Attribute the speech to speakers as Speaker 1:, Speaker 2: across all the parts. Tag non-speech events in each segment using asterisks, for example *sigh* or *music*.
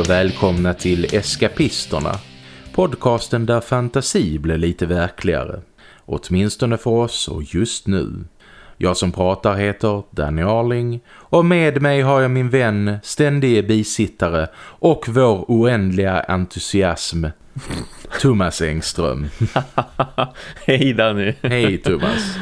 Speaker 1: Hej och välkomna till Eskapisterna. Podcasten där fantasi blir lite verkligare. Åtminstone för oss och just nu. Jag som pratar heter Danny Arling och med mig har jag min vän, ständige bisittare och vår oändliga entusiasm, Thomas Engström. *laughs*
Speaker 2: Hej Danny.
Speaker 1: Hej Thomas.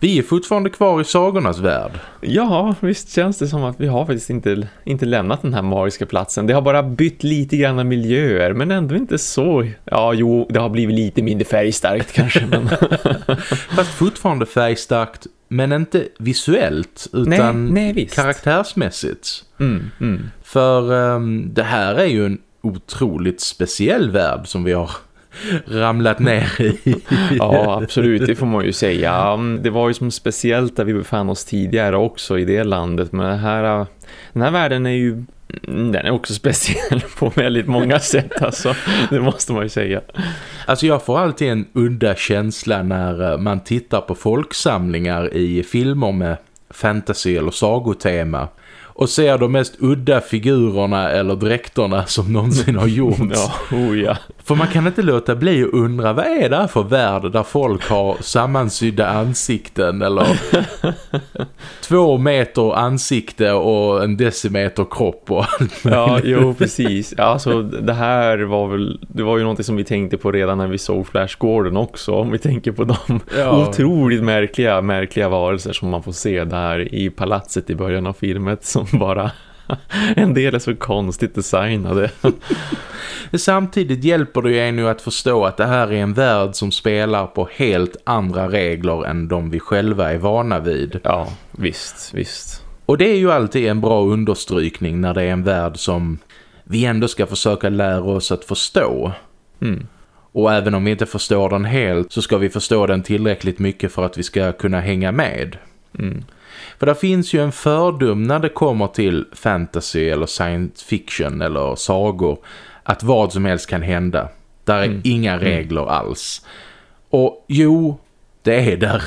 Speaker 1: Vi är fortfarande kvar i sagornas värld.
Speaker 2: Ja, visst känns det som att vi har faktiskt inte, inte lämnat den här magiska platsen. Det har bara bytt lite grann miljöer, men ändå inte så. Ja, jo, det har blivit lite mindre färgstarkt kanske. Men... *laughs*
Speaker 1: Fast fortfarande färgstarkt, men inte visuellt, utan nej, nej, karaktärsmässigt.
Speaker 2: Mm, mm.
Speaker 1: För um, det här är ju en otroligt speciell värld som vi har ramlat ner i.
Speaker 2: ja, absolut. Det får man ju säga. Det var ju som speciellt där vi befann oss tidigare också i det landet. Men det här, den här världen är ju den är också speciell *laughs* på väldigt många sätt alltså. Det måste man ju säga.
Speaker 1: Alltså jag får alltid en udda känsla när eh, man tittar på folksamlingar i filmer med fantasy eller sagotema och ser de mest udda figurerna eller dräkterna som någonsin har gjorts. *laughs*
Speaker 2: ja, oh ja.
Speaker 1: För man kan inte låta bli att undra, vad är det för värld där folk har sammansydda ansikten eller *laughs* två meter ansikte och en decimeter kropp och allt
Speaker 2: Ja, jo precis. Alltså det här var väl, det var ju någonting som vi tänkte på redan när vi såg Flash Gordon också. Om vi tänker på de ja. otroligt märkliga, märkliga varelser som man får se där i palatset i början av filmet som bara *laughs* en del är så konstigt designade. *laughs*
Speaker 1: Samtidigt hjälper det ju en att förstå att det här är en värld som spelar på helt andra regler än de vi själva är vana vid.
Speaker 2: Ja, visst, visst.
Speaker 1: Och det är ju alltid en bra understrykning när det är en värld som vi ändå ska försöka lära oss att förstå.
Speaker 2: Mm.
Speaker 1: Och även om vi inte förstår den helt så ska vi förstå den tillräckligt mycket för att vi ska kunna hänga med.
Speaker 2: Mm.
Speaker 1: För det finns ju en fördom när det kommer till fantasy eller science fiction eller sagor att vad som helst kan hända. Där är mm. inga mm. regler mm. alls. Och jo, det är där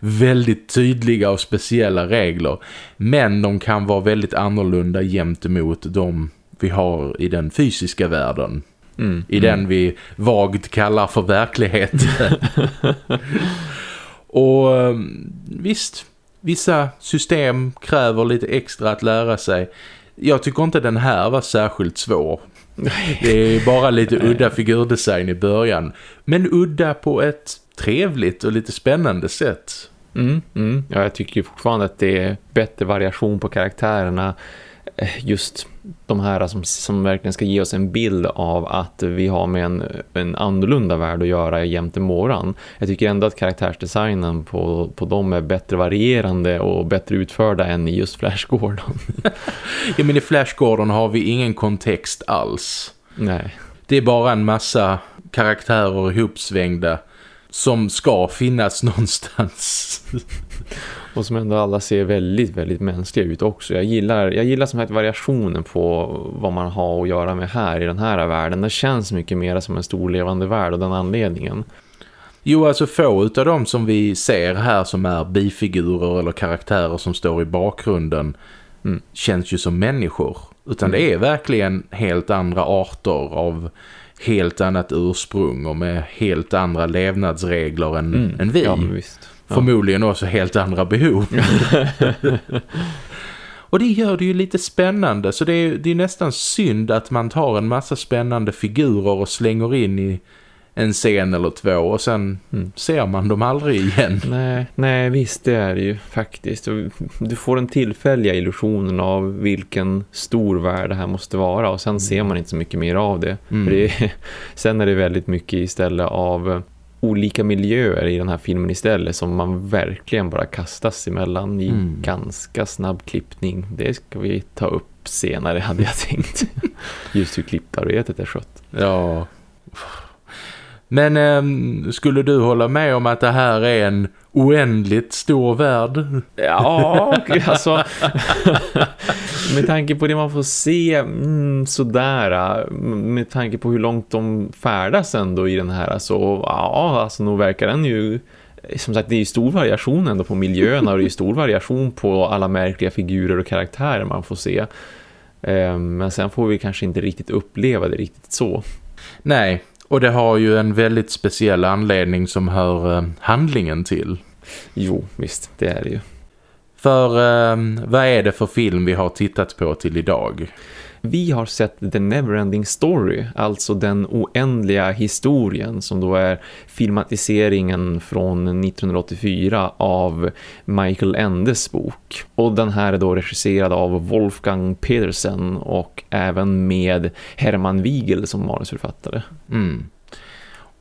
Speaker 1: väldigt tydliga och speciella regler. Men de kan vara väldigt annorlunda jämt emot de vi har i den fysiska världen.
Speaker 2: Mm.
Speaker 1: I den vi vagt kallar för verkligheten. *laughs* och ehm, visst, vissa system kräver lite extra att lära sig. Jag tycker inte den här var särskilt svår. Det är bara lite udda figurdesign i början. Men udda på ett trevligt och lite spännande sätt.
Speaker 2: Mm, mm. Ja, jag tycker fortfarande att det är bättre variation på karaktärerna. Just de här som, som verkligen ska ge oss en bild av att vi har med en, en annorlunda värld att göra jämte måran. Jag tycker ändå att karaktärsdesignen på, på dem är bättre varierande och bättre utförda än i just Flash Gordon. *laughs*
Speaker 1: ja men i Flash Gordon har vi ingen kontext alls.
Speaker 2: Nej.
Speaker 1: Det är bara en massa karaktärer ihopsvängda som ska finnas *laughs* någonstans.
Speaker 2: Och som ändå alla ser väldigt, väldigt mänskliga ut också. Jag gillar, jag gillar som här variationen på vad man har att göra med här i den här världen. Det känns mycket mer som en stor levande värld av den anledningen.
Speaker 1: Jo, alltså få utav dem som vi ser här som är bifigurer eller karaktärer som står i bakgrunden mm. känns ju som människor. Utan mm. det är verkligen helt andra arter av helt annat ursprung och med helt andra levnadsregler än, mm. än vi.
Speaker 2: Ja, visst.
Speaker 1: Förmodligen också helt andra behov. *laughs* och det gör det ju lite spännande. Så det är, det är nästan synd att man tar en massa spännande figurer och slänger in i en scen eller två och sen mm. ser man dem aldrig igen.
Speaker 2: Nej, nej, visst det är det ju faktiskt. Du får den tillfälliga illusionen av vilken stor värld det här måste vara och sen mm. ser man inte så mycket mer av det. Mm. det är, *laughs* sen är det väldigt mycket istället av olika miljöer i den här filmen istället som man verkligen bara kastas emellan i mm. ganska snabb klippning. Det ska vi ta upp senare hade jag tänkt. *laughs* Just hur klipparbetet är skött.
Speaker 1: Ja. Men äm, skulle du hålla med om att det här är en oändligt stor värld?
Speaker 2: Ja, *laughs* alltså med tanke på det man får se mm, sådär, med tanke på hur långt de färdas ändå i den här så ja, alltså nog verkar den ju som sagt det är ju stor variation ändå på miljöerna och det är stor variation på alla märkliga figurer och karaktärer man får se. Eh, men sen får vi kanske inte riktigt uppleva det riktigt så.
Speaker 1: Nej, och det har ju en väldigt speciell anledning som hör eh, handlingen till.
Speaker 2: Jo, visst, det är det ju.
Speaker 1: För eh, vad är det för film vi har tittat på till idag?
Speaker 2: Vi har sett The Neverending Story, alltså den oändliga historien som då är filmatiseringen från 1984 av Michael Endes bok. Och den här är då regisserad av Wolfgang Petersen och även med Herman Wiegel som manusförfattare.
Speaker 1: Mm.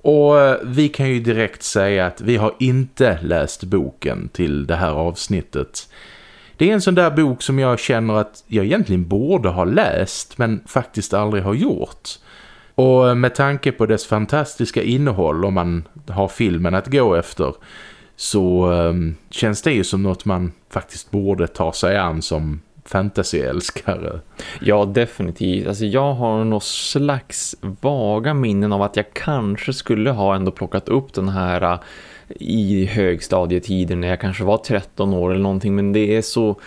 Speaker 1: Och eh, vi kan ju direkt säga att vi har inte läst boken till det här avsnittet. Det är en sån där bok som jag känner att jag egentligen borde ha läst men faktiskt aldrig har gjort. Och med tanke på dess fantastiska innehåll om man har filmen att gå efter så um, känns det ju som något man faktiskt borde ta sig an som fantasyälskare.
Speaker 2: Ja, definitivt. Alltså jag har någon slags vaga minnen av att jag kanske skulle ha ändå plockat upp den här uh, i högstadietiden när jag kanske var 13 år eller någonting. Men det är så...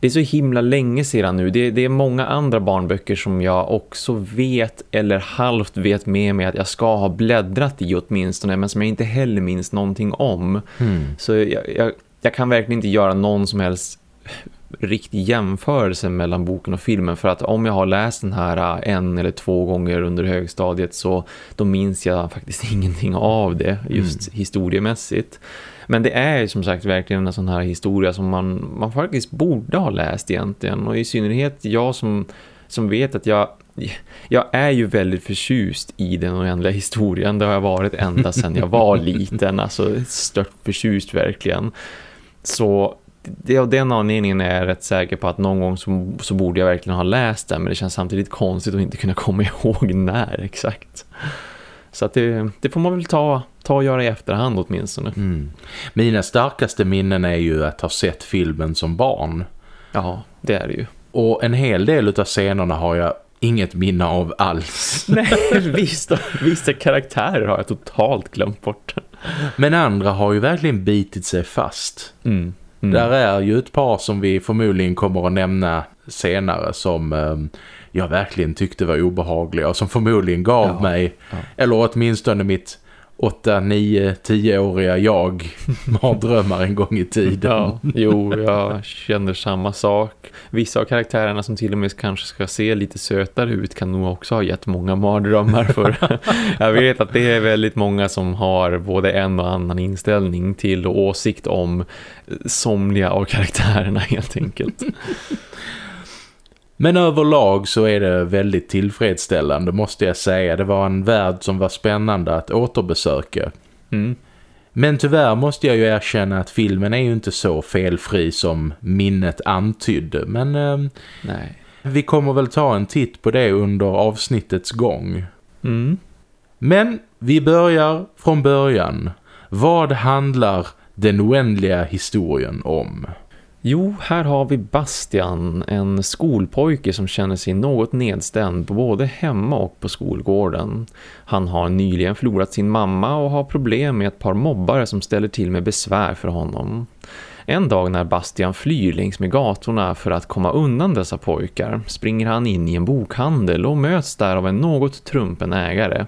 Speaker 2: Det är så himla länge sedan nu. Det, det, är många andra barnböcker som jag också vet eller halvt vet med mig att jag ska ha bläddrat i åtminstone men som jag inte heller minns någonting om. Mm. Så jag, jag, jag, kan verkligen inte göra någon som helst riktig jämförelse mellan boken och filmen för att om jag har läst den här äh, en eller två gånger under högstadiet så då minns jag faktiskt *laughs* ingenting av det just mm. historiemässigt. Men det är som sagt verkligen en sån här historia som man, man faktiskt borde ha läst egentligen och i synnerhet jag som, som vet att jag jag är ju väldigt förtjust i den oändliga historien. Det har jag varit ända sedan jag var *laughs* liten. Alltså stört förtjust verkligen. Så det, av den anledningen är jag rätt säker på att någon gång så, så borde jag verkligen ha läst den. Men det känns samtidigt konstigt att inte kunna komma *laughs* ihåg när exakt. Så att det, det får man väl ta, ta och göra i efterhand åtminstone.
Speaker 1: Mm. Mina starkaste minnen är ju att ha sett filmen som barn.
Speaker 2: Ja, det är det ju.
Speaker 1: Och en hel del av scenerna har jag inget minne av alls. *laughs*
Speaker 2: Nej, vissa, vissa karaktärer har jag totalt glömt bort.
Speaker 1: Men andra har ju verkligen bitit sig fast.
Speaker 2: Mm.
Speaker 1: Mm. Där är ju ett par som vi förmodligen kommer att nämna senare som eh, jag verkligen tyckte var obehagliga och som förmodligen gav ja, mig, ja. eller åtminstone mitt 8, 9, 10-åriga jag *laughs* har drömmar en gång i tiden. Ja,
Speaker 2: jo, jag känner samma sak. Vissa av karaktärerna som till och med kanske ska se lite sötare ut kan nog också ha gett många mardrömmar för. *laughs* jag vet att det är väldigt många som har både en och annan inställning till och åsikt om somliga av karaktärerna helt enkelt. *laughs*
Speaker 1: Men överlag så är det väldigt tillfredsställande måste jag säga. Det var en värld som var spännande att återbesöka.
Speaker 2: Mm.
Speaker 1: Men tyvärr måste jag ju erkänna att filmen är ju inte så felfri som minnet antydde. Men eh,
Speaker 2: Nej.
Speaker 1: vi kommer väl ta en titt på det under avsnittets gång.
Speaker 2: Mm.
Speaker 1: Men vi börjar från början. Vad handlar den oändliga historien om?
Speaker 2: Jo, här har vi Bastian, en skolpojke som känner sig något nedstämd både hemma och på skolgården. Han har nyligen förlorat sin mamma och har problem med ett par mobbare som ställer till med besvär för honom. En dag när Bastian flyr längs med gatorna för att komma undan dessa pojkar springer han in i en bokhandel och möts där av en något trumpen ägare.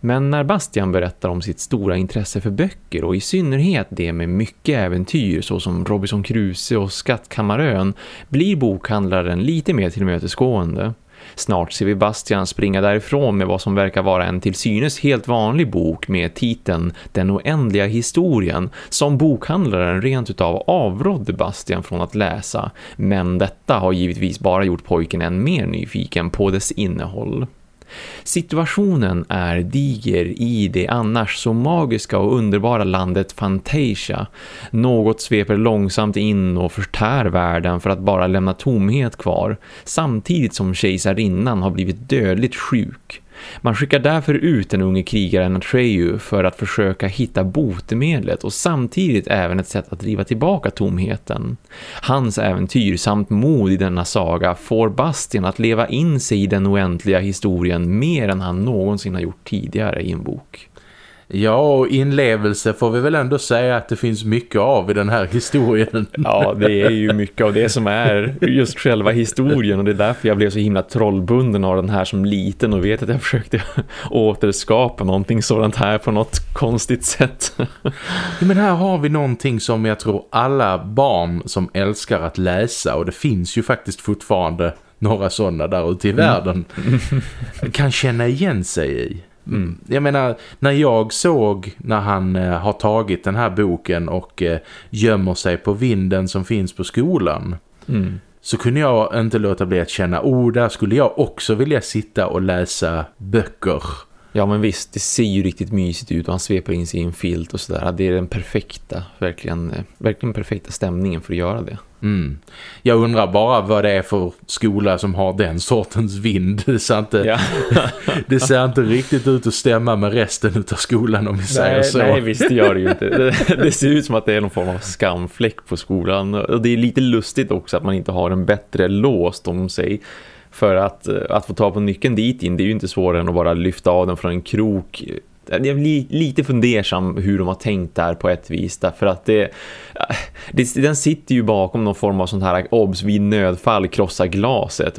Speaker 2: Men när Bastian berättar om sitt stora intresse för böcker och i synnerhet det med mycket äventyr såsom Robinson Crusoe och Skattkammarön blir bokhandlaren lite mer tillmötesgående. Snart ser vi Bastian springa därifrån med vad som verkar vara en till synes helt vanlig bok med titeln Den oändliga historien som bokhandlaren rent utav avrådde Bastian från att läsa. Men detta har givetvis bara gjort pojken än mer nyfiken på dess innehåll. Situationen är diger i det annars så magiska och underbara landet Fantasia. Något sveper långsamt in och förtär världen för att bara lämna tomhet kvar, samtidigt som kejsarinnan har blivit dödligt sjuk. Man skickar därför ut den unge krigaren Atreyu för att försöka hitta botemedlet och samtidigt även ett sätt att driva tillbaka tomheten. Hans äventyr samt mod i denna saga får Bastian att leva in sig i den oändliga historien mer än han någonsin har gjort tidigare i en bok.
Speaker 1: Ja, och inlevelse får vi väl ändå säga att det finns mycket av i den här historien. *laughs*
Speaker 2: Ja, det är ju mycket av det som är just själva historien och det är därför jag blev så himla trollbunden av den här som liten och vet att jag försökte *laughs* återskapa någonting sådant här på något konstigt sätt.
Speaker 1: Men här har vi någonting som jag tror alla barn som älskar att läsa och det finns ju faktiskt fortfarande några sådana där ute i mm. världen *laughs* kan känna igen sig i. Mm. Jag menar, när jag såg när han eh, har tagit den här boken och eh, gömmer sig på vinden som finns på skolan mm. så kunde jag inte låta bli att känna, oh där skulle jag också vilja sitta och läsa böcker.
Speaker 2: Ja men visst, det ser ju riktigt mysigt ut och han sveper in sig i en filt och sådär. Det är den perfekta, verkligen, eh, verkligen perfekta stämningen för att göra det.
Speaker 1: Mm. Jag undrar bara vad det är för skola som har den sortens vind. Det ser inte, ja. *laughs* det ser inte riktigt ut att stämma med resten av skolan om vi nej, säger så.
Speaker 2: Nej, visst det gör det ju inte. Det, det, ser ut som att det är någon form av skamfläck på skolan. Och det är lite lustigt också att man inte har en bättre låst om sig. För att, att få ta på nyckeln dit in, det är ju inte svårare än att bara lyfta av den från en krok jag blir lite fundersam hur de har tänkt där på ett vis därför att det, äh, det, den sitter ju bakom någon form av sånt här obs vid nödfall krossa glaset.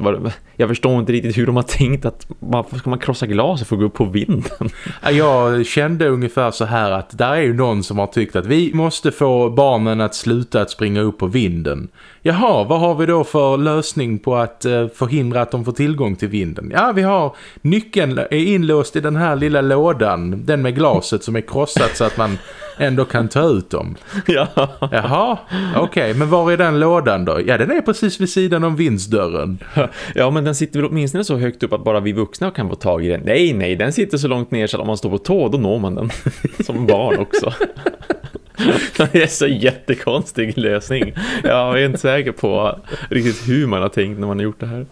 Speaker 2: Jag förstår inte riktigt hur de har tänkt att varför ska man krossa glaset för att gå upp på vinden?
Speaker 1: Jag kände ungefär så här att där är ju någon som har tyckt att vi måste få barnen att sluta att springa upp på vinden. Jaha, vad har vi då för lösning på att eh, förhindra att de får tillgång till vinden? Ja, vi har nyckeln är inlåst i den här lilla lådan, den med glaset som är krossat så att man ändå kan ta ut dem. *laughs*
Speaker 2: Ja.
Speaker 1: Jaha, okej. Okay. Men var är den lådan då? Ja, den är precis vid sidan om vindsdörren. *laughs*
Speaker 2: Ja, men den sitter väl åtminstone så högt upp att bara vi vuxna kan få tag i den. Nej, nej, den sitter så långt ner så att om man står på tå, då når man den. *laughs* Som barn också. *laughs* Det är så jättekonstig lösning. Jag är inte säker på riktigt hur man har tänkt när man har gjort det här.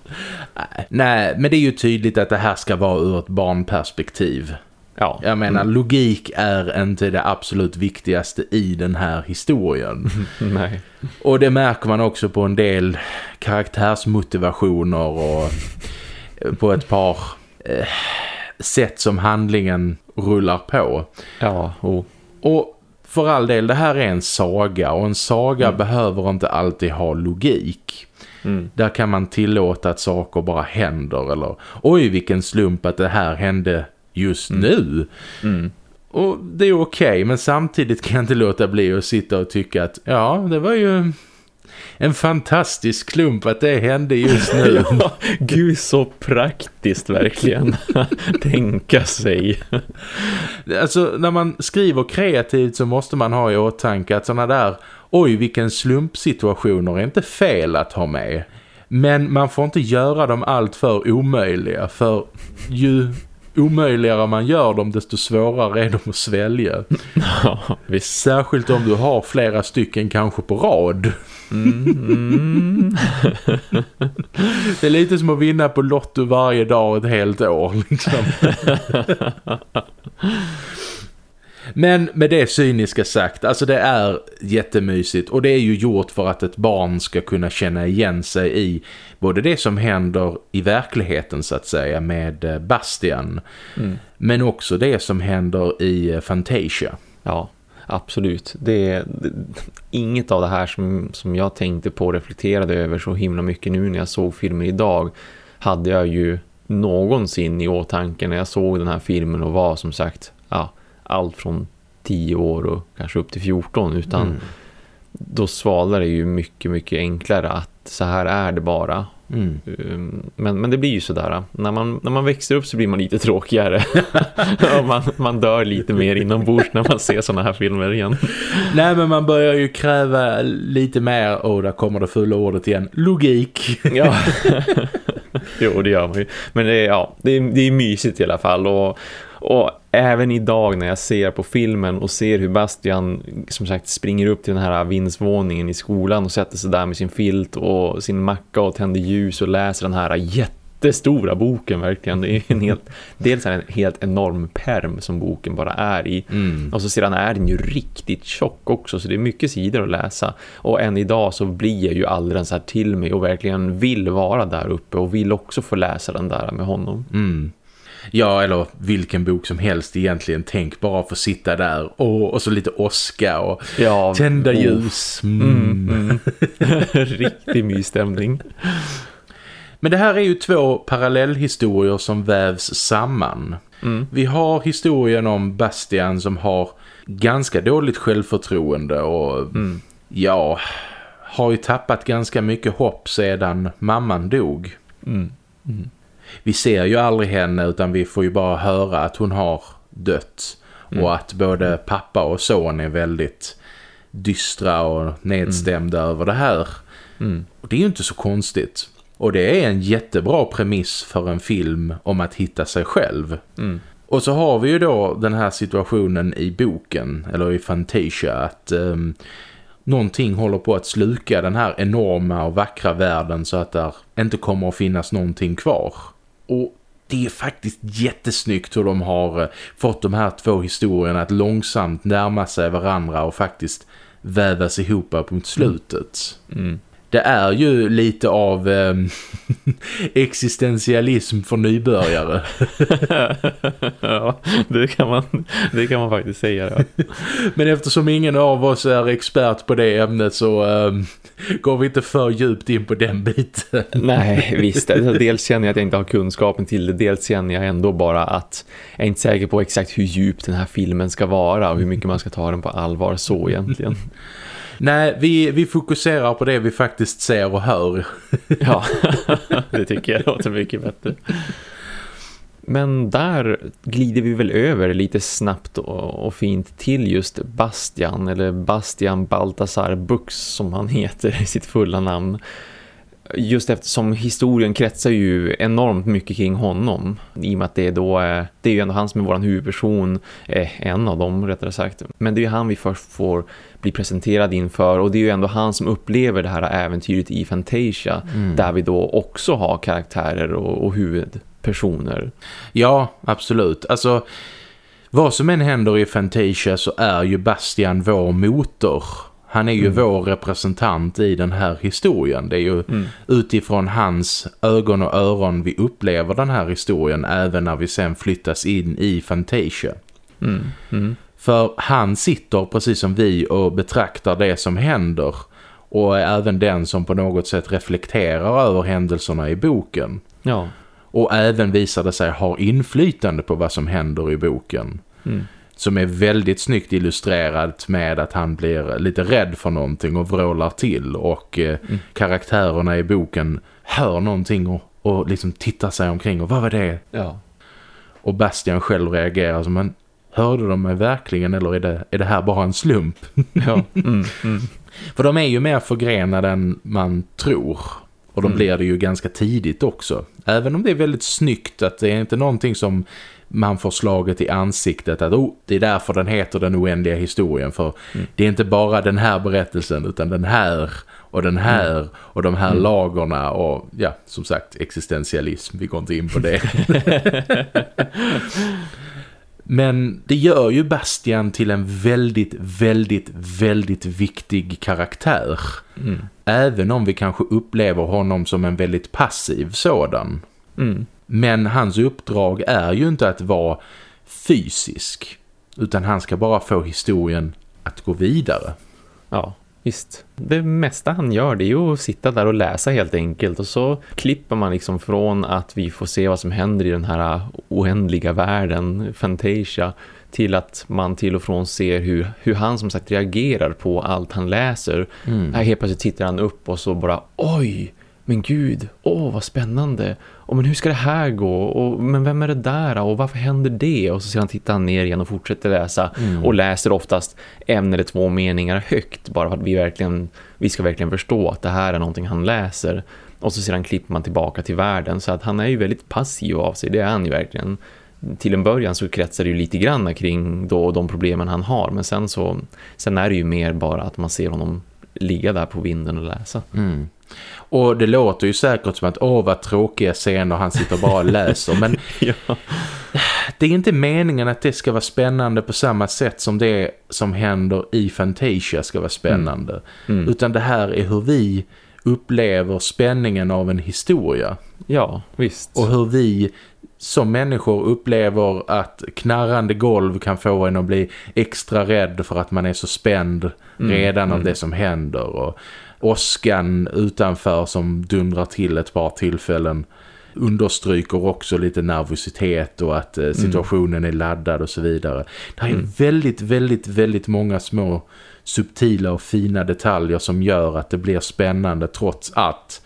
Speaker 1: Nej, men det är ju tydligt att det här ska vara ur ett barnperspektiv.
Speaker 2: Ja.
Speaker 1: Jag menar, mm. logik är inte det absolut viktigaste i den här historien. *laughs*
Speaker 2: Nej.
Speaker 1: Och det märker man också på en del karaktärsmotivationer och på ett par eh, sätt som handlingen rullar på.
Speaker 2: Ja,
Speaker 1: och... och för all del, det här är en saga och en saga mm. behöver inte alltid ha logik. Mm. Där kan man tillåta att saker bara händer eller oj vilken slump att det här hände just mm. nu. Mm. Och det är okej okay, men samtidigt kan jag inte låta bli att sitta och tycka att ja det var ju en fantastisk klump att det hände just nu. *laughs* ja,
Speaker 2: gud så praktiskt verkligen. *laughs* Tänka sig.
Speaker 1: Alltså när man skriver kreativt så måste man ha i åtanke att sådana där oj vilken slumpsituationer är inte fel att ha med. Men man får inte göra dem allt för omöjliga för ju omöjligare man gör dem desto svårare är de att svälja. *laughs*
Speaker 2: Ja, visst.
Speaker 1: Särskilt om du har flera stycken kanske på rad. Mm, mm. *laughs* det är lite som att vinna på Lotto varje dag ett helt år. Liksom. *laughs* Men med det cyniska sagt, alltså det är jättemysigt och det är ju gjort för att ett barn ska kunna känna igen sig i både det som händer i verkligheten så att säga med eh, Bastian mm. men också det som händer i eh, Fantasia.
Speaker 2: Ja, absolut. Det är, inget av det här som, som jag tänkte på och reflekterade över så himla mycket nu när jag såg filmen idag hade jag ju någonsin i åtanke när jag såg den här filmen och var som sagt ja, allt från 10 år och kanske upp till 14 utan mm. då svalar det ju mycket mycket enklare att så här är det bara Mm. Um, men, men det blir ju sådär. När man, när man växer upp så blir man lite tråkigare. *laughs* man, man dör lite mer inombords när man ser sådana här filmer igen.
Speaker 1: Nej men man börjar ju kräva lite mer, och där kommer det fulla ordet igen, logik.
Speaker 2: ja. *laughs* jo det gör man ju. Men det är, ja, det är, det är mysigt i alla fall. Och, och även idag när jag ser på filmen och ser hur Bastian som sagt springer upp till den här vindsvåningen i skolan och sätter sig där med sin filt och sin macka och tänder ljus och läser den här jättestora boken verkligen. Det är en helt, dels är en helt enorm perm som boken bara är i. Mm. Och så sedan är den ju riktigt tjock också så det är mycket sidor att läsa. Och än idag så blir jag ju alldeles här till mig och verkligen vill vara där uppe och vill också få läsa den där med honom.
Speaker 1: Mm. Ja, eller vilken bok som helst egentligen. Tänk bara få sitta där och, och så lite oska och ja, tända oh. ljus. Mm. Mm, mm. *laughs*
Speaker 2: Riktig mysstämning.
Speaker 1: Men det här är ju två parallellhistorier som vävs samman. Mm. Vi har historien om Bastian som har ganska dåligt självförtroende och mm. ja, har ju tappat ganska mycket hopp sedan mamman dog. Mm. Mm. Vi ser ju aldrig henne utan vi får ju bara höra att hon har dött. Mm. Och att både pappa och son är väldigt dystra och nedstämda över det här. Mm. Och det är ju inte så konstigt. Och det är en jättebra premiss för en film om att hitta sig själv. Mm. Och så har vi ju då den här situationen i boken, eller i Fantasia, att um, någonting håller på att sluka den här enorma och vackra världen så att där inte kommer att finnas någonting kvar. Och det är faktiskt jättesnyggt hur de har eh, fått de här två historierna att långsamt närma sig varandra och faktiskt vävas ihop mot slutet. Mm det är ju lite av eh, *laughs* existentialism för nybörjare. *laughs*
Speaker 2: ja, det kan man, det kan man faktiskt säga. Ja. *laughs*
Speaker 1: Men eftersom ingen av oss är expert på det ämnet så eh, går vi inte för djupt in på den biten.
Speaker 2: Nej, visst. Alltså, dels känner jag att jag inte har kunskapen till det. Dels känner jag ändå bara att jag är inte säker på exakt hur djup den här filmen ska vara och hur mycket man ska ta den på allvar så egentligen.
Speaker 1: Nej, vi, vi fokuserar på det vi faktiskt ser och hör.
Speaker 2: ja, *laughs* det tycker jag låter mycket bättre. Men där glider vi väl över lite snabbt och, och, fint till just Bastian eller Bastian Baltasar Bux som han heter i sitt fulla namn just eftersom historien kretsar ju enormt mycket kring honom i och med att det är då det är ju ändå han som är våran huvudperson eh, en av dem rättare sagt men det är ju han vi först får bli presenterad inför och det är ju ändå han som upplever det här äventyret i Fantasia mm. där vi då också har karaktärer och, och huvudpersoner.
Speaker 1: Ja, absolut. Alltså vad som än händer i Fantasia så är ju Bastian vår motor han är ju mm. vår representant i den här historien. Det är ju mm. utifrån hans ögon och öron vi upplever den här historien även när vi sen flyttas in i Fantasia. Mm. mm. För han sitter precis som vi och betraktar det som händer och är även den som på något sätt reflekterar över händelserna i boken. Ja. Och även visar det sig ha inflytande på vad som händer i boken. Mm som är väldigt snyggt illustrerat med att han blir lite rädd för någonting och vrålar till och eh, mm. karaktärerna i boken hör någonting och, och liksom tittar sig omkring och vad var det? Ja. Och Bastian själv reagerar som en hörde de mig verkligen eller är det, är det här bara en slump? *laughs* ja. Mm, mm. För de är ju mer förgrenade än man tror. Och de mm. blir det ju ganska tidigt också. Även om det är väldigt snyggt att det är inte någonting som man får slaget i ansiktet att oh, det är därför den heter den oändliga historien för mm. det är inte bara den här berättelsen utan den här och den här mm. och de här mm. lagerna och ja, som sagt existentialism, vi går inte in på det. *laughs* Men det gör ju Bastian till en väldigt, väldigt, väldigt viktig karaktär. Mm. Även om vi kanske upplever honom som en väldigt passiv sådan. Mm. Men hans uppdrag är ju inte att vara fysisk. Utan han ska bara få historien att gå vidare.
Speaker 2: Ja, visst. Det mesta han gör det är ju att sitta där och läsa helt enkelt. Och så klipper man liksom från att vi får se vad som händer i den här oändliga världen, Fantasia till att man till och från ser hur, hur han som sagt reagerar på allt han läser. Mm. Här helt plötsligt tittar han upp och så bara, oj, men gud, åh vad spännande. Och men hur ska det här gå? Och, men vem är det där? Och varför händer det? Och så sedan tittar han ner igen och fortsätter läsa. Mm. Och läser oftast en eller två meningar högt. Bara för att vi, verkligen, vi ska verkligen förstå att det här är någonting han läser. Och så sedan klipper man tillbaka till världen. Så att han är ju väldigt passiv av sig. Det är han ju verkligen. Till en början så kretsar det ju lite grann kring då de problemen han har. Men sen så sen är det ju mer bara att man ser honom ligga där på vinden och läsa. Mm.
Speaker 1: Och det låter ju säkert som att åh vad tråkiga scener han sitter bara och läser. Men *laughs* ja. det är inte meningen att det ska vara spännande på samma sätt som det som händer i Fantasia ska vara spännande. Mm. Mm. Utan det här är hur vi upplever spänningen av en historia.
Speaker 2: Ja, visst.
Speaker 1: Och hur vi som människor upplever att knarrande golv kan få en att bli extra rädd för att man är så spänd mm. redan av mm. det som händer och åskan utanför som dundrar till ett par tillfällen understryker också lite nervositet och att eh, situationen mm. är laddad och så vidare. Det är mm. väldigt, väldigt, väldigt många små subtila och fina detaljer som gör att det blir spännande trots att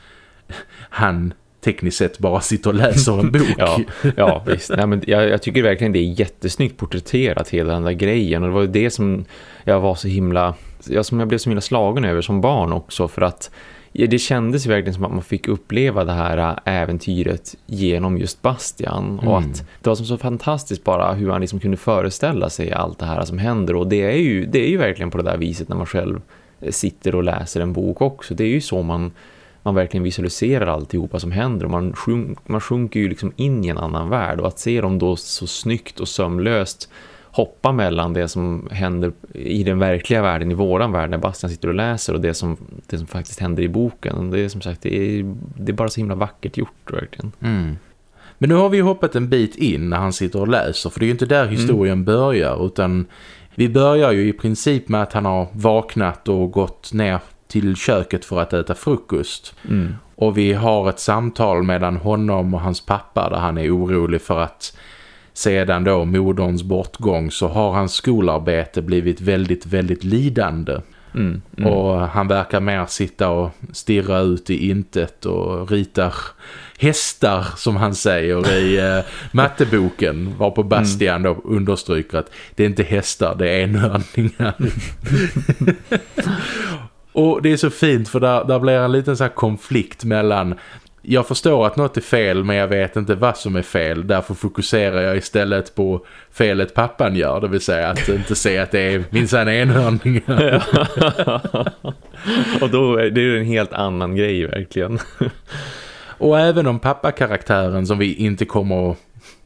Speaker 1: han tekniskt sett bara sitter och läser en bok. *laughs*
Speaker 2: ja, ja, visst. Nej, men jag, jag, tycker verkligen det är jättesnyggt porträtterat hela den där grejen och det var det som jag var så himla ja, som jag blev så himla slagen över som barn också för att ja, det kändes verkligen som att man fick uppleva det här äh, äventyret genom just Bastian mm. och att det var som så fantastiskt bara hur han liksom kunde föreställa sig allt det här som händer och det är ju, det är ju verkligen på det där viset när man själv eh, sitter och läser en bok också. Det är ju så man, man verkligen visualiserar alltihopa som händer och man, sjunk, man sjunker ju liksom in i en annan värld och att se dem då så snyggt och sömlöst hoppa mellan det som händer i den verkliga världen, i våran värld när Bastian sitter och läser och det som, det som faktiskt händer i boken. Det är som sagt, det är, det är bara så himla vackert gjort verkligen.
Speaker 1: Mm. Men nu har vi hoppat en bit in när han sitter och läser för det är ju inte där mm. historien mm. börjar utan vi börjar ju i princip med att han har vaknat och gått ner till köket för att äta frukost. Mm. Och vi har ett samtal mellan honom och hans pappa där han är orolig för att sedan då moderns bortgång så har hans skolarbete blivit väldigt, väldigt lidande. Mm, mm. Och han verkar mer sitta och stirra ut i intet och ritar hästar som han säger i uh, *laughs* matteboken var på Bastian då understryker att det är inte hästar, det är enhörningar. *laughs* och det är så fint för där, där blir en liten så konflikt mellan jag förstår att något är fel men jag vet inte vad som är fel. Därför fokuserar jag istället på felet pappan gör. Det vill säga att inte se att det är minsann enhörningar. *laughs*
Speaker 2: Och då är det en helt annan grej verkligen.
Speaker 1: Och även om pappakaraktären som vi inte kommer att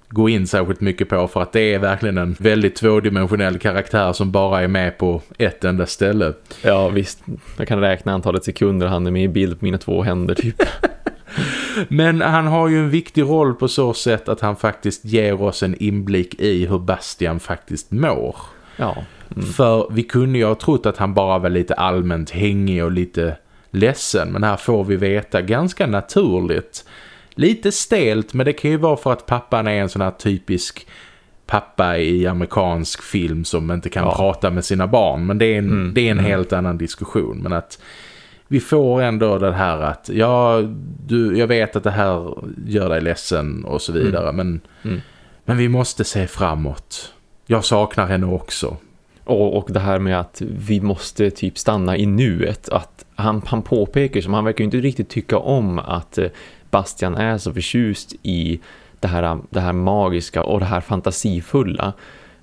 Speaker 1: gå in särskilt mycket på för att det är verkligen en väldigt tvådimensionell karaktär som bara är med på ett enda ställe.
Speaker 2: Ja visst, jag kan räkna antalet sekunder han är med i bild på mina två händer typ. *laughs*
Speaker 1: Men han har ju en viktig roll på så sätt att han faktiskt ger oss en inblick i hur Bastian faktiskt mår.
Speaker 2: Ja.
Speaker 1: Mm. För vi kunde ju ha trott att han bara var lite allmänt hängig och lite ledsen. Men här får vi veta ganska naturligt. Lite stelt men det kan ju vara för att pappan är en sån här typisk pappa i amerikansk film som inte kan ja. prata med sina barn. Men det är en, mm. det är en mm. helt annan diskussion. Men att vi får ändå det här att ja, du, jag vet att det här gör dig ledsen och så vidare. Mm. Men, mm. men vi måste se framåt. Jag saknar henne också.
Speaker 2: Och, och det här med att vi måste typ stanna i nuet. Att han, han påpekar som han verkar inte riktigt tycka om att eh, Bastian är så förtjust i det här, det här magiska och det här fantasifulla.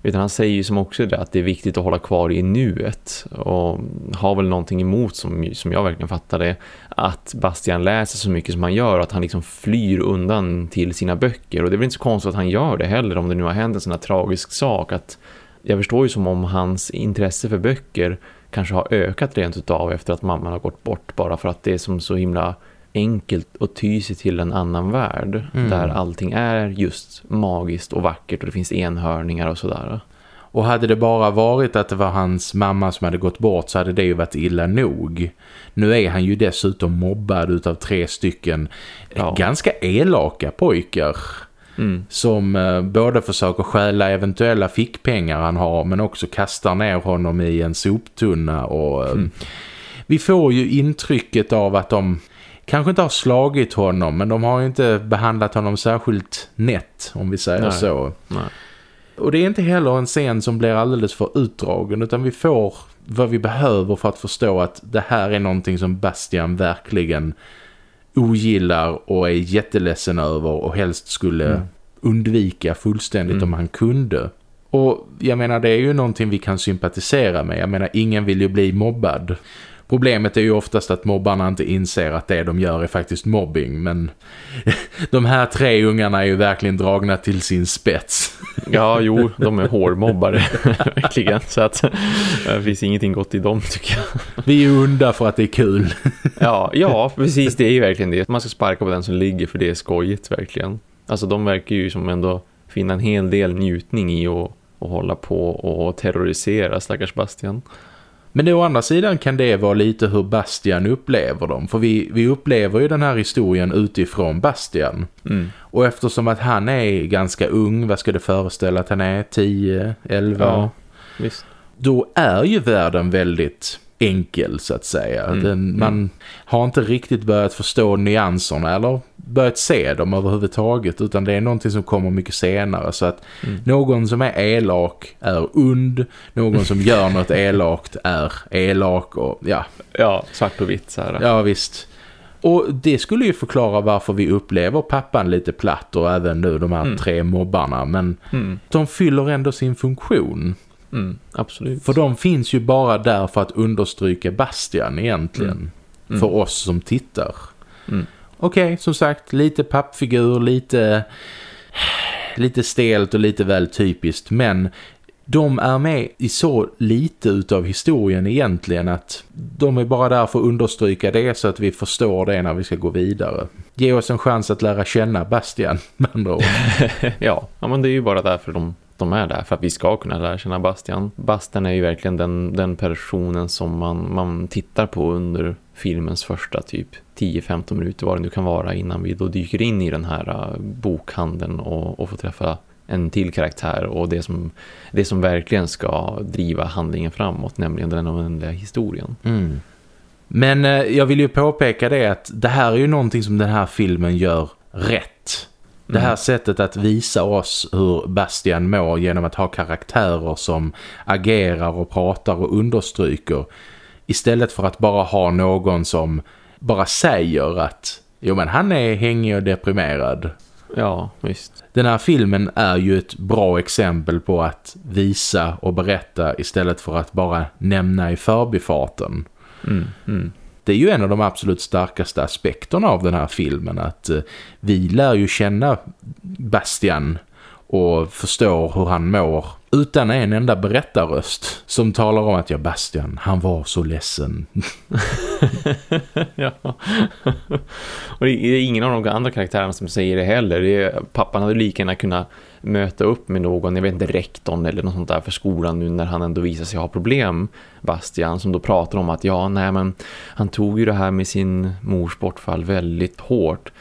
Speaker 2: Utan han säger ju som också det att det är viktigt att hålla kvar i nuet. Och har väl någonting emot som, som jag verkligen fattar det att Bastian läser så mycket som han gör att han liksom flyr undan till sina böcker. Och det är väl inte så konstigt att han gör det heller om det nu har hänt en sån här tragisk sak att jag förstår ju som om hans intresse för böcker kanske har ökat rent utav efter att mamman har gått bort bara för att det är som så himla enkelt att ty sig till en annan värld mm. där allting är just magiskt och vackert och det finns enhörningar och sådär.
Speaker 1: Och hade det bara varit att det var hans mamma som hade gått bort så hade det ju varit illa nog. Nu är han ju dessutom mobbad utav tre stycken ja. ganska elaka pojkar. Mm. Som eh, både försöker stjäla eventuella fickpengar han har men också kastar ner honom i en soptunna och... Eh, mm. Vi får ju intrycket av att de kanske inte har slagit honom men de har ju inte behandlat honom särskilt nätt om vi säger Nej. så. Nej. Och det är inte heller en scen som blir alldeles för utdragen utan vi får vad vi behöver för att förstå att det här är någonting som Bastian verkligen ogillar och är jätteledsen över och helst skulle mm. undvika fullständigt mm. om han kunde. Och jag menar det är ju någonting vi kan sympatisera med. Jag menar ingen vill ju bli mobbad. Problemet är ju oftast att mobbarna inte inser att det de gör är faktiskt mobbing. Men *laughs* de här tre ungarna är ju verkligen dragna till sin spets. *laughs*
Speaker 2: Ja, jo, de är hårmobbare. *laughs* verkligen. Så att det finns ingenting gott i dem tycker jag.
Speaker 1: Vi är unda för att det är kul.
Speaker 2: ja, ja, precis. Det är ju verkligen det. Man ska sparka på den som ligger för det är skojigt verkligen. Alltså de verkar ju som ändå finna en hel del njutning i att, att hålla på och terrorisera stackars Bastian.
Speaker 1: Men å andra sidan kan det vara lite hur Bastian upplever dem. För vi, vi upplever ju den här historien utifrån Bastian.
Speaker 2: Mm.
Speaker 1: Och eftersom att han är ganska ung, vad ska det föreställa att han är? 10, 11?
Speaker 2: Ja, visst.
Speaker 1: Då är ju världen väldigt enkel så att säga.
Speaker 2: Mm,
Speaker 1: Den,
Speaker 2: mm.
Speaker 1: man har inte riktigt börjat förstå nyanserna eller börjat se dem överhuvudtaget utan det är någonting som kommer mycket senare så att
Speaker 2: Mm.
Speaker 1: någon som är elak är und, någon som gör något *laughs* elakt är elak och ja,
Speaker 2: Ja, svart och vitt så här.
Speaker 1: ja visst. Och det skulle ju förklara varför vi upplever pappan lite platt och även nu de här
Speaker 2: Mm.
Speaker 1: tre mobbarna men
Speaker 2: Mm.
Speaker 1: de fyller ändå sin funktion.
Speaker 2: Mm. Absolut.
Speaker 1: För de finns ju bara där för att understryka Bastian egentligen.
Speaker 2: Mm.
Speaker 1: För oss som tittar.
Speaker 2: Mm.
Speaker 1: Okej, som sagt, lite pappfigur, lite, lite stelt och lite väl typiskt. Men de är med i så lite utav historien egentligen att de är bara där för att understryka det så att vi förstår det när vi ska gå vidare. Ge oss en chans att lära känna Bastian *laughs* med andra ord. *laughs*
Speaker 2: ja, ja, men det är ju bara därför de, de är där. För att vi ska kunna lära känna Bastian. Bastian är ju verkligen den, den personen som man, man tittar på under filmens första typ 10-15 minuter vad det nu kan vara innan vi då dyker in i den här äh, bokhandeln och, och får träffa en till karaktär och det som, det som verkligen ska driva handlingen framåt, nämligen den oändliga historien.
Speaker 1: Mm. Men äh, jag vill ju påpeka det att det här är ju någonting som den här filmen gör rätt. Det här
Speaker 2: Mm.
Speaker 1: sättet att visa oss hur Bastian mår genom att ha karaktärer som agerar och pratar och understryker. Istället för att bara ha någon som bara säger att jo men han är hängig och deprimerad.
Speaker 2: Ja, visst.
Speaker 1: Den här filmen är ju ett bra exempel på att visa och berätta istället för att bara nämna i förbifarten.
Speaker 2: Mm, mm.
Speaker 1: Det är ju en av de absolut starkaste aspekterna av den här filmen att eh, vi lär ju känna Bastian och förstår hur han mår utan en enda berättarröst som talar om att ja Bastian, han var så ledsen. *laughs*
Speaker 2: ja. och det är ingen av de andra karaktärerna som säger det heller. Det är, pappan hade lika gärna kunnat möta upp med någon, jag vet inte, rektorn eller något sånt där för skolan nu när han ändå visar sig ha problem, Bastian, som då pratar om att ja, nej men han tog ju det här med sin mors bortfall väldigt hårt.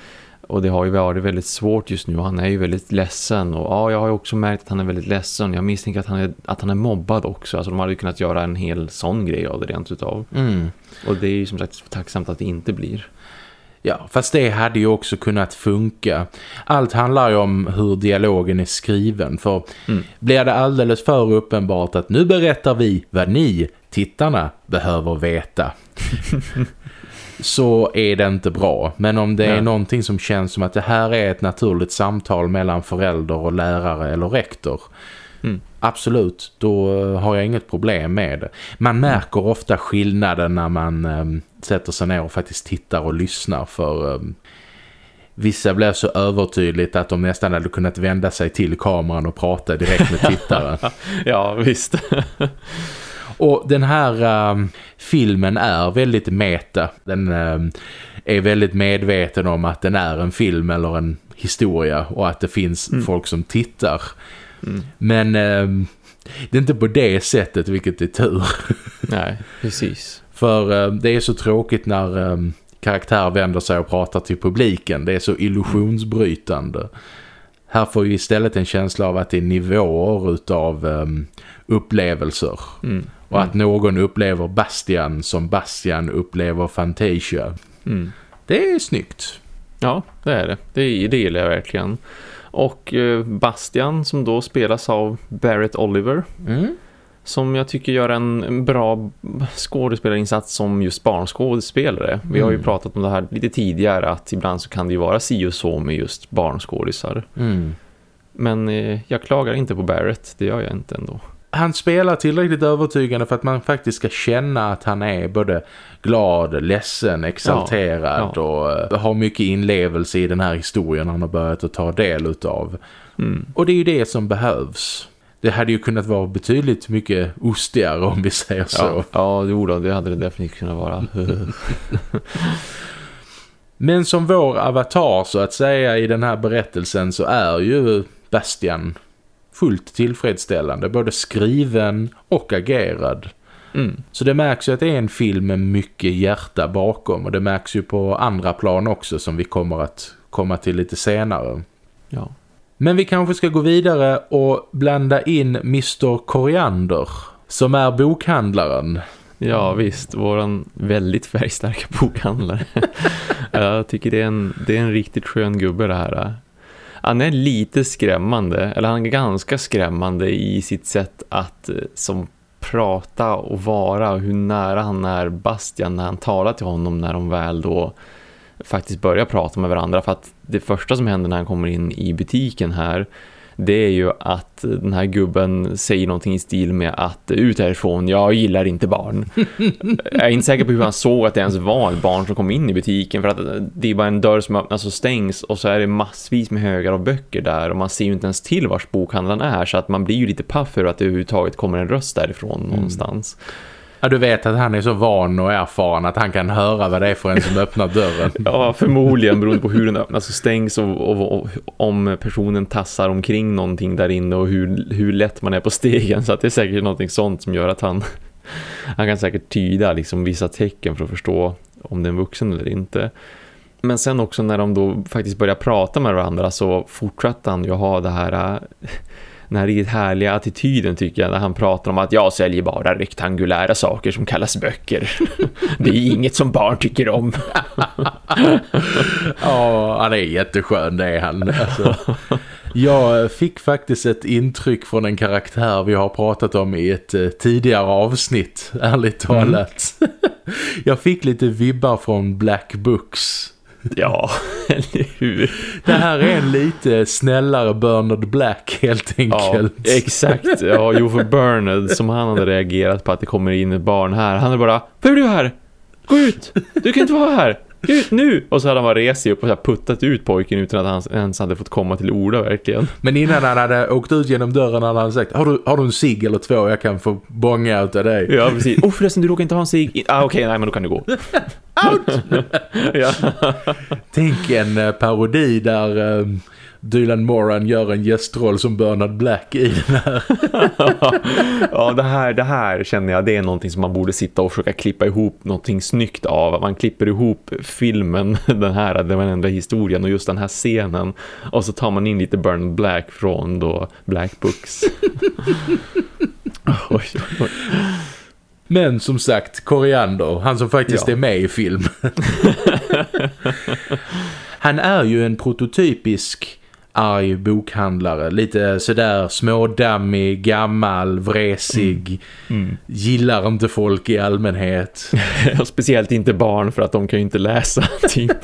Speaker 2: Och det har ju varit väldigt svårt just nu. Han är ju väldigt ledsen. Och ja, jag har ju också märkt att han är väldigt ledsen. Jag misstänker att han är, att han är mobbad också. Alltså de hade ju kunnat göra en hel sån grej av det rent utav.
Speaker 1: Mm.
Speaker 2: Och det är ju som sagt tacksamt att det inte blir.
Speaker 1: Ja, fast det hade ju också kunnat funka. Allt handlar ju om hur dialogen är skriven. För
Speaker 2: Mm.
Speaker 1: blir det alldeles för uppenbart att nu berättar vi vad ni, tittarna, behöver veta. *laughs* så är det inte bra. Men om det är
Speaker 2: Nej.
Speaker 1: någonting som känns som att det här är ett naturligt samtal mellan förälder och lärare eller rektor.
Speaker 2: Mm.
Speaker 1: Absolut, då eh, har jag inget problem med det. Man märker ofta skillnaden när man ehm, sätter sig ner och faktiskt tittar och lyssnar för ehm, vissa blev så övertydligt att de nästan hade kunnat vända sig till kameran och prata direkt med *laughs* tittaren.
Speaker 2: Ja, visst. *laughs*
Speaker 1: Och den här ehm, filmen är väldigt meta. Den ehm, är väldigt medveten om att den är en film eller en historia och att det finns
Speaker 2: Mm.
Speaker 1: folk som tittar.
Speaker 2: Mm.
Speaker 1: Men ehm, det är inte på det sättet vilket är tur. *laughs*
Speaker 2: Nej, precis.
Speaker 1: För eh, det är så tråkigt när eh, karaktär vänder sig och pratar till publiken. Det är så illusionsbrytande. Här får vi istället en känsla av att det är nivåer utav eh, upplevelser.
Speaker 2: Mm.
Speaker 1: Och att någon upplever Bastian som Bastian upplever Fantasia.
Speaker 2: Mm.
Speaker 1: Det är snyggt.
Speaker 2: Ja, det är det. Det, det gillar jag verkligen. Och eh, Bastian som då spelas av Barrett Oliver
Speaker 1: Mm.
Speaker 2: som jag tycker gör en, bra skådespelarinsats som just barnskådespelare. Vi har ju
Speaker 1: Mm.
Speaker 2: pratat om det här lite tidigare att ibland så kan det ju vara si och så med just barnskådisar.
Speaker 1: Mm.
Speaker 2: Men eh, jag klagar inte på Barrett, det gör jag inte ändå.
Speaker 1: Han spelar tillräckligt övertygande för att man faktiskt ska känna att han är både glad, ledsen, exalterad
Speaker 2: Ja,
Speaker 1: och eh, har mycket inlevelse i den här historien han har börjat att ta del utav.
Speaker 2: Mm.
Speaker 1: Och det är ju det som behövs. Det hade ju kunnat vara betydligt mycket ostigare om vi säger så.
Speaker 2: Ja, ja jo då, det hade det definitivt kunnat vara. *laughs*
Speaker 1: Men som vår avatar så att säga i den här berättelsen så är ju Bastian fullt tillfredsställande. Både skriven och agerad. Mm. Så det märks ju att det är en film med mycket hjärta bakom. Och det märks ju på andra plan också som vi kommer att komma till lite senare.
Speaker 2: Ja.
Speaker 1: Men vi kanske ska gå vidare och blanda in Mr. Koriander som är bokhandlaren.
Speaker 2: Ja visst, våran väldigt färgstarka bokhandlare. *laughs* Jag tycker det är, en, det är en riktigt skön gubbe det här. Han är lite skrämmande, eller han är ganska skrämmande i sitt sätt att eh, som prata och vara och hur nära han är Bastian när han talar till honom när de väl då faktiskt börjar prata med varandra. För att det första som händer när han kommer in i butiken här det är ju att den här gubben säger någonting i stil med att ut härifrån, jag gillar inte barn. *laughs* jag är inte säker på hur han såg att det ens var barn som kom in i butiken för att det är bara en dörr som öppnas och stängs och så är det massvis med högar av böcker där och man ser ju inte ens till vars bokhandlaren är så att man blir ju lite paff för att det överhuvudtaget kommer en röst därifrån mm. någonstans.
Speaker 1: Ja, du vet att han är så van och erfaren att han kan höra vad det är för en som öppnar dörren. *laughs*
Speaker 2: ja, förmodligen beroende på hur den öppnas och stängs och, och, och, om personen tassar omkring någonting där inne och hur, hur lätt man är på stegen. Så att det är säkert någonting sånt som gör att han, han kan säkert tyda liksom vissa tecken för att förstå om det är en vuxen eller inte. Men sen också när de då faktiskt börjar prata med varandra så fortsätter han ju ha det här den här riktigt härliga attityden tycker jag när han pratar om att jag säljer bara rektangulära saker som kallas böcker. *laughs* det är inget som barn tycker om. *laughs*
Speaker 1: ja, han är jätteskön det är han. Alltså, jag fick faktiskt ett intryck från en karaktär vi har pratat om i ett eh, tidigare avsnitt, ärligt mm. talat. Mm. *laughs* jag fick lite vibbar från Black Books
Speaker 2: Ja, *laughs* eller hur?
Speaker 1: Det här är en lite snällare Bernard Black helt enkelt.
Speaker 2: Ja, exakt. Ja, jo för Bernard som han hade reagerat på att det kommer in ett barn här. Han är bara, vad är du här? Gå ut! Du kan inte vara här! Ut nu! Och så hade han bara rest sig upp och puttat ut pojken utan att han ens hade fått komma till orda verkligen.
Speaker 1: Men innan han hade åkt ut genom dörren hade han sagt, har du, har du en cigg eller två jag kan få bånga ut av dig?
Speaker 2: Ja, precis. Oh förresten, du råkar inte ha en cigg. Ah, Okej, okay, nej men då kan du gå.
Speaker 1: Out! *laughs* ja. Tänk en uh, parodi där... Uh, Dylan Moran gör en gästroll som Bernard Black i den här. *laughs*
Speaker 2: ja, det här, det här känner jag, det är någonting som man borde sitta och försöka klippa ihop någonting snyggt av. Man klipper ihop filmen, *laughs* den här, den enda historien och just den här scenen. Och så tar man in lite Bernard Black från då Black Books. *laughs* oj, oj.
Speaker 1: Men som sagt, Koriander, han som faktiskt ja. är med i film. han är ju en prototypisk arg bokhandlare. Lite sådär smådammig, gammal, vresig. Mm. Mm. Gillar inte folk i allmänhet. *laughs*
Speaker 2: Speciellt inte barn för att de kan ju inte läsa, *laughs* typ.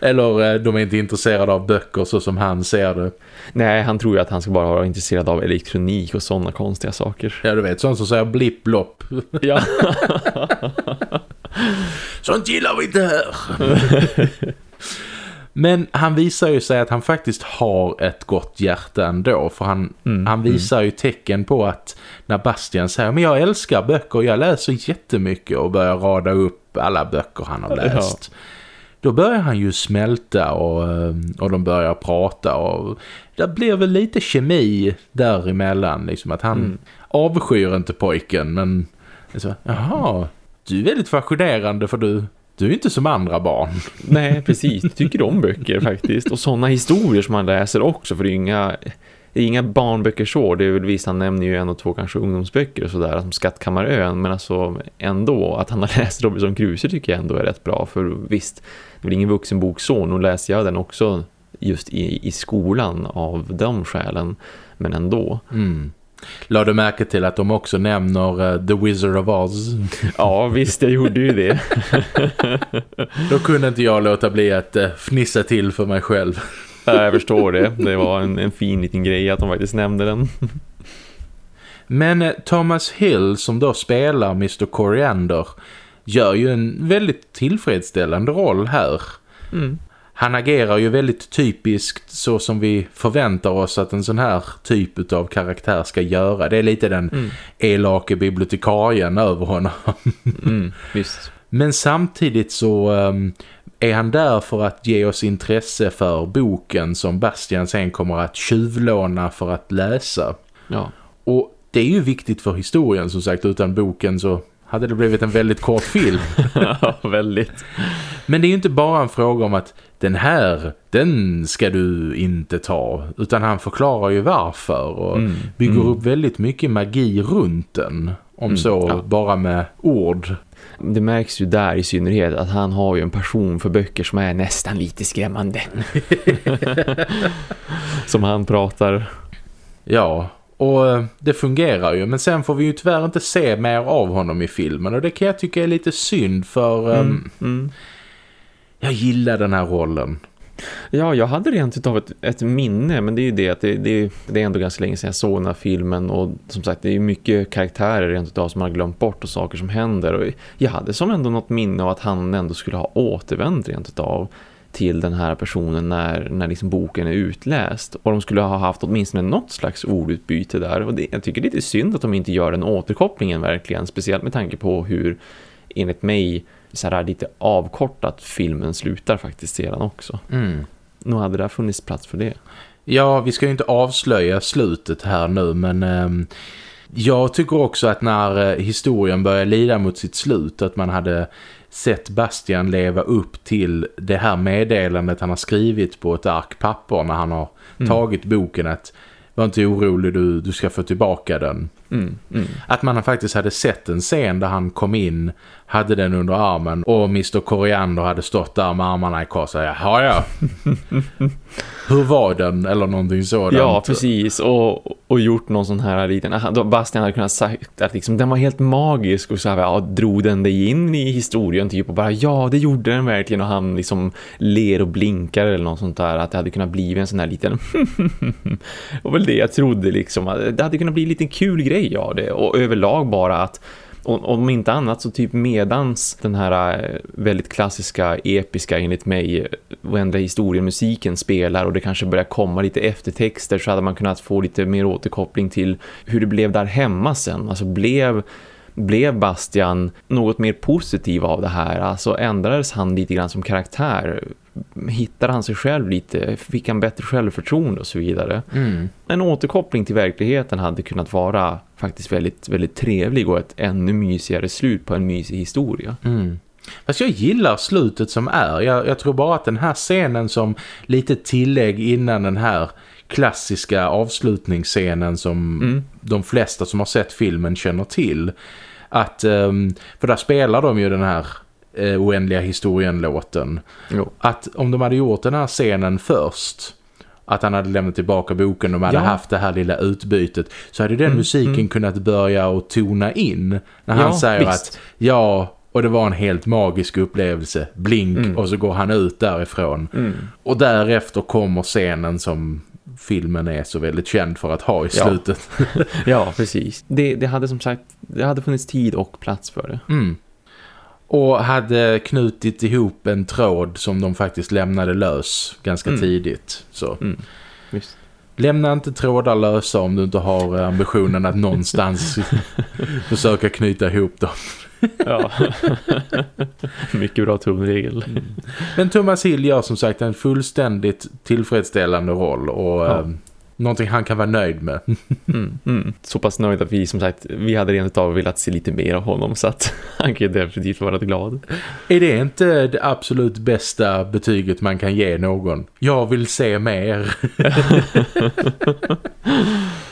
Speaker 1: Eller eh, de är inte intresserade av böcker så som han ser det.
Speaker 2: Nej, han tror ju att han ska bara vara intresserad av elektronik och sådana konstiga saker.
Speaker 1: Ja, du vet, sånt som säger blipp-blopp. Ja. *laughs* sånt gillar vi inte här. Men han visar ju sig att han faktiskt har ett gott hjärta ändå. För han, mm, han mm. visar mm. ju tecken på att när Bastian säger men jag älskar böcker, jag läser jättemycket och börjar rada upp alla böcker han har läst. Ja. Då börjar han ju smälta och, eh, och de börjar prata och det blir väl lite kemi däremellan. Liksom att han mm. avskyr inte pojken men så, jaha, du är väldigt fascinerande för du du är inte som andra barn. *laughs*
Speaker 2: Nej, precis. Du tycker om böcker faktiskt. Och sådana historier som man läser också. För det är inga, det är inga barnböcker så. Det är väl visst, han nämner ju en och två kanske ungdomsböcker och sådär. Som Skattkammarön. Men alltså ändå, att han har *laughs* läst Robinson Crusoe tycker jag ändå är rätt bra. För visst, det är ingen vuxenbok så. Nu läser jag den också just i, i skolan av de skälen. Men ändå.
Speaker 1: Mm. La du märke till att de också nämner uh, The Wizard of Oz? *laughs*
Speaker 2: Ja, visst, jag gjorde ju det. *laughs*
Speaker 1: Då kunde inte jag låta bli att uh, fnissa till för mig själv.
Speaker 2: Ja, jag förstår det. Det var en, en fin liten grej att de faktiskt nämnde den.
Speaker 1: Men uh, Thomas Hill som då spelar Mr. Coriander gör ju en väldigt tillfredsställande roll här. Mm han agerar ju väldigt typiskt så som vi förväntar oss att en sån här typ av karaktär ska göra. Det är lite den mm. elake bibliotekarien över honom. *laughs*
Speaker 2: mm, visst.
Speaker 1: Men samtidigt så um, är han där för att ge oss intresse för boken som Bastian sen kommer att tjuvlåna för att läsa.
Speaker 2: Ja.
Speaker 1: Och det är ju viktigt för historien som sagt. Utan boken så hade det blivit en väldigt kort film. *laughs*
Speaker 2: ja, väldigt.
Speaker 1: Men det är ju inte bara en fråga om att den här, den ska du inte ta. Utan han förklarar ju varför och mm. bygger mm. upp väldigt mycket magi runt den. Om mm. så ja. bara med ord.
Speaker 2: Det märks ju där i synnerhet att han har ju en passion för böcker som är nästan lite skrämmande. *laughs* som han pratar.
Speaker 1: Ja, och eh, det fungerar ju. Men sen får vi ju tyvärr inte se mer av honom i filmen. Och det kan jag tycka är lite synd för... Mm, um. Jag gillar den här rollen.
Speaker 2: Ja, jag hade rent utav ett, ett minne, men det är ju det att det, det, det, är ändå ganska länge sedan jag såg den här filmen och som sagt, det är ju mycket karaktärer rent utav som man har glömt bort och saker som händer och jag hade som ändå något minne av att han ändå skulle ha återvänt rent utav till den här personen när, när liksom boken är utläst och de skulle ha haft åtminstone något slags ordutbyte där och det, jag tycker det är lite synd att de inte gör den återkopplingen verkligen, speciellt med tanke på hur enligt mig så här lite avkortat filmen slutar faktiskt sedan också.
Speaker 1: Mm.
Speaker 2: Nu hade det funnits plats för det.
Speaker 1: Ja, vi ska ju inte avslöja slutet här nu men eh, jag tycker också att när eh, historien börjar lida mot sitt slut att man hade sett Bastian leva upp till det här meddelandet han har skrivit på ett ark papper när han har mm. tagit boken att var inte orolig, du, du ska få tillbaka den.
Speaker 2: Mm, mm.
Speaker 1: Att man faktiskt hade sett en scen där han kom in, hade den under armen och Mr. Koriander hade stått där med armarna i kors och ja, ja. *laughs* Hur var den? Eller någonting sådant.
Speaker 2: Ja, precis. Och, och gjort någon sån här liten... Bastian hade kunnat sagt att liksom, den var helt magisk och så här, ja, drog den dig in i historien typ och bara, ja, det gjorde den verkligen och han liksom ler och blinkar eller något sånt där. Att det hade kunnat bli en sån här liten... *laughs* och väl det jag trodde liksom. Det hade kunnat bli en liten kul grej av det. Och överlag bara att om inte annat så typ medans den här eh, väldigt klassiska, episka enligt mig eh, varenda historiemusiken spelar och det kanske börjar komma lite eftertexter så hade man kunnat få lite mer återkoppling till hur det blev där hemma sen. Alltså blev blev Bastian något mer positiv av det här? Alltså ändrades han lite grann som karaktär? Hittade han sig själv lite? Fick han bättre självförtroende och så vidare?
Speaker 1: Mm.
Speaker 2: En återkoppling till verkligheten hade kunnat vara faktiskt väldigt, väldigt trevlig och ett ännu mysigare slut på en mysig historia.
Speaker 1: Mm. Fast jag gillar slutet som är. Jag, jag, tror bara att den här scenen som lite tillägg innan den här klassiska avslutningsscenen som mm. de flesta som har sett filmen känner till att, um, för där spelar de ju den här uh, oändliga historien-låten. Att om de hade gjort den här scenen först att han hade lämnat tillbaka boken och hade ja. haft det här lilla utbytet så hade den mm, musiken mm. kunnat börja och tona in när han ja, säger visst. att ja, och det var en helt magisk upplevelse blink mm. och så går han ut därifrån
Speaker 2: mm.
Speaker 1: och därefter kommer scenen som filmen är så väldigt känd för att ha i slutet. *laughs*
Speaker 2: Ja, ja *laughs* precis. Det, det, hade som sagt det hade funnits tid och plats för det.
Speaker 1: Och hade knutit ihop en tråd som de faktiskt lämnade lös ganska mm. tidigt. Så.
Speaker 2: Mm.
Speaker 1: Lämna inte trådar lösa om du inte har ambitionen att någonstans *laughs* försöka knyta ihop dem.
Speaker 2: ja, *laughs* mycket bra tumregel. Mm.
Speaker 1: Men Thomas Hill gör som sagt en fullständigt tillfredsställande roll och ja. Någonting han kan vara nöjd med. *laughs*
Speaker 2: mm, mm. Så pass nöjd att vi som sagt, vi hade rent av velat se lite mer av honom så att *laughs* han kan definitivt vara glad.
Speaker 1: Är det inte det absolut bästa betyget man kan ge någon? Jag vill se mer. *laughs*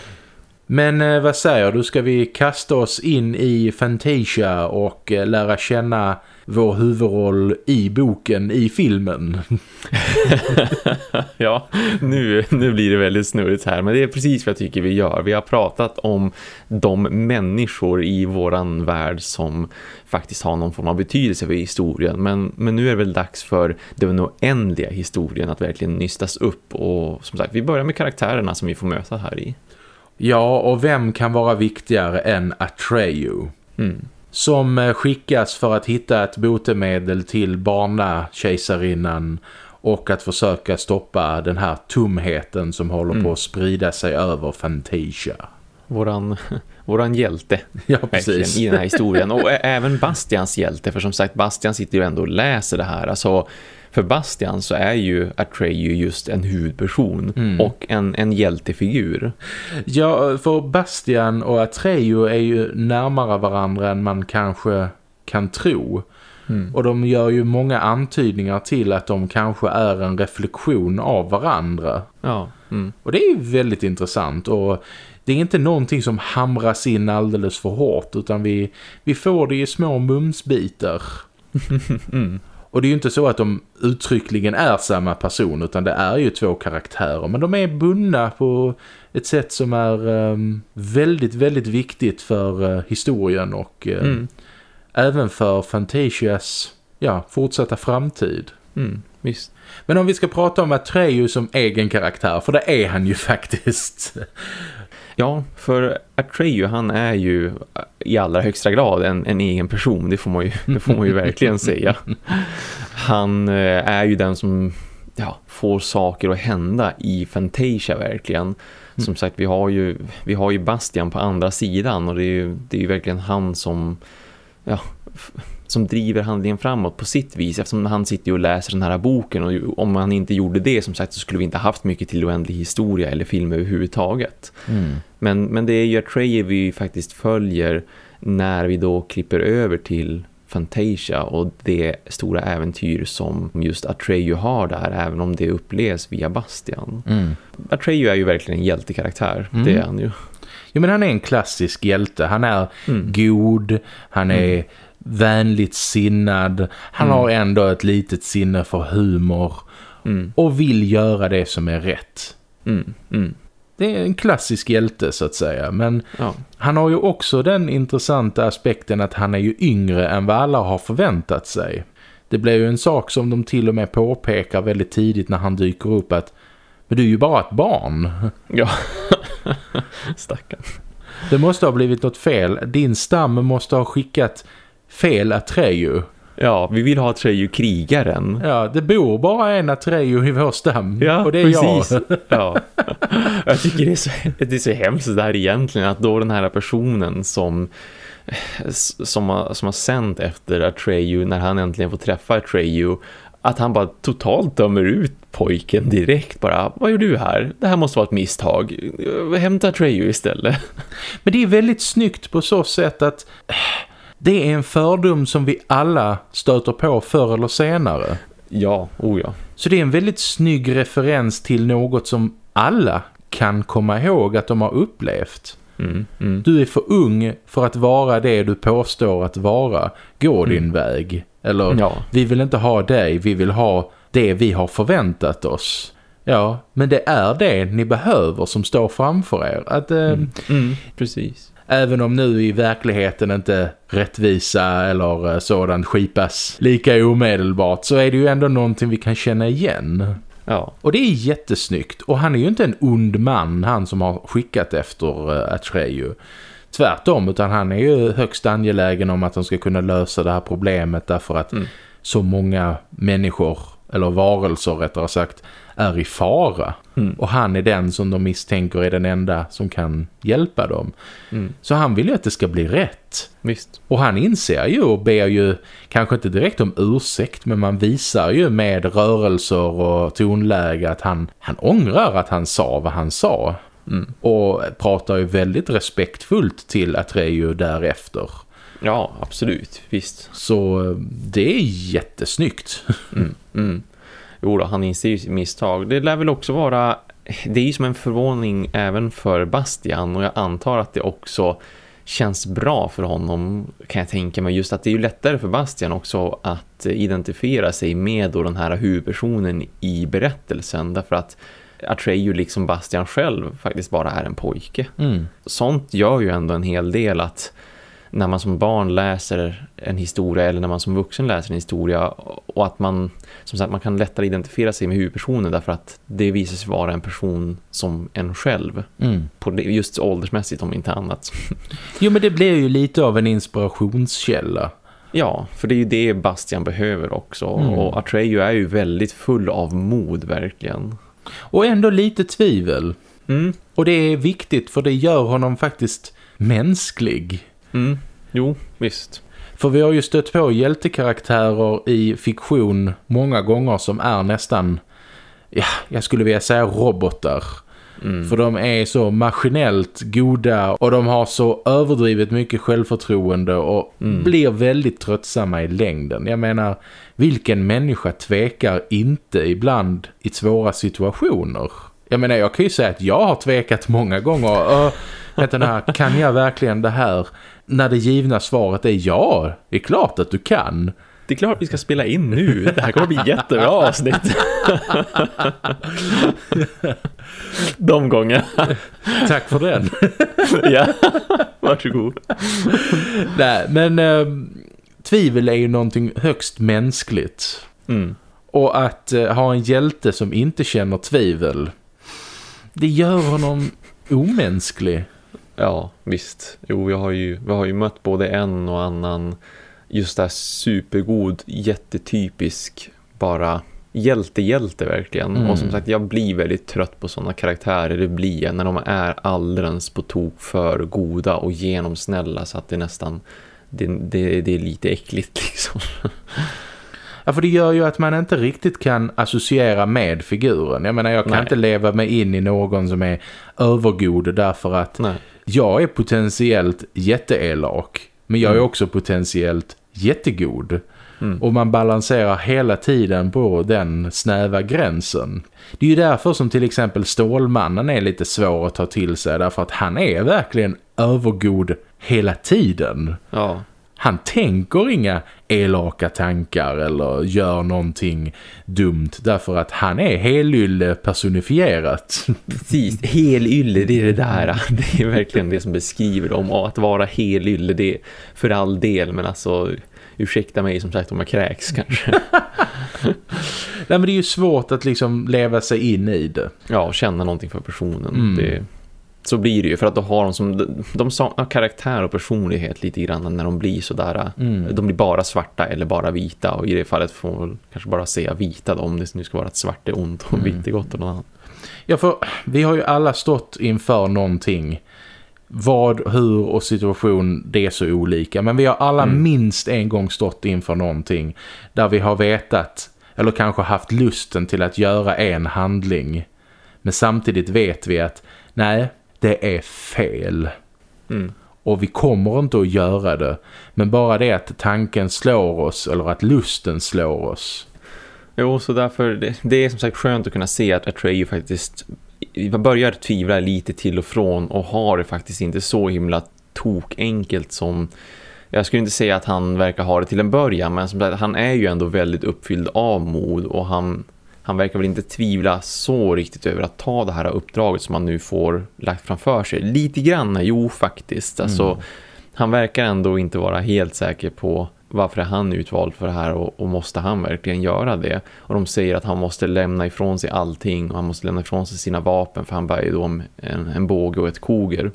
Speaker 1: Men eh, vad säger du? Ska vi kasta oss in i Fantasia och eh, lära känna vår huvudroll i boken, i filmen? *laughs*
Speaker 2: ja, nu, nu blir det väldigt snurrigt här. Men det är precis vad jag tycker vi gör. Vi har pratat om de människor i våran värld som faktiskt har någon form av betydelse för historien. Men, men nu är det väl dags för den oändliga historien att verkligen nystas upp. Och som sagt, vi börjar med karaktärerna som vi får möta här i.
Speaker 1: Ja, och vem kan vara viktigare än Atreyu?
Speaker 2: Mm.
Speaker 1: Som eh, skickas för att hitta ett botemedel till barnakejsarinnan och att försöka stoppa den här tomheten som håller mm. på att sprida sig över Fantasia.
Speaker 2: våran, *laughs* våran hjälte
Speaker 1: ja, precis.
Speaker 2: i den här historien. *laughs* Och även Bastians hjälte, för som sagt Bastian sitter ju ändå och läser det här. Alltså, för Bastian så är ju Atreyu just en huvudperson mm. och en, en hjältefigur.
Speaker 1: Ja, för Bastian och Atreyu är ju närmare varandra än man kanske kan tro. Mm. Och de gör ju många antydningar till att de kanske är en reflektion av varandra.
Speaker 2: Ja.
Speaker 1: Mm. Och det är ju väldigt intressant och det är inte någonting som hamras in alldeles för hårt utan vi, vi får det i små mumsbitar. *laughs* mm. Och det är ju inte så att de uttryckligen är samma person utan det är ju två karaktärer. Men de är bundna på ett sätt som är um, väldigt, väldigt viktigt för uh, historien och uh, mm. även för Fantasias ja, fortsatta framtid.
Speaker 2: Mm, visst.
Speaker 1: Men om vi ska prata om Atreyu som egen karaktär, för det är han ju *laughs* faktiskt.
Speaker 2: Ja, för Atreyu han är ju i allra högsta grad en, en egen person, det får man ju, det får man ju verkligen säga. Han eh, är ju den som ja, får saker att hända i Fantasia verkligen. Som mm. sagt, vi har ju, vi har ju Bastian på andra sidan och det är ju, det är ju verkligen han som ja, som driver handlingen framåt på sitt vis eftersom han sitter och läser den här boken och om han inte gjorde det som sagt så skulle vi inte haft mycket till oändlig historia eller film överhuvudtaget.
Speaker 1: Mm.
Speaker 2: Men, men det är ju Atreyu vi faktiskt följer när vi då klipper över till Fantasia och det stora äventyr som just Atreyu har där även om det upplevs via Bastian.
Speaker 1: Mm.
Speaker 2: Atreyu är ju verkligen en hjältekaraktär, mm. det är han ju.
Speaker 1: Jo men han är en klassisk hjälte, han är mm. god, han är mm vänligt sinnad. Han mm. har ändå ett litet sinne för humor.
Speaker 2: Mm.
Speaker 1: Och vill göra det som är rätt.
Speaker 2: Mm. mm.
Speaker 1: Det är en klassisk hjälte så att säga. Men
Speaker 2: ja.
Speaker 1: han har ju också den intressanta aspekten att han är ju yngre än vad alla har förväntat sig. Det blir ju en sak som de till och med påpekar väldigt tidigt när han dyker upp att men du är ju bara ett barn.
Speaker 2: Ja, *laughs* stackarn.
Speaker 1: Det måste ha blivit något fel. Din stam måste ha skickat fel Atreyu.
Speaker 2: Ja, vi vill ha Atreyu krigaren.
Speaker 1: Ja, det bor bara en Atreyu i vår stam.
Speaker 2: Ja,
Speaker 1: och det är
Speaker 2: precis.
Speaker 1: jag.
Speaker 2: ja. *laughs* Jag tycker det är, så, det är så hemskt där egentligen att då den här personen som som har, som har sänt efter Atreyu när han äntligen får träffa Atreyu att han bara totalt dömer ut pojken direkt bara, vad gör du här? Det här måste vara ett misstag. Hämta Atreyu istället.
Speaker 1: Men det är väldigt snyggt på så sätt att det är en fördom som vi alla stöter på förr eller senare.
Speaker 2: Ja, oh ja.
Speaker 1: Så det är en väldigt snygg referens till något som alla kan komma ihåg att de har upplevt.
Speaker 2: Mm, mm.
Speaker 1: Du är för ung för att vara det du påstår att vara. Gå mm. din väg. Eller
Speaker 2: ja.
Speaker 1: vi vill inte ha dig, vi vill ha det vi har förväntat oss. Ja, men det är det ni behöver som står framför er. Att, eh,
Speaker 2: mm, mm. precis.
Speaker 1: Även om nu i verkligheten inte rättvisa eller eh, sådant skipas lika omedelbart så är det ju ändå någonting vi kan känna igen.
Speaker 2: Ja.
Speaker 1: Och det är jättesnyggt. Och han är ju inte en ond man, han som har skickat efter uh, Atreyu. Tvärtom, utan han är ju högst angelägen om att de ska kunna lösa det här problemet därför att mm. så många människor, eller varelser rättare sagt, är i fara.
Speaker 2: Mm.
Speaker 1: Och han är den som de misstänker är den enda som kan hjälpa dem.
Speaker 2: Mm.
Speaker 1: Så han vill ju att det ska bli rätt.
Speaker 2: Visst.
Speaker 1: Och han inser ju och ber ju, kanske inte direkt om ursäkt, men man visar ju med rörelser och tonläge att han, han ångrar att han sa vad han sa.
Speaker 2: Mm.
Speaker 1: Och pratar ju väldigt respektfullt till Atreyu därefter.
Speaker 2: Ja, absolut. Visst.
Speaker 1: Så eh, det är jättesnyggt.
Speaker 2: Mm. Mm. Jo då, han inser ju sitt misstag. Det lär väl också vara... Det är ju som en förvåning även för Bastian och jag antar att det också känns bra för honom kan jag tänka mig. Just att det är ju lättare för Bastian också att identifiera sig med då den här huvudpersonen i berättelsen därför att Atreyu liksom Bastian själv faktiskt bara är en pojke.
Speaker 1: Mm.
Speaker 2: Sånt gör ju ändå en hel del att när man som barn läser en historia eller när man som vuxen läser en historia och att man som sagt man kan lättare identifiera sig med huvudpersonen därför att det visar sig vara en person som en själv
Speaker 1: mm.
Speaker 2: på det, just åldersmässigt om inte annat. *laughs*
Speaker 1: Jo men det blir ju lite av en inspirationskälla.
Speaker 2: Ja, för det är ju det Bastian behöver också mm. och Atreyu är ju väldigt full av mod verkligen.
Speaker 1: Och ändå lite tvivel.
Speaker 2: Mm.
Speaker 1: Och det är viktigt för det gör honom faktiskt mänsklig.
Speaker 2: Mm. Jo, visst.
Speaker 1: För vi har ju stött på hjältekaraktärer i fiktion många gånger som är nästan, ja, jag skulle vilja säga robotar.
Speaker 2: Mm.
Speaker 1: För de är så maskinellt goda och de har så överdrivet mycket självförtroende och
Speaker 2: Mm.
Speaker 1: blir väldigt tröttsamma i längden. Jag menar, vilken människa tvekar inte ibland i svåra situationer? Jag menar, jag kan ju säga att jag har tvekat många gånger. Uh, vänta här, kan jag verkligen det här? När det givna svaret är ja, det är klart att du kan.
Speaker 2: Det är klart vi ska spela in nu. Det här kommer bli jättebra avsnitt. *laughs* De gånger.
Speaker 1: Tack för den. *laughs*
Speaker 2: ja, varsågod.
Speaker 1: Nej, men eh, tvivel är ju någonting högst mänskligt.
Speaker 2: Mm.
Speaker 1: Och att eh, ha en hjälte som inte känner tvivel, det gör honom omänsklig.
Speaker 2: Ja, visst. Jo, jag har ju, vi har ju mött både en och annan just där supergod, jättetypisk, bara hjälte-hjälte verkligen.
Speaker 1: Mm.
Speaker 2: Och som sagt, jag blir väldigt trött på sådana karaktärer. Det blir jag när de är alldeles på tok för goda och genomsnälla så att det nästan, det, det, det är lite äckligt *laughs* liksom.
Speaker 1: Ja, för det gör ju att man inte riktigt kan associera med figuren. Jag menar, jag kan
Speaker 2: Nej.
Speaker 1: inte leva mig in i någon som är övergod därför att
Speaker 2: Nej.
Speaker 1: Jag är potentiellt jätteelak. Men jag är
Speaker 2: Mm.
Speaker 1: också potentiellt jättegod.
Speaker 2: Mm.
Speaker 1: Och man balanserar hela tiden på den snäva gränsen. Det är ju därför som till exempel Stålmannen är lite svår att ta till sig. Därför att han är verkligen övergod hela tiden.
Speaker 2: Ja,
Speaker 1: Han tänker inga elaka tankar eller gör någonting dumt. Därför att han är helylle personifierat. *laughs*
Speaker 2: precis. Helylle, det är det där. *laughs* Det är verkligen det som beskriver dem. Och att vara helylle, det är för all del. Men alltså, ursäkta mig som sagt om jag kräks kanske. *laughs*
Speaker 1: Nej men det är ju svårt att liksom leva sig in i det.
Speaker 2: Ja, och känna någonting för personen.
Speaker 1: Mm.
Speaker 2: Det, så blir det ju. För att då har de som, de, de saknar karaktär och personlighet lite grann när de blir sådär.
Speaker 1: Mm.
Speaker 2: De blir bara svarta eller bara vita. Och i det fallet får man kanske bara säga vita då, om det nu ska vara att svart är ont och vitt är gott och något annat.
Speaker 1: Ja för vi har ju alla stått inför någonting. Vad, hur och situation det är så olika. Men vi har alla
Speaker 2: Mm.
Speaker 1: minst en gång stått inför någonting. Där vi har vetat eller kanske haft lusten till att göra en handling. Men samtidigt vet vi att nej, det är fel.
Speaker 2: Mm.
Speaker 1: Och vi kommer inte att göra det. Men bara det att tanken slår oss eller att lusten slår oss.
Speaker 2: Jo, så därför, det, det är som sagt skönt att kunna se att Atreyu faktiskt jag börjar tvivla lite till och från och har det faktiskt inte så himla tok enkelt som jag skulle inte säga att han verkar ha det till en början men som sagt, han är ju ändå väldigt uppfylld av mod och han, han verkar väl inte tvivla så riktigt över att ta det här uppdraget som han nu får lagt framför sig. Lite grann, jo faktiskt. Alltså,
Speaker 1: Mm.
Speaker 2: Han verkar ändå inte vara helt säker på varför är han utvald för det här och, och måste han verkligen göra det? Och de säger att han måste lämna ifrån sig allting och han måste lämna ifrån sig sina vapen för han bär ju då en, en båge och ett koger.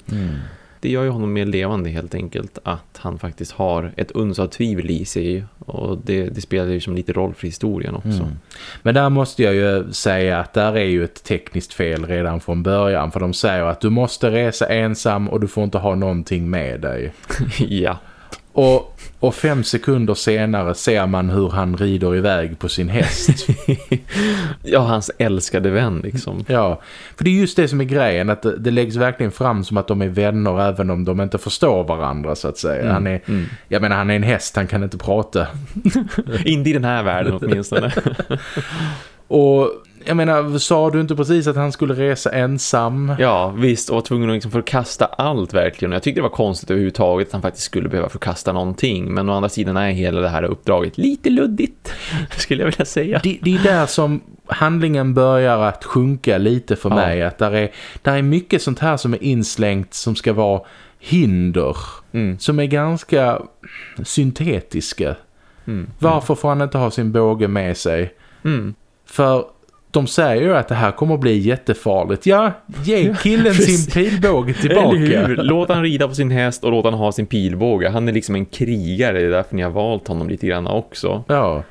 Speaker 2: Det gör ju honom mer levande helt enkelt att han faktiskt har ett uns av tvivel i sig och det, det spelar ju som lite roll för historien också.
Speaker 1: Mm. Men där måste jag ju säga att där är ju ett tekniskt fel redan från början. För de säger att du måste resa ensam och du får inte ha någonting med dig. *laughs*
Speaker 2: ja.
Speaker 1: Och, och fem sekunder senare ser man hur han rider iväg på sin häst. *laughs*
Speaker 2: ja, hans älskade vän liksom.
Speaker 1: ja, för det är just det som är grejen. Att det, det läggs verkligen fram som att de är vänner även om de inte förstår varandra så att säga. Han är,
Speaker 2: Mm.
Speaker 1: jag menar han är en häst, han kan inte prata. *laughs*
Speaker 2: Inte i den här världen åtminstone. *laughs*
Speaker 1: Och jag menar, sa du inte precis att han skulle resa ensam?
Speaker 2: Ja, visst. Och var tvungen att liksom förkasta allt verkligen. Jag tyckte det var konstigt överhuvudtaget att han faktiskt skulle behöva förkasta någonting. Men å andra sidan är hela det här uppdraget lite luddigt, *laughs* skulle jag vilja säga.
Speaker 1: Det, det är där som handlingen börjar att sjunka lite för
Speaker 2: Ja.
Speaker 1: mig. Att där är, där är mycket sånt här som är inslängt som ska vara hinder.
Speaker 2: Mm.
Speaker 1: Som är ganska syntetiska.
Speaker 2: Mm.
Speaker 1: Varför får han inte ha sin båge med sig?
Speaker 2: Mm.
Speaker 1: För de säger ju att det här kommer att bli jättefarligt. Ja, ge killen sin pilbåge
Speaker 2: Eller hur?
Speaker 1: tillbaka.
Speaker 2: Låt han rida på sin häst och låt han ha sin pilbåge. Han är liksom en krigare, det är därför ni har valt honom lite grann också.
Speaker 1: Ja.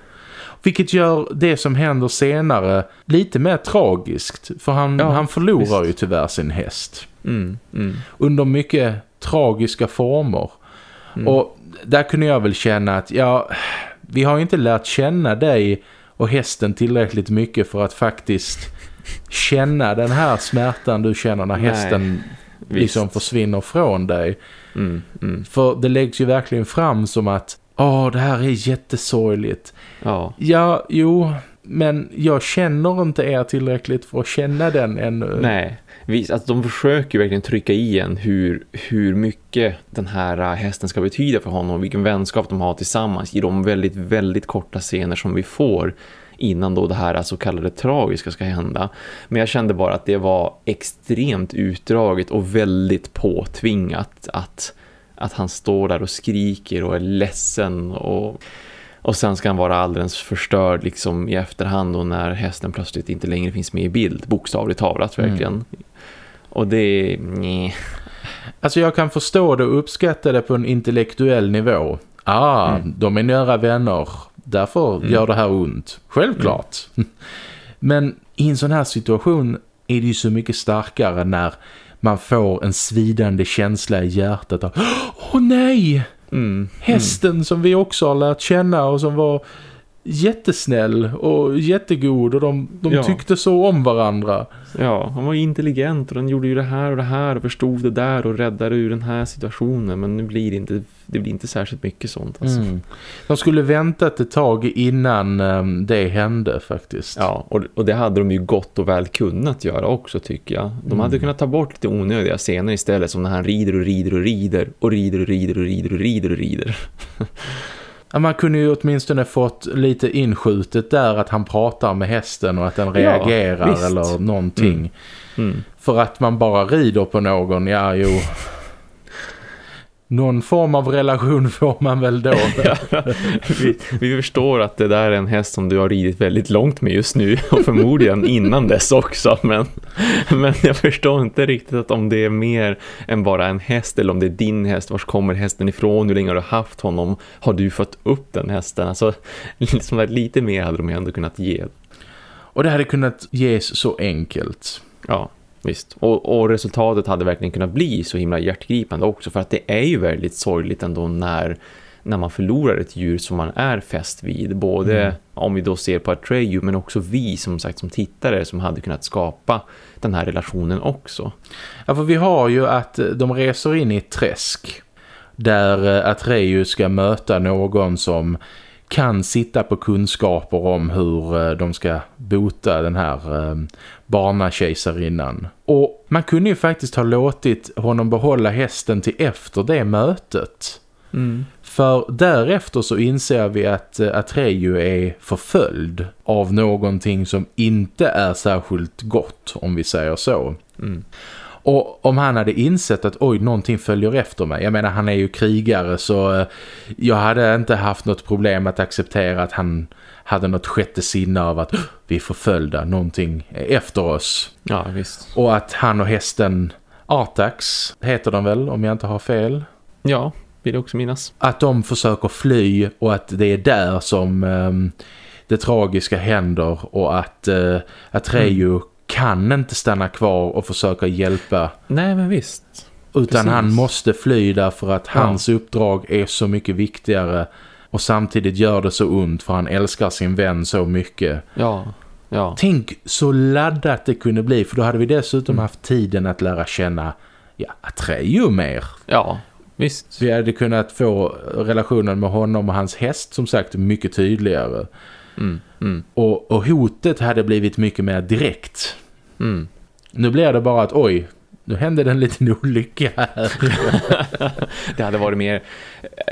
Speaker 1: Vilket gör det som händer senare lite mer tragiskt. För han,
Speaker 2: Ja,
Speaker 1: han förlorar
Speaker 2: visst.
Speaker 1: ju tyvärr sin häst.
Speaker 2: Mm, mm,
Speaker 1: Under mycket tragiska former.
Speaker 2: mm.
Speaker 1: Och där kunde jag väl känna att ja, vi har ju inte lärt känna dig och hästen tillräckligt mycket för att faktiskt känna den här smärtan du känner när
Speaker 2: Nej,
Speaker 1: hästen
Speaker 2: visst.
Speaker 1: liksom försvinner från dig.
Speaker 2: Mm, mm.
Speaker 1: För det läggs ju verkligen fram som att åh, det här är jättesorgligt.
Speaker 2: Ja,
Speaker 1: Ja, jo, men jag känner inte er tillräckligt för att känna den ännu.
Speaker 2: nej. Visst, alltså, de försöker verkligen trycka i en hur, hur mycket den här äh, hästen ska betyda för honom och vilken vänskap de har tillsammans i de väldigt, väldigt korta scener som vi får innan då det här äh, så kallade tragiska ska hända. Men jag kände bara att det var extremt utdraget och väldigt påtvingat att, att han står där och skriker och är ledsen och, och sen ska han vara alldeles förstörd liksom i efterhand och när hästen plötsligt inte längre finns med i bild, bokstavligt talat verkligen. Och det nej.
Speaker 1: Alltså jag kan förstå det och uppskatta det på en intellektuell nivå. Ah,
Speaker 2: Mm.
Speaker 1: de är nära vänner. Därför
Speaker 2: Mm.
Speaker 1: gör det här ont. Självklart. *laughs* Men i en sån här situation är det ju så mycket starkare när man får en svidande känsla i hjärtat *gasps* Åh nej!
Speaker 2: Mm,
Speaker 1: Hästen som vi också har lärt känna och som var jättesnäll och jättegod och de, de
Speaker 2: Ja.
Speaker 1: tyckte så om varandra.
Speaker 2: Ja, han var intelligent och den gjorde ju det här och det här och förstod det där och räddade ur den här situationen. Men nu blir det inte, det blir inte särskilt mycket sånt. Alltså.
Speaker 1: Mm. De skulle väntat ett tag innan ehm, det hände faktiskt.
Speaker 2: Ja, och, och det hade de ju gott och väl kunnat göra också tycker jag. De
Speaker 1: Mm.
Speaker 2: hade kunnat ta bort lite onödiga scener istället som när han rider och rider och rider och rider och rider och rider och rider och rider.
Speaker 1: Ja, *laughs* Man kunde ju åtminstone fått lite inskjutet där att han pratar med hästen och att den reagerar
Speaker 2: visst.
Speaker 1: eller någonting.
Speaker 2: Mm. Mm.
Speaker 1: För att man bara rider på någon, ja jo. Någon form av relation *laughs* får man väl då. *laughs*
Speaker 2: vi, vi förstår att det där är en häst som du har ridit väldigt långt med just nu *laughs* och förmodligen innan dess också men, men jag förstår inte riktigt att om det är mer än bara en häst eller om det är din häst, vars kommer hästen ifrån, hur länge har du haft honom, har du fått upp den hästen? Alltså liksom lite mer hade de ändå kunnat ge.
Speaker 1: Och det hade kunnat ges så enkelt.
Speaker 2: ja Visst, och, och resultatet hade verkligen kunnat bli så himla hjärtgripande också för att det är ju väldigt sorgligt ändå när, när man förlorar ett djur som man är fäst vid. Både
Speaker 1: Mm.
Speaker 2: om vi då ser på Atreyu men också vi som sagt som tittare som hade kunnat skapa den här relationen också.
Speaker 1: Ja, för vi har ju att de reser in i ett träsk där eh, Atreus ska möta någon som kan sitta på kunskaper om hur eh, de ska bota den här eh, barnakejsarinnan. Och man kunde ju faktiskt ha låtit honom behålla hästen till efter det mötet. För därefter så inser vi att eh, Atreyu är förföljd av någonting som inte är särskilt gott om vi säger så.
Speaker 2: Mm.
Speaker 1: Och om han hade insett att oj, någonting följer efter mig. Jag menar, han är ju krigare så eh, jag hade inte haft något problem att acceptera att han hade något sjätte sinne av att "Åh, vi är förföljda, någonting efter oss.
Speaker 2: Ja, visst.
Speaker 1: Och att han och hästen Artax heter de väl om jag inte har fel.
Speaker 2: Ja, vill jag också minnas.
Speaker 1: Att de försöker fly och att det är där som ehm, det tragiska händer och att uh, Atreyu kan inte stanna kvar och försöka hjälpa
Speaker 2: Nej, men visst.
Speaker 1: utan
Speaker 2: Precis.
Speaker 1: han måste fly därför att
Speaker 2: Ja.
Speaker 1: hans uppdrag är så mycket viktigare och samtidigt gör det så ont för han älskar sin vän så mycket.
Speaker 2: Ja, ja.
Speaker 1: Tänk så laddat det kunde bli för då hade vi dessutom
Speaker 2: Mm.
Speaker 1: haft tiden att lära känna ja, Atreyu mer.
Speaker 2: Ja, visst.
Speaker 1: Vi hade kunnat få relationen med honom och hans häst som sagt mycket tydligare.
Speaker 2: Mm, mm,
Speaker 1: Och, och hotet hade blivit mycket mer direkt.
Speaker 2: mm.
Speaker 1: Nu blir det bara att oj, nu hände det en liten olycka här. *laughs*
Speaker 2: det hade varit mer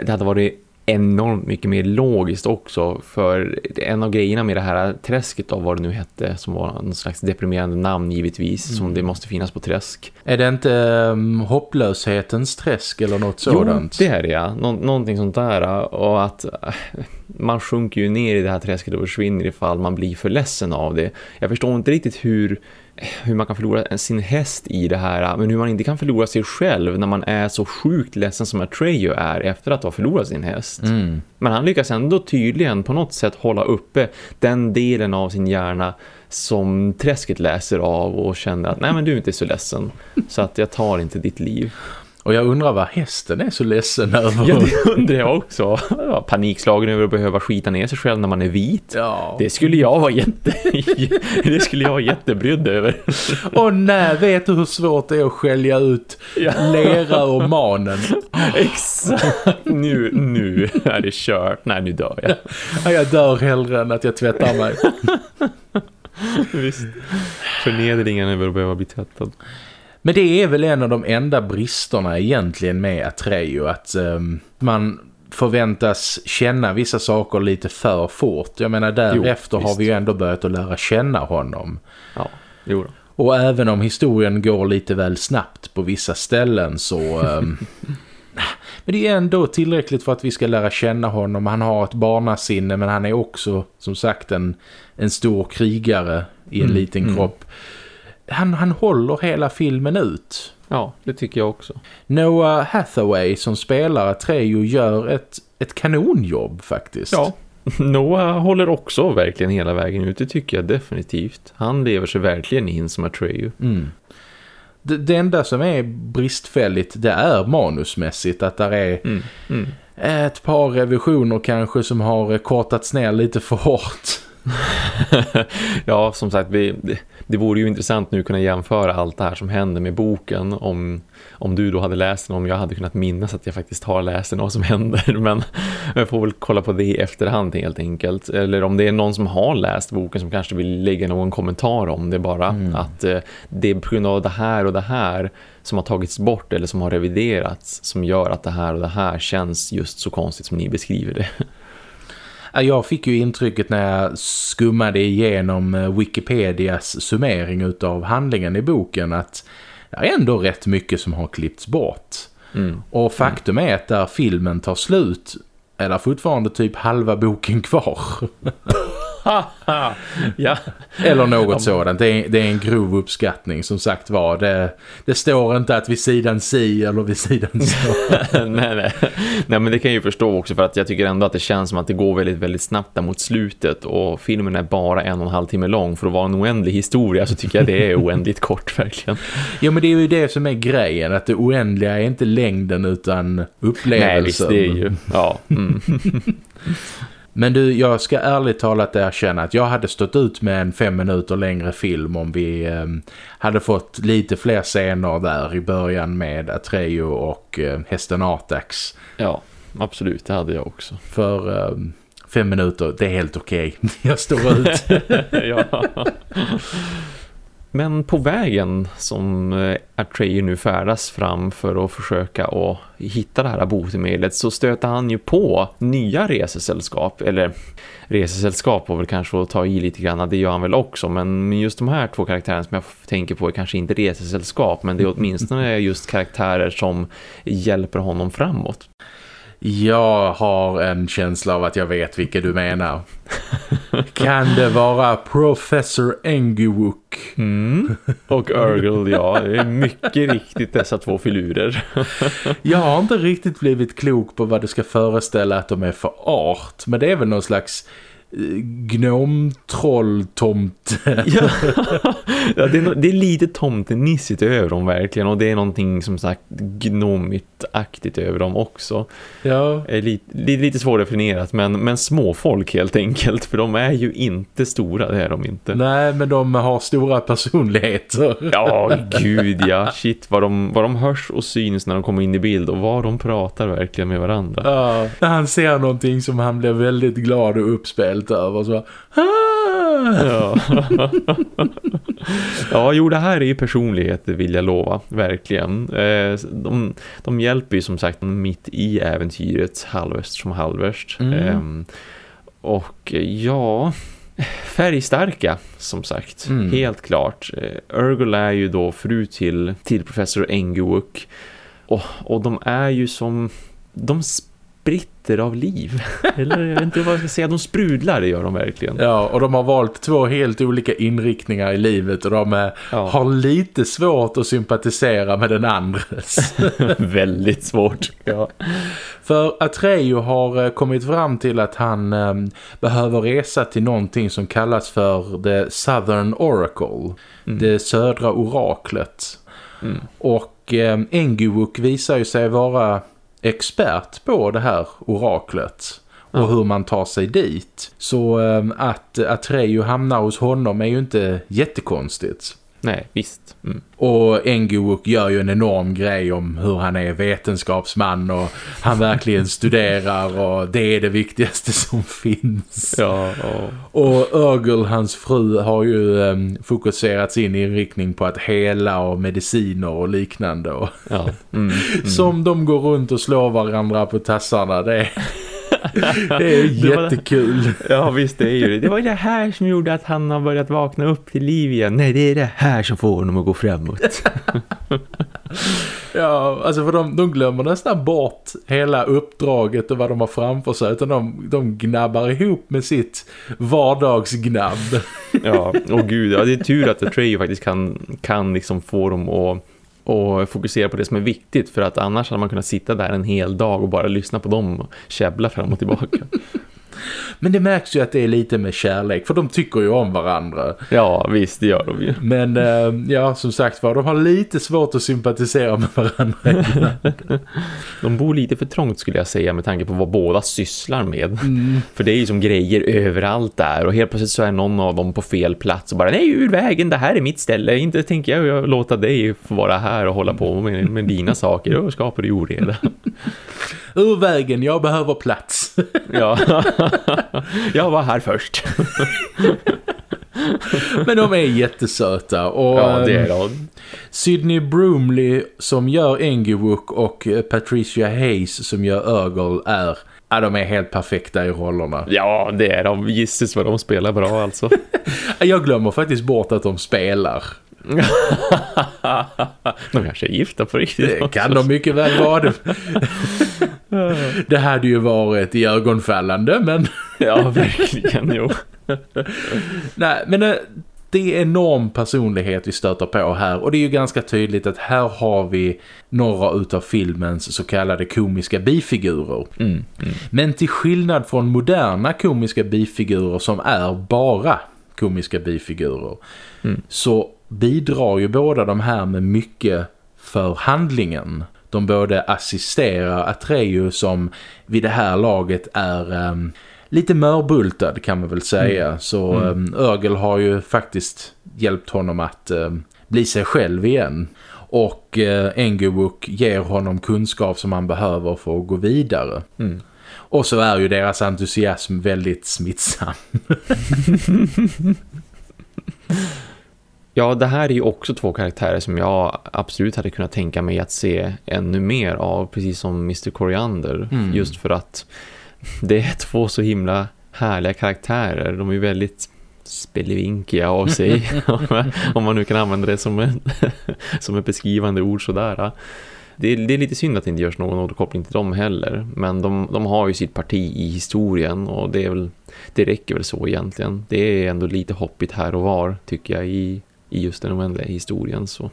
Speaker 2: det hade varit enormt mycket mer logiskt också för en av grejerna med det här träsket av vad det nu hette som var någon slags deprimerande namn givetvis som det måste finnas på träsk.
Speaker 1: Är det inte um, hopplöshetens träsk eller något sådant?
Speaker 2: Jo, det är det ja. Nå någonting sånt där och att man sjunker ju ner i det här träsket och försvinner ifall man blir för ledsen av det. Jag förstår inte riktigt hur, hur man kan förlora sin häst i det här men hur man inte kan förlora sig själv när man är så sjukt ledsen som Atreyu är efter att ha förlorat sin häst.
Speaker 1: Mm.
Speaker 2: Men han lyckas ändå tydligen på något sätt hålla uppe den delen av sin hjärna som träsket läser av och känner att nej men du är inte så ledsen så att jag tar inte ditt liv.
Speaker 1: Och jag undrar vad hästen är så ledsen över.
Speaker 2: Ja, det undrar jag också. Ja, panikslagen över att behöva skita ner sig själv när man är vit.
Speaker 1: Ja.
Speaker 2: Det skulle jag vara jätte... *laughs* det skulle jag vara jättebrydd över.
Speaker 1: Och nej, vet du hur svårt det är att skälja ut
Speaker 2: Ja.
Speaker 1: lera och manen?
Speaker 2: Exakt. Nu, nu är det kört. Nej, nu dör jag.
Speaker 1: Ja, Jag dör hellre än att jag tvättar mig.
Speaker 2: Visst. Förnedringen över att behöva bli tvättad.
Speaker 1: Men det är väl en av de enda bristerna egentligen med Atreyu att ehm, man förväntas känna vissa saker lite för fort. Jag menar därefter
Speaker 2: Jo,
Speaker 1: har vi ju ändå börjat att lära känna honom.
Speaker 2: Ja, jo då.
Speaker 1: Och även om historien går lite väl snabbt på vissa ställen så... ehm, *laughs* men det är ändå tillräckligt för att vi ska lära känna honom. Han har ett barnasinne men han är också som sagt en, en stor krigare i en
Speaker 2: Mm,
Speaker 1: liten
Speaker 2: mm.
Speaker 1: kropp. Han, han håller hela filmen ut.
Speaker 2: Ja, det tycker jag också.
Speaker 1: Noah Hathaway som spelar Atreyu gör ett, ett kanonjobb faktiskt.
Speaker 2: Ja, *laughs* Noah håller också verkligen hela vägen ut, det tycker jag definitivt. Han lever sig verkligen in som Atreyu.
Speaker 1: Mm. Det, det enda som är bristfälligt det är manusmässigt att där är
Speaker 2: Mm, mm.
Speaker 1: ett par revisioner kanske som har kortats ner lite för hårt. *laughs*
Speaker 2: ja, som sagt, vi, det, det vore ju intressant nu att kunna jämföra allt det här som händer med boken om, om du då hade läst den, om jag hade kunnat minnas att jag faktiskt har läst den och vad som *laughs* händer, men jag får väl kolla på det i efterhand helt enkelt. Eller om det är någon som har läst boken som kanske vill lägga någon kommentar om det bara,
Speaker 1: Mm.
Speaker 2: att eh, det är på grund av det här och det här som har tagits bort eller som har reviderats som gör att det här och det här känns just så konstigt som ni beskriver det. *laughs*
Speaker 1: Ja, Jag fick ju intrycket när jag skummade igenom eh, Wikipedias summering utav handlingen i boken att det är ändå rätt mycket som har klippts bort.
Speaker 2: Mm.
Speaker 1: Och faktum är att där filmen tar slut är det fortfarande typ halva boken kvar. *laughs* *laughs*
Speaker 2: ja,
Speaker 1: Eller något sådant. Det är, det är en grov uppskattning som sagt var. Det, det står inte att vid sidan si eller vid sidan så. *laughs*
Speaker 2: nej, nej. nej, men det kan jag ju förstå också för att jag tycker ändå att det känns som att det går väldigt, väldigt snabbt där mot slutet och filmen är bara en och en halv timme lång för att vara en oändlig historia så tycker jag det är oändligt *laughs* kort verkligen.
Speaker 1: Ja men det är ju det som är grejen. Att det oändliga är inte längden utan upplevelsen.
Speaker 2: Nej, visst, det är ju, ja. Mm.
Speaker 1: Men du, jag ska ärligt talat erkänna att jag hade stått ut med en fem minuter längre film om vi eh, hade fått lite fler scener där i början med Atreyu och eh, hästen Artax.
Speaker 2: Ja, absolut, det hade jag också.
Speaker 1: För eh, fem minuter, det är helt okej. *laughs* jag står ut. *laughs*
Speaker 2: ja. *laughs* Men på vägen som eh, Atreyu nu färdas fram för att försöka att hitta det här botemedlet så stöter han ju på nya resesällskap. Eller resesällskap var väl kanske att ta i lite grann, det gör han väl också. Men just de här två karaktärerna som jag tänker på är kanske inte resesällskap men det är åtminstone just karaktärer som hjälper honom framåt.
Speaker 1: Jag har en känsla av att jag vet vilka du menar. *laughs* kan det vara Professor Enguwook?
Speaker 2: Mm. Och Urgle, ja, det är mycket riktigt dessa två filurer.
Speaker 1: Jag har inte riktigt blivit klok på vad det ska föreställa att de är för art. Men det är väl någon slags gnomtrolltomte. *laughs*
Speaker 2: ja, ja det, är, det är lite tomtenissigt över dem verkligen och det är någonting som sagt gnomigt-aktigt över dem också.
Speaker 1: ja.
Speaker 2: Är lite, lite, svårdefinierat men, men småfolk helt enkelt för de är ju inte stora, det är de inte.
Speaker 1: Nej, men de har stora personligheter.
Speaker 2: Ja, *laughs* gud ja. Shit, vad de, vad de hörs och syns när de kommer in i bild och vad de pratar verkligen med varandra.
Speaker 1: Ja, när han ser någonting som han blir väldigt glad och uppspelt över så ah!
Speaker 2: Ja. *laughs* ja, jo det här är ju personlighet, det vill jag lova, verkligen. Eh, De, de hjälper ju som sagt mitt i äventyret halvväst som halvväst.
Speaker 1: Mm.
Speaker 2: Ehm, Och ja, färgstarka som sagt,
Speaker 1: Mm.
Speaker 2: helt klart. Eh, Urgel är ju då fru till, till professor Enguwook och, och de är ju som, de spritter av liv. *laughs* Eller jag vet inte vad jag ska säga, de sprudlar, det gör de verkligen.
Speaker 1: Ja, och de har valt två helt olika inriktningar i livet och de är,
Speaker 2: Ja.
Speaker 1: har lite svårt att sympatisera med den andres. *laughs*
Speaker 2: Väldigt svårt. Ja.
Speaker 1: För Atreyu har eh, kommit fram till att han eh, behöver resa till någonting som kallas för The Southern Oracle. Det södra oraklet.
Speaker 2: Mm.
Speaker 1: Och eh, Engewuk visar ju sig vara expert på det här oraklet. Och
Speaker 2: Ja.
Speaker 1: hur man tar sig dit. Så eh, att Atreyu hamnar hos honom är ju inte jättekonstigt.
Speaker 2: Nej, visst. Mm.
Speaker 1: Och Engewuk gör ju en enorm grej om hur han är vetenskapsman och han verkligen *laughs* studerar och det är det viktigaste som finns.
Speaker 2: Ja, ja.
Speaker 1: Och Urgel, hans fru, har ju em, fokuserat sin inriktning på att hela och mediciner och liknande. Och
Speaker 2: ja. *laughs* Mm.
Speaker 1: Som de går runt och slår varandra på tassarna, det är, det är
Speaker 2: Det var-
Speaker 1: jättekul.
Speaker 2: Ja, visst det är ju det. Det var det här som gjorde att han har börjat vakna upp till liv igen. Nej, det är det här som får honom att gå framåt. *laughs*
Speaker 1: Ja, alltså för de, de glömmer nästan bort hela uppdraget och vad de har framför sig utan de, de gnabbar ihop med sitt vardagsgnabb.
Speaker 2: Ja, och gud, ja, det är tur att Atreyu faktiskt kan, kan liksom få dem att och fokusera på det som är viktigt för att annars hade man kunnat sitta där en hel dag och bara lyssna på dem och käbbla fram och tillbaka.
Speaker 1: Men det märks ju att det är lite med kärlek för de tycker ju om varandra.
Speaker 2: Ja, visst, det gör de ju.
Speaker 1: Men eh, ja, som sagt var, de har lite svårt att sympatisera med varandra. *laughs*
Speaker 2: De bor lite för trångt skulle jag säga med tanke på vad båda sysslar med.
Speaker 1: Mm.
Speaker 2: För det är ju som grejer överallt där och helt plötsligt så är någon av dem på fel plats och bara nej ur vägen, det här är mitt ställe. Inte tänker jag låta dig få vara här och hålla på med, med dina saker och skapar du oreda. *laughs*
Speaker 1: Ur vägen, jag behöver plats.
Speaker 2: Ja, *laughs* jag var här först. *laughs*
Speaker 1: Men de är jättesöta. Och,
Speaker 2: Ja, det
Speaker 1: ehm,
Speaker 2: är de.
Speaker 1: Sydney Broomley som gör Engewuk och eh, Patricia Hayes som gör Urgel är, ja, de är helt perfekta i rollerna.
Speaker 2: Ja, det är de. Gisses vad de spelar bra alltså. *laughs*
Speaker 1: Jag glömmer faktiskt bort att de spelar.
Speaker 2: De kanske är gifta på riktigt.
Speaker 1: Det kan de mycket väl vara. Det, hade ju varit i ögonfallande, men *laughs*
Speaker 2: Ja, verkligen, jo.
Speaker 1: nej, men eh, det är enorm personlighet vi stöter på här och det är ju ganska tydligt att här har vi några utav filmens så kallade komiska bifigurer.
Speaker 2: Mm, mm.
Speaker 1: Men till skillnad från moderna komiska bifigurer som är bara komiska bifigurer
Speaker 2: Mm.
Speaker 1: så bidrar ju båda de här med mycket för handlingen. De både assisterar Atreyu som vid det här laget är ehm, lite mörbultad kan man väl säga. Så
Speaker 2: Mm.
Speaker 1: um, Örgel har ju faktiskt hjälpt honom att ehm, bli sig själv igen. Och uh, Engewuk ger honom kunskap som han behöver för att gå vidare.
Speaker 2: Mm.
Speaker 1: Och så är ju deras entusiasm väldigt smittsam. *laughs* *laughs*
Speaker 2: Ja, det här är ju också två karaktärer som jag absolut hade kunnat tänka mig att se ännu mer av, precis som Mr. Coriander.
Speaker 1: Mm.
Speaker 2: Just för att det är två så himla härliga karaktärer. De är ju väldigt spelevinkiga av sig, *laughs* om man nu kan använda det som, en, *laughs* som ett beskrivande ord sådär. Det är, det är lite synd att det inte görs någon återkoppling till dem heller. Men de, de har ju sitt parti i historien och det, är väl, det räcker väl så egentligen. Det är ändå lite hoppigt här och var tycker jag i, i just den oändliga historien. Så.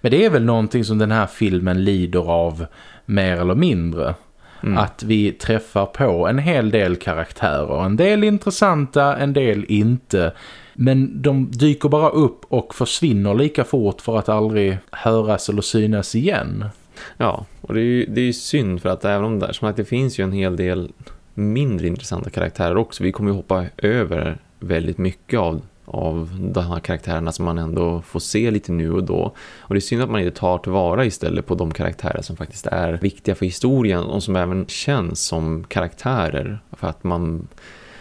Speaker 1: Men det är väl någonting som den här filmen lider av mer eller mindre.
Speaker 2: Mm.
Speaker 1: Att vi träffar på en hel del karaktärer. En del intressanta, en del inte. Men de dyker bara upp och försvinner lika fort för att aldrig höras eller synas igen.
Speaker 2: Ja, och det är ju det är ju synd för att även om det, som att det finns ju en hel del mindre intressanta karaktärer också. Vi kommer ju hoppa över väldigt mycket av, av de här karaktärerna som man ändå får se lite nu och då. Och det är synd att man inte tar tillvara istället på de karaktärer som faktiskt är viktiga för historien och som även känns som karaktärer för att man,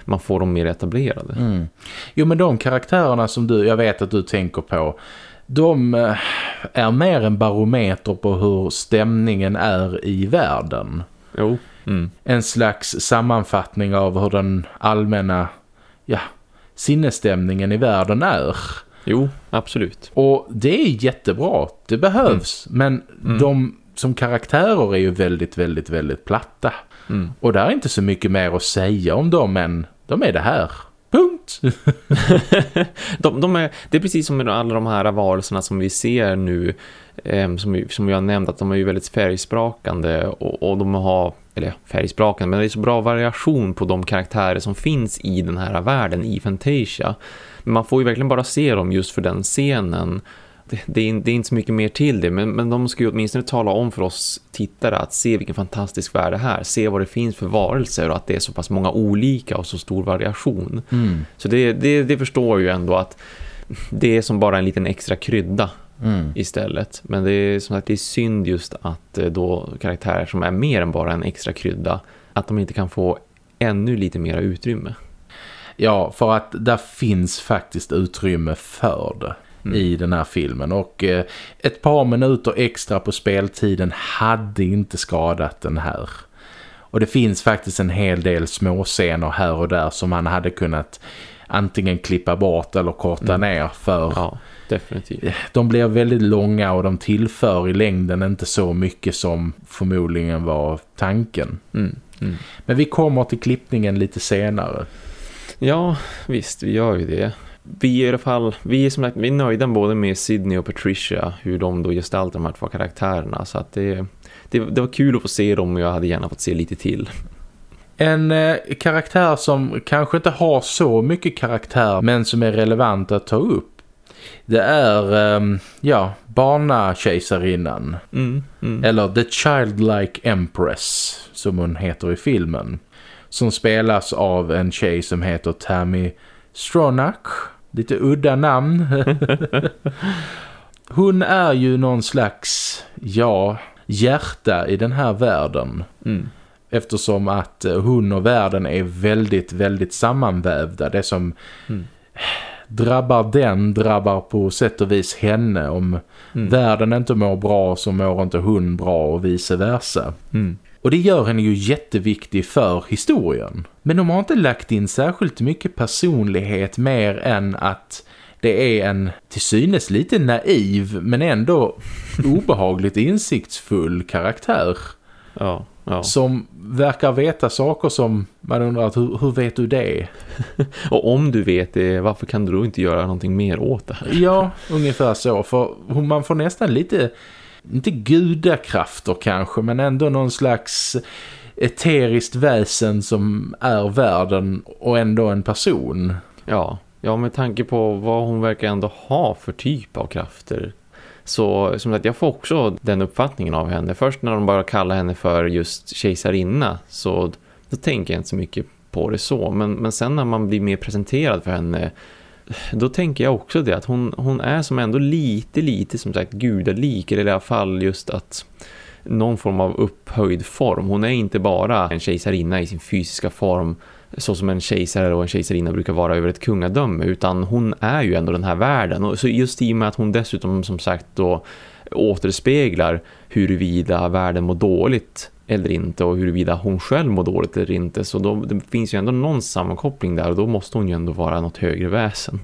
Speaker 2: man får dem mer etablerade.
Speaker 1: Mm. Jo men de karaktärerna som du, jag vet att du tänker på. De eh, är mer en barometer på hur stämningen är i världen.
Speaker 2: Jo. Mm.
Speaker 1: en slags sammanfattning av hur den allmänna ja, sinnesstämningen i världen är.
Speaker 2: Jo, absolut.
Speaker 1: Och det är jättebra, det behövs. Men
Speaker 2: Mm.
Speaker 1: de som karaktärer är ju väldigt, väldigt, väldigt platta.
Speaker 2: Mm.
Speaker 1: Och där är inte så mycket mer att säga om dem än de är det här. Punkt! *laughs*
Speaker 2: de, de är, det är precis som med alla de här varelserna som vi ser nu eh, som, som har nämnt att de är ju väldigt färgsprakande och, och de har, eller färgsprakande men det är så bra variation på de karaktärer som finns i den här världen i Fantasia. Men man får ju verkligen bara se dem just för den scenen det, det, är, det, är, inte så mycket mer till det men, men de ska ju åtminstone tala om för oss tittare att se vilken fantastisk värld det här se vad det finns för varelser och att det är så pass många olika och så stor variation
Speaker 1: mm.
Speaker 2: så det, det, det förstår ju ändå att det är som bara en liten extra krydda mm. istället men det är som sagt det är synd just att eh, då karaktärer som är mer än bara en extra krydda att de inte kan få ännu lite mera utrymme
Speaker 1: Ja, för att där finns faktiskt utrymme för det mm. i den här filmen. Och eh, ett par minuter extra på speltiden hade inte skadat den här. Och det finns faktiskt en hel del små scener här och där som man hade kunnat antingen klippa bort eller korta mm. ner för...
Speaker 2: Ja, definitivt.
Speaker 1: De blir väldigt långa och de tillför i längden inte så mycket som förmodligen var tanken.
Speaker 2: Mm. Mm.
Speaker 1: Men vi kommer till klippningen lite senare.
Speaker 2: Ja, visst, vi gör ju det vi är i alla fall, vi är som sagt, vi är nöjda både med Sydney och Patricia, hur de då gestaltar de här två karaktärerna. Så att det, det, det var kul att få se dem och jag hade gärna fått se lite till.
Speaker 1: En eh, karaktär som kanske inte har så mycket karaktär men som är relevant att ta upp. Det är, eh, ja, barnakejsarinnan.
Speaker 2: Mm, mm.
Speaker 1: Eller The Childlike Empress som hon heter i filmen. Som spelas av en tjej som heter Tammy Stronach lite udda namn. *laughs* Hon är ju någon slags, ja, hjärta i den här världen.
Speaker 2: Mm.
Speaker 1: Eftersom att eh, hon och världen är väldigt, väldigt sammanvävda. Det som mm. Drabbar den drabbar på sätt och vis henne. Om mm. världen inte mår bra så mår inte hon bra och vice versa.
Speaker 2: Mm.
Speaker 1: Och det gör henne ju jätteviktig för historien. Men de har inte lagt in särskilt mycket personlighet mer än att det är en till synes lite naiv men ändå obehagligt insiktsfull karaktär.
Speaker 2: Ja, ja.
Speaker 1: Som verkar veta saker som man undrar hur, hur vet du det? *laughs*
Speaker 2: Och om du vet det, varför kan du då inte göra någonting mer åt det här?
Speaker 1: Ja, ungefär så. För man får nästan lite inte gudakrafter kanske men ändå någon slags eteriskt väsen som är världen och ändå en person.
Speaker 2: Ja, ja med tanke på vad hon verkar ändå ha för typ av krafter. Så som sagt, jag får också den uppfattningen av henne. Först när de bara kallar henne för just kejsarinna så då tänker jag inte så mycket på det så. Men, men sen när man blir mer presenterad för henne då tänker jag också det att hon, hon är som ändå lite, lite som sagt gudalik eller i alla fall just att någon form av upphöjd form. Hon är inte bara en kejsarinna i sin fysiska form så som en kejsare och en kejsarinna brukar vara över ett kungadöme utan hon är ju ändå den här världen och så just i och med att hon dessutom som sagt då återspeglar huruvida världen mår dåligt eller inte och huruvida hon själv mår dåligt eller inte så då, det finns ju ändå någon sammankoppling där och då måste hon ju ändå vara något högre väsen.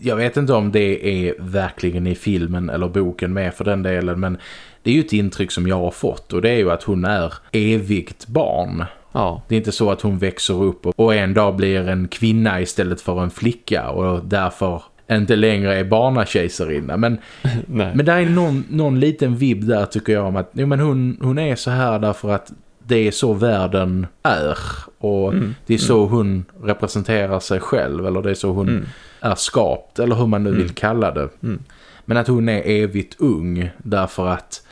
Speaker 1: Jag vet inte om det är verkligen i filmen eller boken med för den delen men det är ju ett intryck som jag har fått och det är ju att hon är evigt barn.
Speaker 2: Ja.
Speaker 1: Det är inte så att hon växer upp och en dag blir en kvinna istället för en flicka och därför inte längre är barnakejsarinna. Men, *laughs* men det är någon, någon liten vibb där tycker jag om att jo, men hon, hon är så här därför att det är så världen är. Och mm. det är så mm. hon representerar sig själv. Eller det är så hon mm. är skapt. Eller hur man nu vill mm. kalla det.
Speaker 2: Mm.
Speaker 1: Men att hon är evigt ung därför att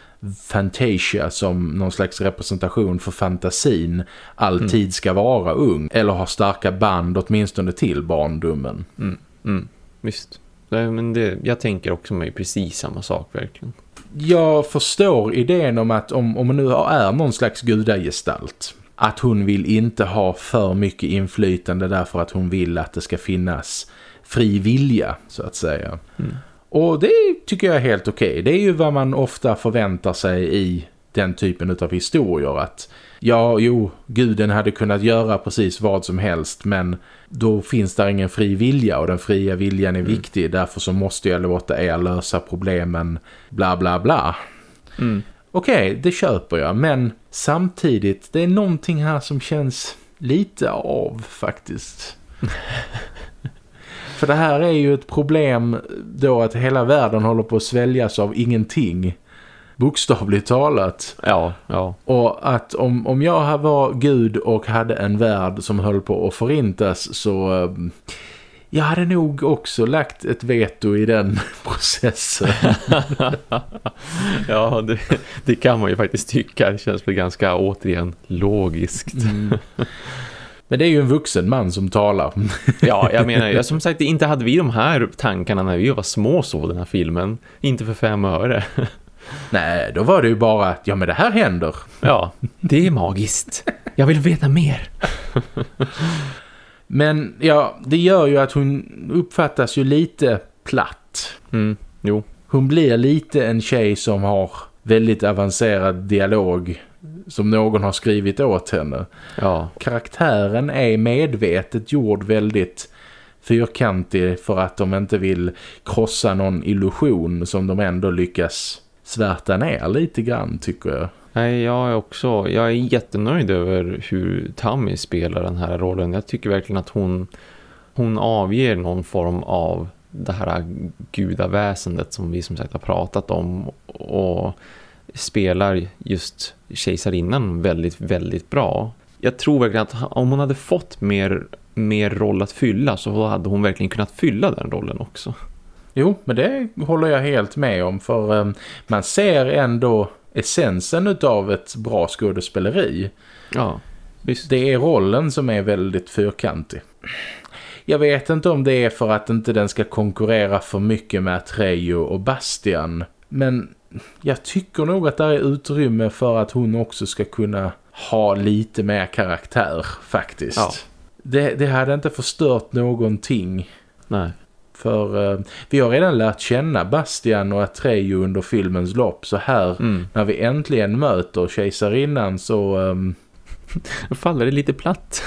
Speaker 1: Fantasia som någon slags representation för fantasin alltid mm. ska vara ung. Eller ha starka band åtminstone till barndomen.
Speaker 2: Mm. Mm. Visst. Men det, jag tänker också mig precis samma sak verkligen.
Speaker 1: Jag förstår idén om att om, om man nu är någon slags gudagestalt att hon vill inte ha för mycket inflytande därför att hon vill att det ska finnas fri vilja så att säga.
Speaker 2: Mm.
Speaker 1: Och det tycker jag är helt okej. Okay. Det är ju vad man ofta förväntar sig i den typen av historier att ja, jo, guden hade kunnat göra precis vad som helst men då finns där ingen fri vilja och den fria viljan är mm. viktig därför så måste jag låta er lösa problemen bla bla bla.
Speaker 2: Mm.
Speaker 1: okej, okay, det köper jag. Men samtidigt, det är någonting här som känns lite av faktiskt. *laughs* För det här är ju ett problem då att hela världen håller på att sväljas av ingenting. Bokstavligt talat.
Speaker 2: Ja, ja.
Speaker 1: Och att om, om jag var Gud och hade en värld som höll på att förintas så... Eh, jag hade nog också lagt ett veto i den *laughs* processen. *laughs*
Speaker 2: ja, det, det, kan man ju faktiskt tycka. Det känns väl ganska återigen logiskt. Mm.
Speaker 1: Men det är ju en vuxen man som talar.
Speaker 2: ja, jag *laughs* menar, jag, som sagt, inte hade vi de här tankarna när vi var små så den här filmen. Inte för fem öre. *laughs*
Speaker 1: Nej, då var det ju bara att, ja men det här händer.
Speaker 2: Ja, det är magiskt. Jag vill veta mer. *laughs*
Speaker 1: men ja, det gör ju att hon uppfattas ju lite platt.
Speaker 2: Mm, jo.
Speaker 1: Hon blir lite en tjej som har väldigt avancerad dialog som någon har skrivit åt henne.
Speaker 2: Ja.
Speaker 1: Karaktären är medvetet gjord väldigt fyrkantig för att de inte vill krossa någon illusion som de ändå lyckas svärta ner lite grann tycker jag.
Speaker 2: Nej, jag är också jag är jättenöjd över hur Tammy spelar den här rollen. Jag tycker verkligen att hon, hon avger någon form av det här gudaväsendet som vi som sagt har pratat om och spelar just kejsarinnan väldigt, väldigt bra. Jag tror verkligen att om hon hade fått mer, mer roll att fylla så hade hon verkligen kunnat fylla den rollen också.
Speaker 1: Jo, men det håller jag helt med om för um, man ser ändå essensen av ett bra skådespeleri.
Speaker 2: Ja,
Speaker 1: visst. Det är rollen som är väldigt fyrkantig. Jag vet inte om det är för att inte den ska konkurrera för mycket med Atrejo och Bastian. Men jag tycker nog att det är utrymme för att hon också ska kunna ha lite mer karaktär faktiskt. Ja. Det, det hade inte förstört någonting.
Speaker 2: Nej.
Speaker 1: För eh, vi har redan lärt känna Bastian och Atreyu under filmens lopp. Så här, mm. när vi äntligen möter kejsarinnan så... Um...
Speaker 2: faller det lite platt.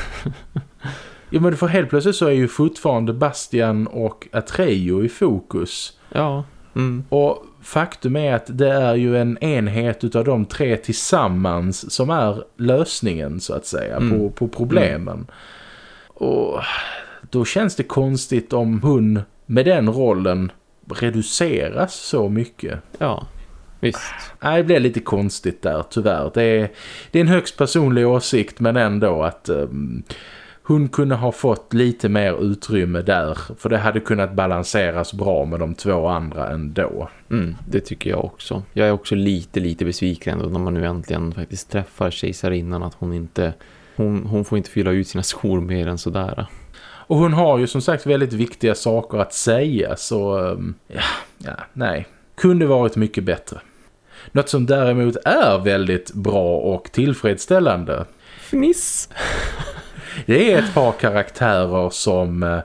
Speaker 2: *laughs*
Speaker 1: ja men för helt plötsligt så är ju fortfarande Bastian och Atreyu i fokus.
Speaker 2: Ja. Mm.
Speaker 1: Och faktum är att det är ju en enhet utav de tre tillsammans som är lösningen så att säga mm. på, på problemen. Mm. Och då känns det konstigt om hon med den rollen reduceras så mycket.
Speaker 2: Ja, visst.
Speaker 1: Nej, det blir lite konstigt där tyvärr. Det är, det är en högst personlig åsikt men ändå att um, hon kunde ha fått lite mer utrymme där. För det hade kunnat balanseras bra med de två andra ändå.
Speaker 2: Mm, det tycker jag också. Jag är också lite, lite besviken när man nu äntligen faktiskt träffar kejsarinnan att hon inte... Hon, hon får inte fylla ut sina skor mer än sådär.
Speaker 1: Och hon har ju som sagt väldigt viktiga saker att säga så ehm, ja, ja, nej. Kunde varit mycket bättre. Något som däremot är väldigt bra och tillfredsställande.
Speaker 2: Fniss!
Speaker 1: Det är ett par karaktärer som eh,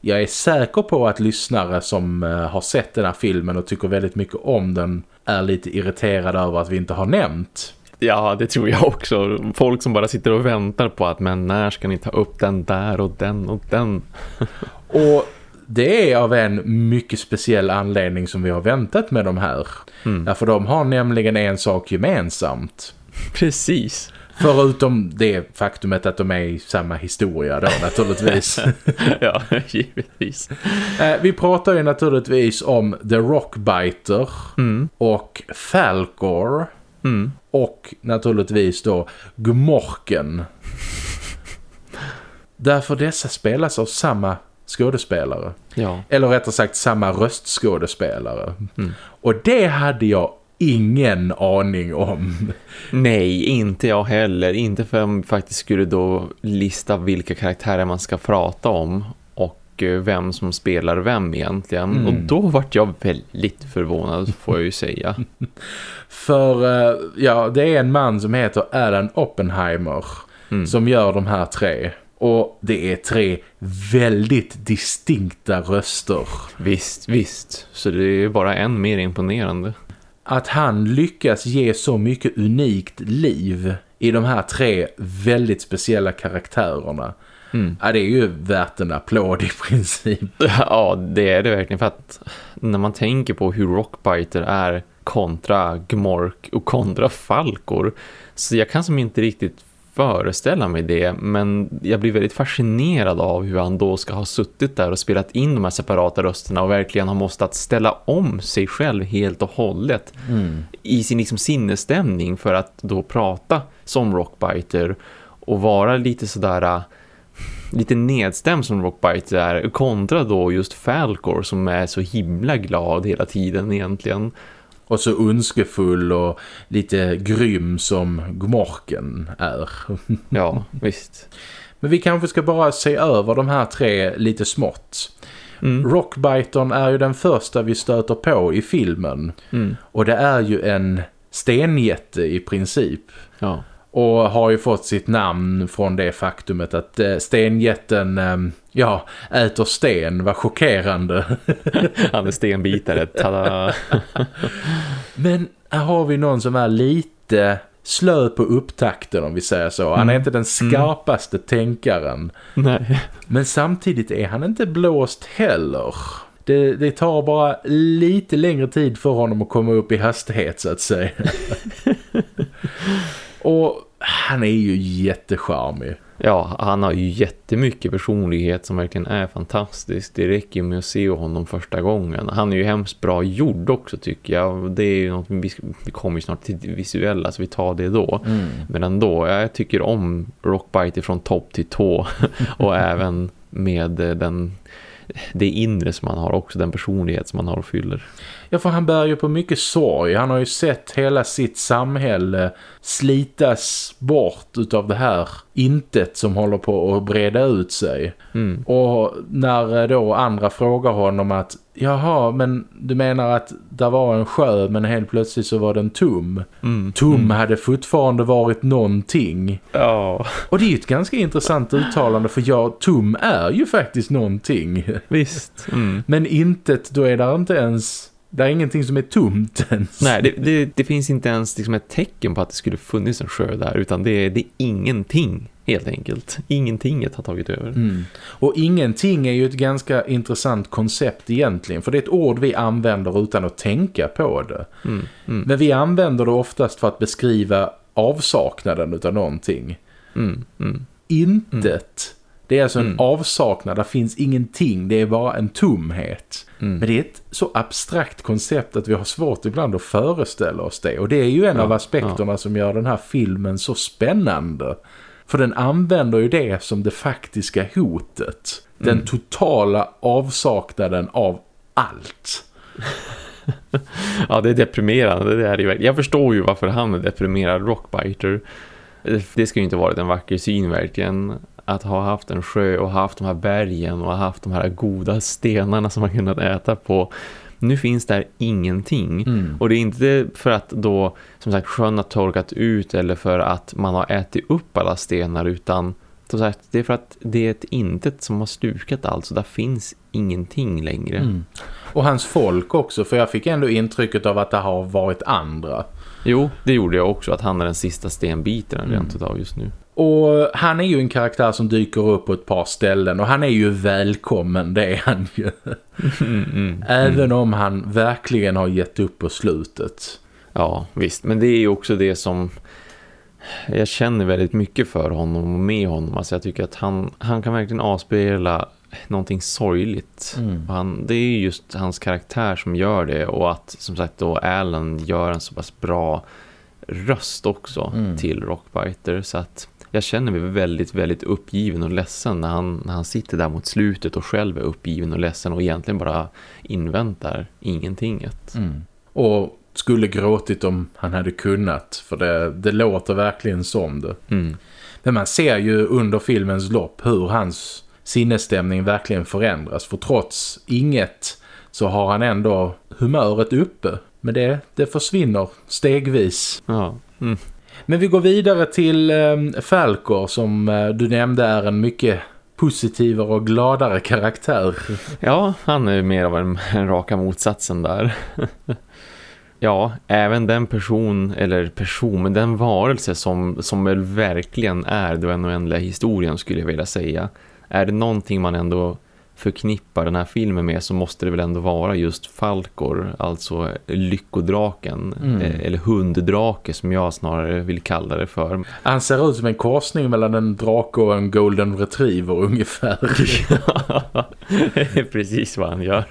Speaker 1: jag är säker på att lyssnare som eh, har sett den här filmen och tycker väldigt mycket om den är lite irriterade över att vi inte har nämnt.
Speaker 2: Ja, det tror jag också. Folk som bara sitter och väntar på att men när ska ni ta upp den där och den och den? *laughs*
Speaker 1: och det är av en mycket speciell anledning som vi har väntat med de här. Mm. Därför de har nämligen en sak gemensamt.
Speaker 2: Precis.
Speaker 1: Förutom det faktumet att de är i samma historia då *laughs* naturligtvis. *laughs*
Speaker 2: ja, givetvis.
Speaker 1: Eh, vi pratar ju naturligtvis om The Rockbiter mm. och Falcor.
Speaker 2: Mm.
Speaker 1: Och naturligtvis då Gmorken. Därför dessa spelas av samma skådespelare.
Speaker 2: Ja.
Speaker 1: Eller rättare sagt samma röstskådespelare. Mm. Och det hade jag ingen aning om.
Speaker 2: Nej, inte jag heller. Inte för jag faktiskt skulle då lista vilka karaktärer man ska prata om och eh, vem som spelar vem egentligen. Mm. Och då vart jag väldigt förvånad får jag ju säga. *laughs*
Speaker 1: för eh, ja, det är en man som heter Alan Oppenheimer mm. som gör de här tre. Och det är tre väldigt distinkta röster.
Speaker 2: Visst, visst. Så det är bara en mer imponerande
Speaker 1: att han lyckas ge så mycket unikt liv i de här tre väldigt speciella karaktärerna. Mm. Ja, det är ju värt en applåd i princip. *laughs*
Speaker 2: Ja, det är det verkligen för att när man tänker på hur Rockbiter är kontra Gmork och kontra Falkor. Så jag kan som inte riktigt föreställa mig det men jag blir väldigt fascinerad av hur han då ska ha suttit där och spelat in de här separata rösterna och verkligen har måste ställa om sig själv helt och hållet mm. i sin liksom sinnesstämning för att då prata som Rockbiter och vara lite sådär lite nedstämd som Rockbiter är kontra då just Falcor som är så himla glad hela tiden egentligen.
Speaker 1: Och så önskefull och lite grym som Gmorken är. *laughs*
Speaker 2: ja, visst.
Speaker 1: Men vi kanske ska bara se över de här tre lite smått. Mm. Rockbitern är ju den första vi stöter på i filmen. Mm. Och det är ju en stenjätte i princip.
Speaker 2: Ja.
Speaker 1: Och har ju fått sitt namn från det faktumet att eh, stenjätten ehm, ja, äter sten. Vad chockerande. *laughs*
Speaker 2: Han är stenbitare, tada! *laughs*
Speaker 1: Men här har vi någon som är lite slö på upptakten om vi säger så. Han är mm. inte den mm. skarpaste mm. tänkaren.
Speaker 2: Nej.
Speaker 1: Men samtidigt är han inte blåst heller. Det, det, tar bara lite längre tid för honom att komma upp i hastighet så att säga. *laughs* Och han är ju jättecharmig.
Speaker 2: Ja, han har ju jättemycket personlighet som verkligen är fantastisk. Det räcker med att se honom första gången. Han är ju hemskt bra gjord också tycker jag. Det är ju något, vi, vi kommer ju snart till visuella så vi tar det då. Mm. Men ändå, jag tycker om Rockbite från topp till tå. *laughs* och även med den det inre som han har också, den personlighet som han har och fyller.
Speaker 1: Ja, för han bär ju på mycket sorg. Han har ju sett hela sitt samhälle slitas bort utav det här intet som håller på att breda ut sig. Mm. Och när då andra frågar honom att Jaha, men du menar att det var en sjö men helt plötsligt så var den tom. Mm. Tom mm. hade fortfarande varit någonting.
Speaker 2: Ja.
Speaker 1: Och det är ju ett ganska intressant uttalande för ja, tom är ju faktiskt någonting.
Speaker 2: Visst.
Speaker 1: Mm. Men intet, då är det inte ens det är ingenting som är tomt ens.
Speaker 2: Nej, det, det, det finns inte ens liksom ett tecken på att det skulle funnits en sjö där utan det, det är ingenting helt enkelt. Ingentinget har tagit över.
Speaker 1: Mm. Och ingenting är ju ett ganska intressant koncept egentligen för det är ett ord vi använder utan att tänka på det. Mm. Mm. Men vi använder det oftast för att beskriva avsaknaden av någonting.
Speaker 2: Mm. Mm.
Speaker 1: Intet det är alltså en mm. avsaknad, det finns ingenting, det är bara en tomhet. Men det är ett så abstrakt koncept att vi har svårt ibland att föreställa oss det. Och det är ju en ja, av aspekterna ja. som gör den här filmen så spännande. För den använder ju det som det faktiska hotet. Den mm. totala avsaknaden av allt. *laughs*
Speaker 2: ja, det är deprimerande. Det är Jag förstår ju varför han är deprimerad rockbiter. Det ska ju inte varit en vacker syn verkligen att ha haft en sjö och haft de här bergen och haft de här goda stenarna som man kunnat äta på. Nu finns där ingenting. Mm. Och det är inte för att då, som sagt, sjön har torkat ut eller för att man har ätit upp alla stenar utan som sagt, det är för att det är ett intet som har slukat allt så där finns ingenting längre. Mm.
Speaker 1: Och hans folk också, för jag fick ändå intrycket av att det har varit andra.
Speaker 2: Jo, det gjorde jag också, att han är den sista stenbiten mm. rent utav just nu.
Speaker 1: Och han är ju en karaktär som dyker upp på ett par ställen och han är ju välkommen, det är han ju. Mm, mm, Även mm. om han verkligen har gett upp på slutet.
Speaker 2: Ja, visst. Men det är ju också det som jag känner väldigt mycket för honom och med honom. Alltså jag tycker att han, han kan verkligen avspela någonting sorgligt. Mm. Han, det är just hans karaktär som gör det och att som sagt då Alan gör en så pass bra röst också mm. till Rockbiter så att jag känner mig väldigt, väldigt uppgiven och ledsen när han, när han sitter där mot slutet och själv är uppgiven och ledsen och egentligen bara inväntar ingentinget.
Speaker 1: Mm. Och skulle gråtit om han hade kunnat för det, det låter verkligen som det.
Speaker 2: Mm.
Speaker 1: Men man ser ju under filmens lopp hur hans sinnesstämning verkligen förändras för trots inget så har han ändå humöret uppe. Men det, det försvinner stegvis.
Speaker 2: Ja. Mm.
Speaker 1: Men vi går vidare till eh, Falcor som eh, du nämnde är en mycket positivare och gladare karaktär. *laughs*
Speaker 2: Ja, han är mer av en, en *laughs* raka motsatsen där. *laughs* ja, även den person, eller person, men den varelse som, som väl verkligen är den oändliga historien skulle jag vilja säga. Är det någonting man ändå förknippar den här filmen med så måste det väl ändå vara just Falkor, alltså lyckodraken mm. Eh, eller hunddrake som jag snarare vill kalla det för.
Speaker 1: Han ser ut som en korsning mellan en drake och en golden retriever *laughs* ungefär. *laughs*
Speaker 2: Precis vad han gör.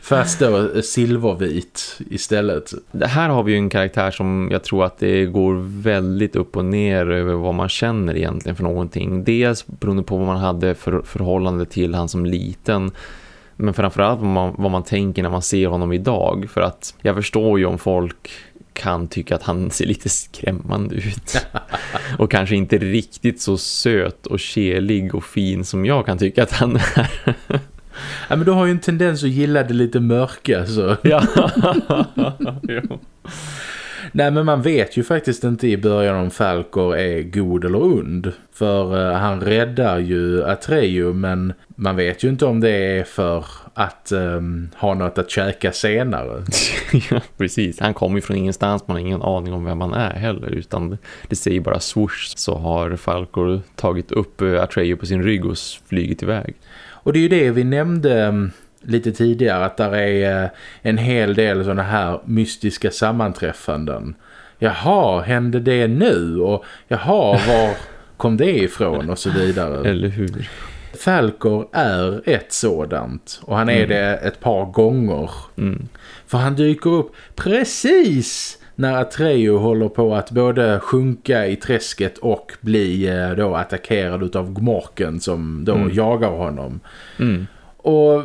Speaker 1: Fast då silvervit istället.
Speaker 2: Det här har vi ju en karaktär som jag tror att det går väldigt upp och ner över vad man känner egentligen för någonting. Dels beroende på vad man hade för förhållande till han som liten men framförallt vad man, vad man tänker när man ser honom idag. För att jag förstår ju om folk kan tycka att han ser lite skrämmande ut. *laughs* och kanske inte riktigt så söt och kelig och fin som jag kan tycka att han är.
Speaker 1: ja, men du har ju en tendens att gilla det lite mörka så.
Speaker 2: ja. *laughs*
Speaker 1: Nej men man vet ju faktiskt inte i början om Falkor är god eller ond. För uh, han räddar ju Atreyu men man vet ju inte om det är för att um, ha något att käka senare. *laughs*
Speaker 2: ja, precis. Han kommer ju från ingenstans, man har ingen aning om vem han är heller. Utan det säger bara swoosh så har Falkor tagit upp uh, Atreyu på sin rygg och flygit iväg.
Speaker 1: Och det är ju det vi nämnde um, lite tidigare att där är uh, en hel del sådana här mystiska sammanträffanden. Jaha, hände det nu? Och jaha, var kom det ifrån? Och så vidare.
Speaker 2: Eller hur?
Speaker 1: Falkor är ett sådant och han är mm. det ett par gånger.
Speaker 2: Mm.
Speaker 1: För han dyker upp precis när Atreyu håller på att både sjunka i träsket och bli eh, då attackerad av Gmorken som då mm. jagar honom.
Speaker 2: Mm.
Speaker 1: Och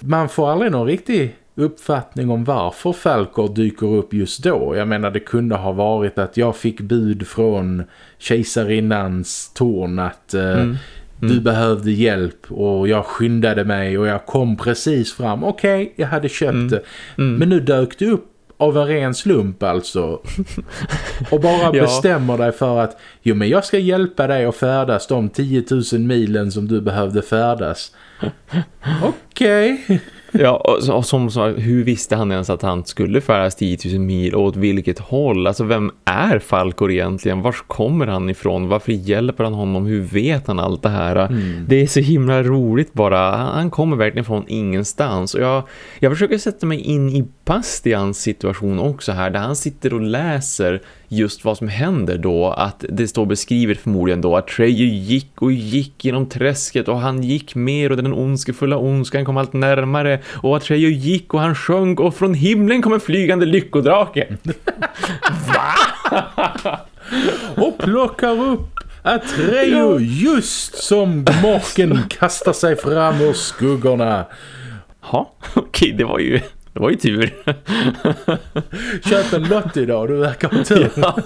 Speaker 1: man får aldrig någon riktig uppfattning om varför Falkor dyker upp just då. Jag menar det kunde ha varit att jag fick bud från kejsarinnans torn att eh, mm. Du mm. behövde hjälp och jag skyndade mig och jag kom precis fram. Okej, okay, jag hade köpt mm. det. Mm. Men nu dök du upp av en ren slump alltså. *laughs* och bara ja. bestämmer dig för att jo men jag ska hjälpa dig att färdas de 10 000 milen som du behövde färdas. *laughs* Okej. Okay.
Speaker 2: Ja, och, och som så, hur visste han ens att han skulle färdas 10 000 mil och åt vilket håll? Alltså vem är Falkor egentligen? Var kommer han ifrån? Varför hjälper han honom? Hur vet han allt det här? Mm. Det är så himla roligt bara. Han kommer verkligen från ingenstans. Och jag, jag försöker sätta mig in i Bastians situation också här där han sitter och läser just vad som händer då att det står beskrivet förmodligen då att Treju gick och gick genom träsket och han gick mer och den ondskefulla ondskan kom allt närmare och att Treju gick och han sjönk och från himlen kom en flygande lyckodrake. *laughs*
Speaker 1: Va? och plockar upp Atreyu just som Gmorken kastar sig fram ur skuggorna.
Speaker 2: Ja, *laughs* okej, det var ju det var ju tur. *laughs*
Speaker 1: Köp en lott idag, du verkar ha tur. *laughs* ja,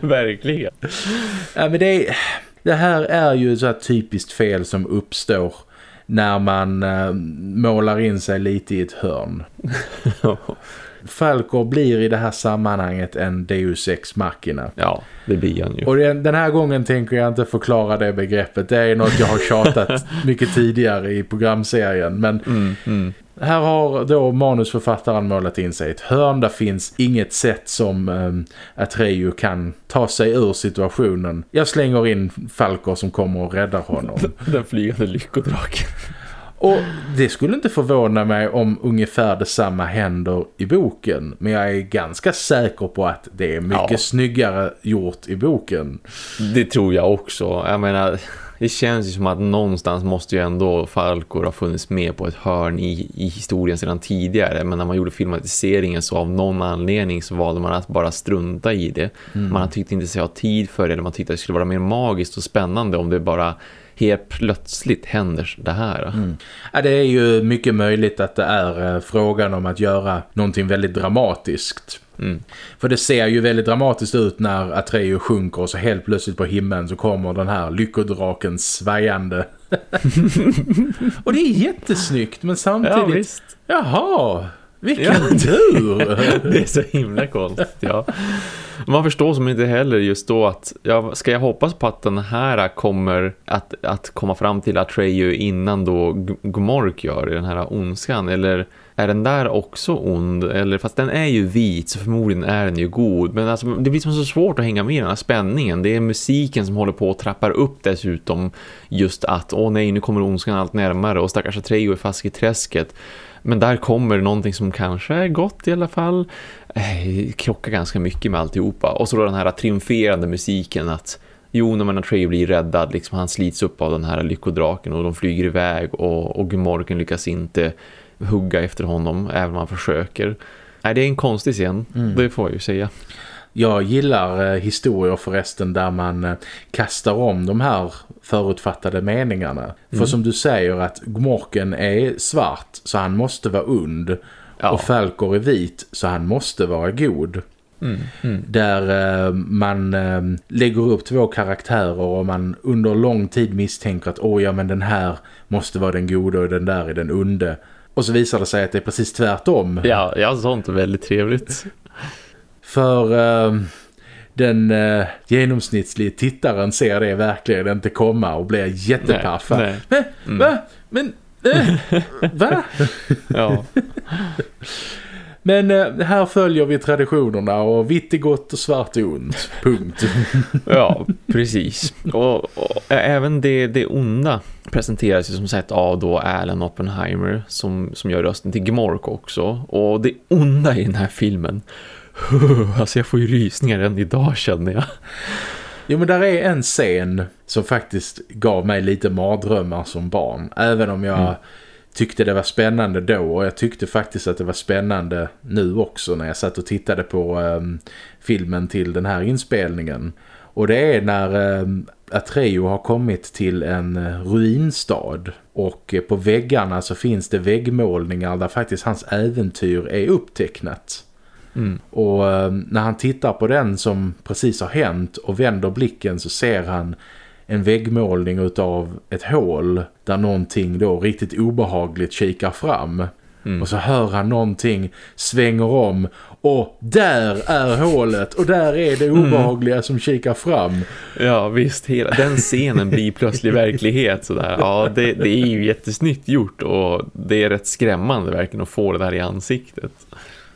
Speaker 2: verkligen.
Speaker 1: Ja, men det, det här är ju så typiskt fel som uppstår när man äh, målar in sig lite i ett hörn. *laughs* Falkor blir i det här sammanhanget en Deus Ex Machina.
Speaker 2: Ja, det blir han ju.
Speaker 1: Och den här gången tänker jag inte förklara det begreppet. Det är något jag har tjatat mycket tidigare i programserien. Men
Speaker 2: mm, mm.
Speaker 1: Här har då manusförfattaren målat in sig ett hörn. Där finns inget sätt som um, Atreyu kan ta sig ur situationen. Jag slänger in Falkor som kommer och räddar honom. *laughs*
Speaker 2: Den flygande lyckodraken.
Speaker 1: Och det skulle inte förvåna mig om ungefär detsamma händer i boken. Men jag är ganska säker på att det är mycket ja. snyggare gjort i boken.
Speaker 2: Det tror jag också. Jag menar, det känns ju som att någonstans måste ju ändå Falkor ha funnits med på ett hörn i, i historien sedan tidigare. Men när man gjorde filmatiseringen så av någon anledning så valde man att bara strunta i det. Mm. Man tyckte inte sig ha tid för det eller man tyckte att det skulle vara mer magiskt och spännande om det bara helt plötsligt händer det här.
Speaker 1: Mm. Ja, det är ju mycket möjligt att det är eh, frågan om att göra någonting väldigt dramatiskt.
Speaker 2: Mm.
Speaker 1: För det ser ju väldigt dramatiskt ut när Atreyu sjunker och så helt plötsligt på himlen så kommer den här lyckodraken svajande. *laughs* och det är jättesnyggt men samtidigt... Ja,
Speaker 2: visst.
Speaker 1: Jaha, Vilken
Speaker 2: Ja.
Speaker 1: tur! *laughs*
Speaker 2: Det är så himla konstigt, ja. Man förstår som inte heller just då att, ja, ska jag hoppas på att den här kommer att, att komma fram till Atreyu innan då Gmork gör i den här ondskan, eller är den där också ond? Eller, fast den är ju vit så förmodligen är den ju god. Men alltså, det blir som så svårt att hänga med i den här spänningen. Det är musiken som håller på att trappar upp dessutom just att, åh nej nu kommer ondskan allt närmare och stackars Atreyu är fast i träsket. Men där kommer någonting som kanske är gott i alla fall. Eh, krockar ganska mycket med alltihopa. Och så då den här triumferande musiken att jo, när man Atreyu blir räddad, liksom han slits upp av den här lyckodraken och de flyger iväg och, och Gmorken lyckas inte hugga efter honom, även om han försöker. Nej, det är en konstig scen, det får jag ju säga.
Speaker 1: Jag gillar eh, historier förresten där man eh, kastar om de här förutfattade meningarna. För som du säger att Gmorken är svart så han måste vara und.
Speaker 2: Ja.
Speaker 1: Och Falkor är vit så han måste vara god.
Speaker 2: Mm, mm.
Speaker 1: Där eh, man eh, lägger upp två karaktärer och man under lång tid misstänker att åh ja men den här måste vara den goda och den där är den onde. Och så visar det sig att det är precis tvärtom.
Speaker 2: Ja, ja, sånt är väldigt trevligt.
Speaker 1: För eh, den eh, genomsnittliga tittaren ser det verkligen inte komma och blir jättepaff.
Speaker 2: Nej,
Speaker 1: Men, va? Men, eh, va? *laughs*
Speaker 2: Ja, *laughs*
Speaker 1: Men eh, här följer vi traditionerna och vitt är gott och svart är ont. Punkt. *laughs*
Speaker 2: ja precis. Och, och även det, det onda presenteras ju som sagt av då Alan Oppenheimer som, som gör rösten till Gmork också. Och det onda i den här filmen *laughs* Alltså jag får ju rysningar än idag känner jag.
Speaker 1: Jo men där är en scen som faktiskt gav mig lite mardrömmar som barn. Även om jag
Speaker 2: Mm.
Speaker 1: Tyckte det var spännande då och jag tyckte faktiskt att det var spännande nu också när jag satt och tittade på ehm, filmen till den här inspelningen. Och det är när um, Atreyu har kommit till en eh, ruinstad och eh, på väggarna så finns det väggmålningar där faktiskt hans äventyr är upptecknat.
Speaker 2: Mm.
Speaker 1: Och eh, när han tittar på den som precis har hänt och vänder blicken så ser han en väggmålning utav ett hål där någonting då riktigt obehagligt kikar fram.
Speaker 2: Mm.
Speaker 1: Och så hör han någonting, svänger om och där är hålet och där är det obehagliga som kikar fram.
Speaker 2: Ja visst, hela den scenen blir plötsligt *laughs* verklighet sådär. Ja, det, det är ju jättesnyggt gjort och det är rätt skrämmande verkligen att få det där i ansiktet.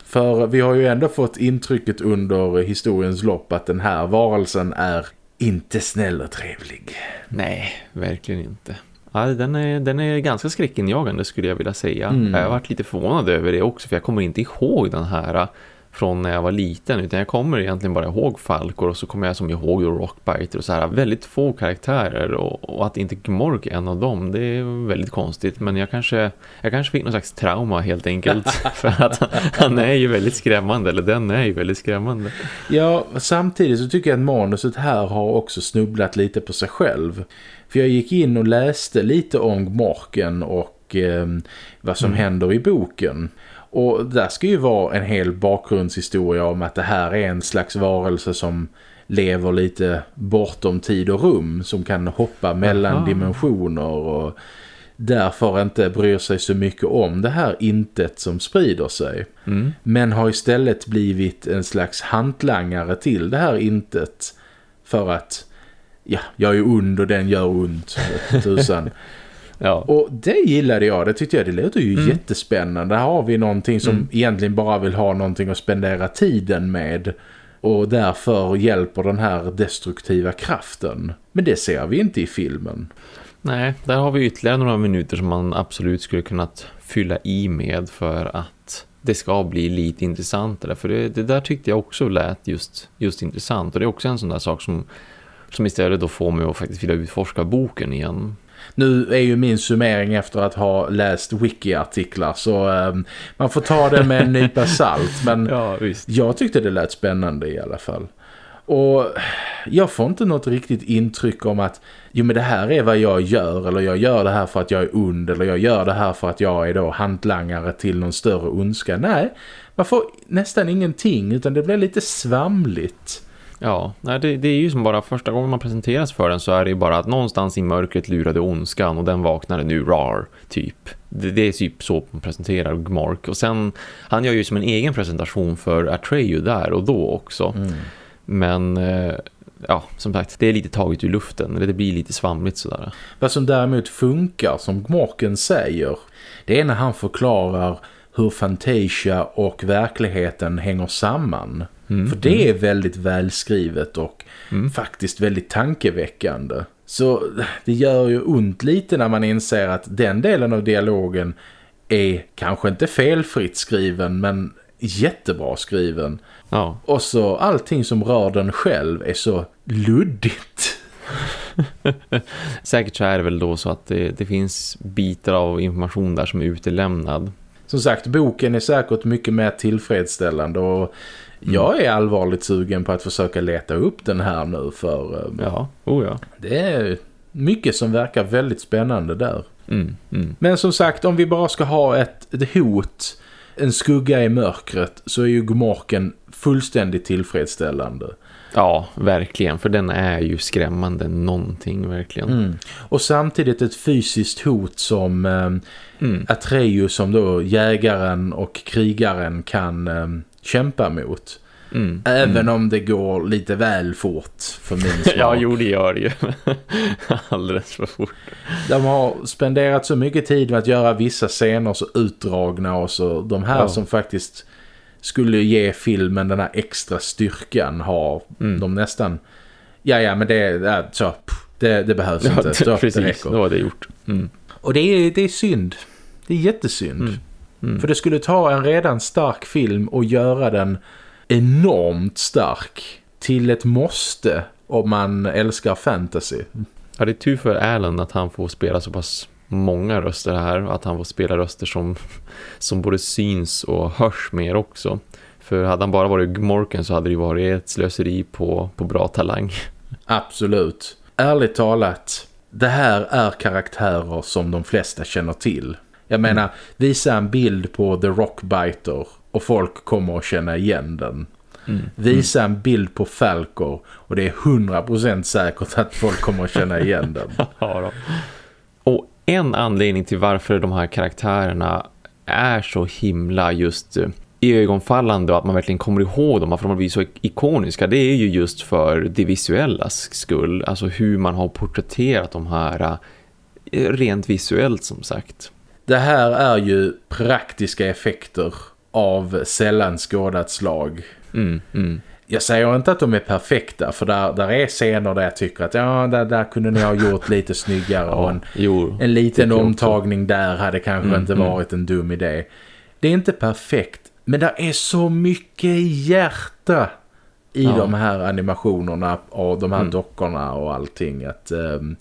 Speaker 1: För vi har ju ändå fått intrycket under historiens lopp att den här varelsen är inte snäll och trevlig.
Speaker 2: Nej, verkligen inte. Ja, den, är, den är ganska skräckinjagande skulle jag vilja säga.
Speaker 1: Mm.
Speaker 2: Jag har varit lite förvånad över det också för jag kommer inte ihåg den här från när jag var liten utan jag kommer egentligen bara ihåg Falkor och så kommer jag som ihåg Rockbiter och så här väldigt få karaktärer och, och att inte Gmork är en av dem det är väldigt konstigt men jag kanske, jag kanske fick någon slags trauma helt enkelt *laughs* för att han, han är ju väldigt skrämmande eller den är ju väldigt skrämmande.
Speaker 1: Ja, samtidigt så tycker jag att manuset här har också snubblat lite på sig själv. För jag gick in och läste lite om Gmorken och eh, vad som händer i boken. Och där ska ju vara en hel bakgrundshistoria om att det här är en slags varelse som lever lite bortom tid och rum. Som kan hoppa mellan
Speaker 2: Aha.
Speaker 1: dimensioner och därför inte bryr sig så mycket om det här intet som sprider sig.
Speaker 2: Mm.
Speaker 1: Men har istället blivit en slags hantlangare till det här intet. För att, ja, jag är ond och den gör ont. *laughs* Tusan.
Speaker 2: Ja.
Speaker 1: Och det gillade jag, det tyckte jag, det låter ju
Speaker 2: Mm.
Speaker 1: jättespännande. Här har vi någonting som
Speaker 2: Mm.
Speaker 1: egentligen bara vill ha någonting att spendera tiden med. Och därför hjälper den här destruktiva kraften. Men det ser vi inte i filmen.
Speaker 2: Nej, där har vi ytterligare några minuter som man absolut skulle kunnat fylla i med för att det ska bli lite intressantare. För det, det där tyckte jag också lät just, just intressant. Och det är också en sån där sak som, som istället då får mig att faktiskt vilja utforska boken igen.
Speaker 1: Nu är ju min summering efter att ha läst wiki-artiklar så ehm, man får ta det med en *laughs* nypa salt. Men
Speaker 2: Ja,
Speaker 1: jag tyckte det lät spännande i alla fall. Och jag får inte något riktigt intryck om att jo men det här är vad jag gör eller jag gör det här för att jag är ond eller jag gör det här för att jag är då hantlangare till någon större ondska. Nej, man får nästan ingenting utan det blir lite svamligt.
Speaker 2: Ja, nej, det, det är ju som bara första gången man presenteras för den så är det ju bara att någonstans i mörkret lurade ondskan och den vaknade nu rar, typ. Det, det är typ så man presenterar Gmark. Och sen, han gör ju som en egen presentation för Atreyu där och då också. Mm. Men eh, ja, som sagt, det är lite taget ur luften. Eller det blir lite svamligt sådär.
Speaker 1: Vad som däremot funkar, som Gmorken säger, det är när han förklarar hur Fantasia och verkligheten hänger samman. Mm, För det är väldigt välskrivet och mm. faktiskt väldigt tankeväckande. Så det gör ju ont lite när man inser att den delen av dialogen är kanske inte felfritt skriven men jättebra skriven. Ja. Och så allting som rör den själv är så luddigt. *laughs*
Speaker 2: Säkert så är det väl då så att det, det, finns bitar av information där som är utelämnad.
Speaker 1: Som sagt, boken är säkert mycket mer tillfredsställande och mm. jag är allvarligt sugen på att försöka leta upp den här nu för
Speaker 2: um, ja. Oh, ja.
Speaker 1: det är mycket som verkar väldigt spännande där. Mm. Mm. Men som sagt, om vi bara ska ha ett, ett hot, en skugga i mörkret så är ju Gomorken fullständigt tillfredsställande.
Speaker 2: Ja, verkligen. För den är ju skrämmande någonting, verkligen. Mm.
Speaker 1: Och samtidigt ett fysiskt hot som eh, mm. Atreus som då jägaren och krigaren kan eh, kämpa mot. Mm. Även mm. om det går lite väl fort för min *laughs* smak.
Speaker 2: ja, jo det gör det ju. *laughs* Alldeles för fort.
Speaker 1: De har spenderat så mycket tid med att göra vissa scener så utdragna och så de här ja. som faktiskt skulle ge filmen den här extra styrkan har mm. de nästan ja ja men det är så det, det behövs ja, inte så,
Speaker 2: precis, det räcker. då det gjort mm.
Speaker 1: och det är, det är synd det är jättesynd mm. mm. för det skulle ta en redan stark film och göra den enormt stark till ett måste om man älskar fantasy
Speaker 2: Ja, det är tur för Alan att han får spela så pass många röster här. Att han får spela röster som, som både syns och hörs mer också. För hade han bara varit Gmorken så hade det varit ett slöseri på, på bra talang.
Speaker 1: Absolut. Ärligt talat, det här är karaktärer som de flesta känner till. Jag mm. menar, visa en bild på The Rockbiter och folk kommer att känna igen den. Mm. Visa en bild på Falcor och det är 100% säkert att folk kommer att känna igen den. *laughs* ja då.
Speaker 2: Och en anledning till varför de här karaktärerna är så himla just eh, i ögonfallande och att man verkligen kommer ihåg dem för de har blivit så ikoniska det är ju just för det visuella skull alltså hur man har porträtterat de här eh, rent visuellt som sagt.
Speaker 1: Det här är ju praktiska effekter av sällan skådat slag. Mm, mm jag säger inte att de är perfekta för där, där är scener där jag tycker att ja, där, där kunde ni ha gjort lite snyggare *laughs* ja, och en, jo, en liten omtagning där hade kanske mm, inte mm. varit en dum idé. Det är inte perfekt men det är så mycket hjärta i ja. de här animationerna och de här mm. dockorna och allting att um,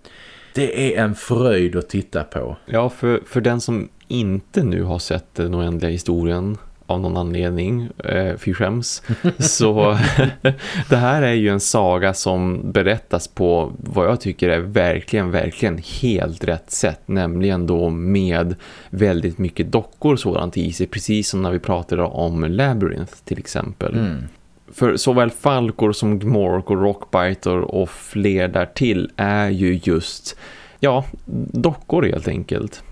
Speaker 1: det är en fröjd att titta på.
Speaker 2: Ja, för, för den som inte nu har sett den oändliga historien av någon anledning eh, fy skäms. Så *laughs* det här är ju en saga som berättas på vad jag tycker är verkligen, verkligen helt rätt sätt. Nämligen då med väldigt mycket dockor sådant i sig. Precis som när vi pratade om Labyrinth till exempel. Mm. För såväl Falkor som Gmork och Rockbiter och fler därtill är ju just ja, dockor helt enkelt.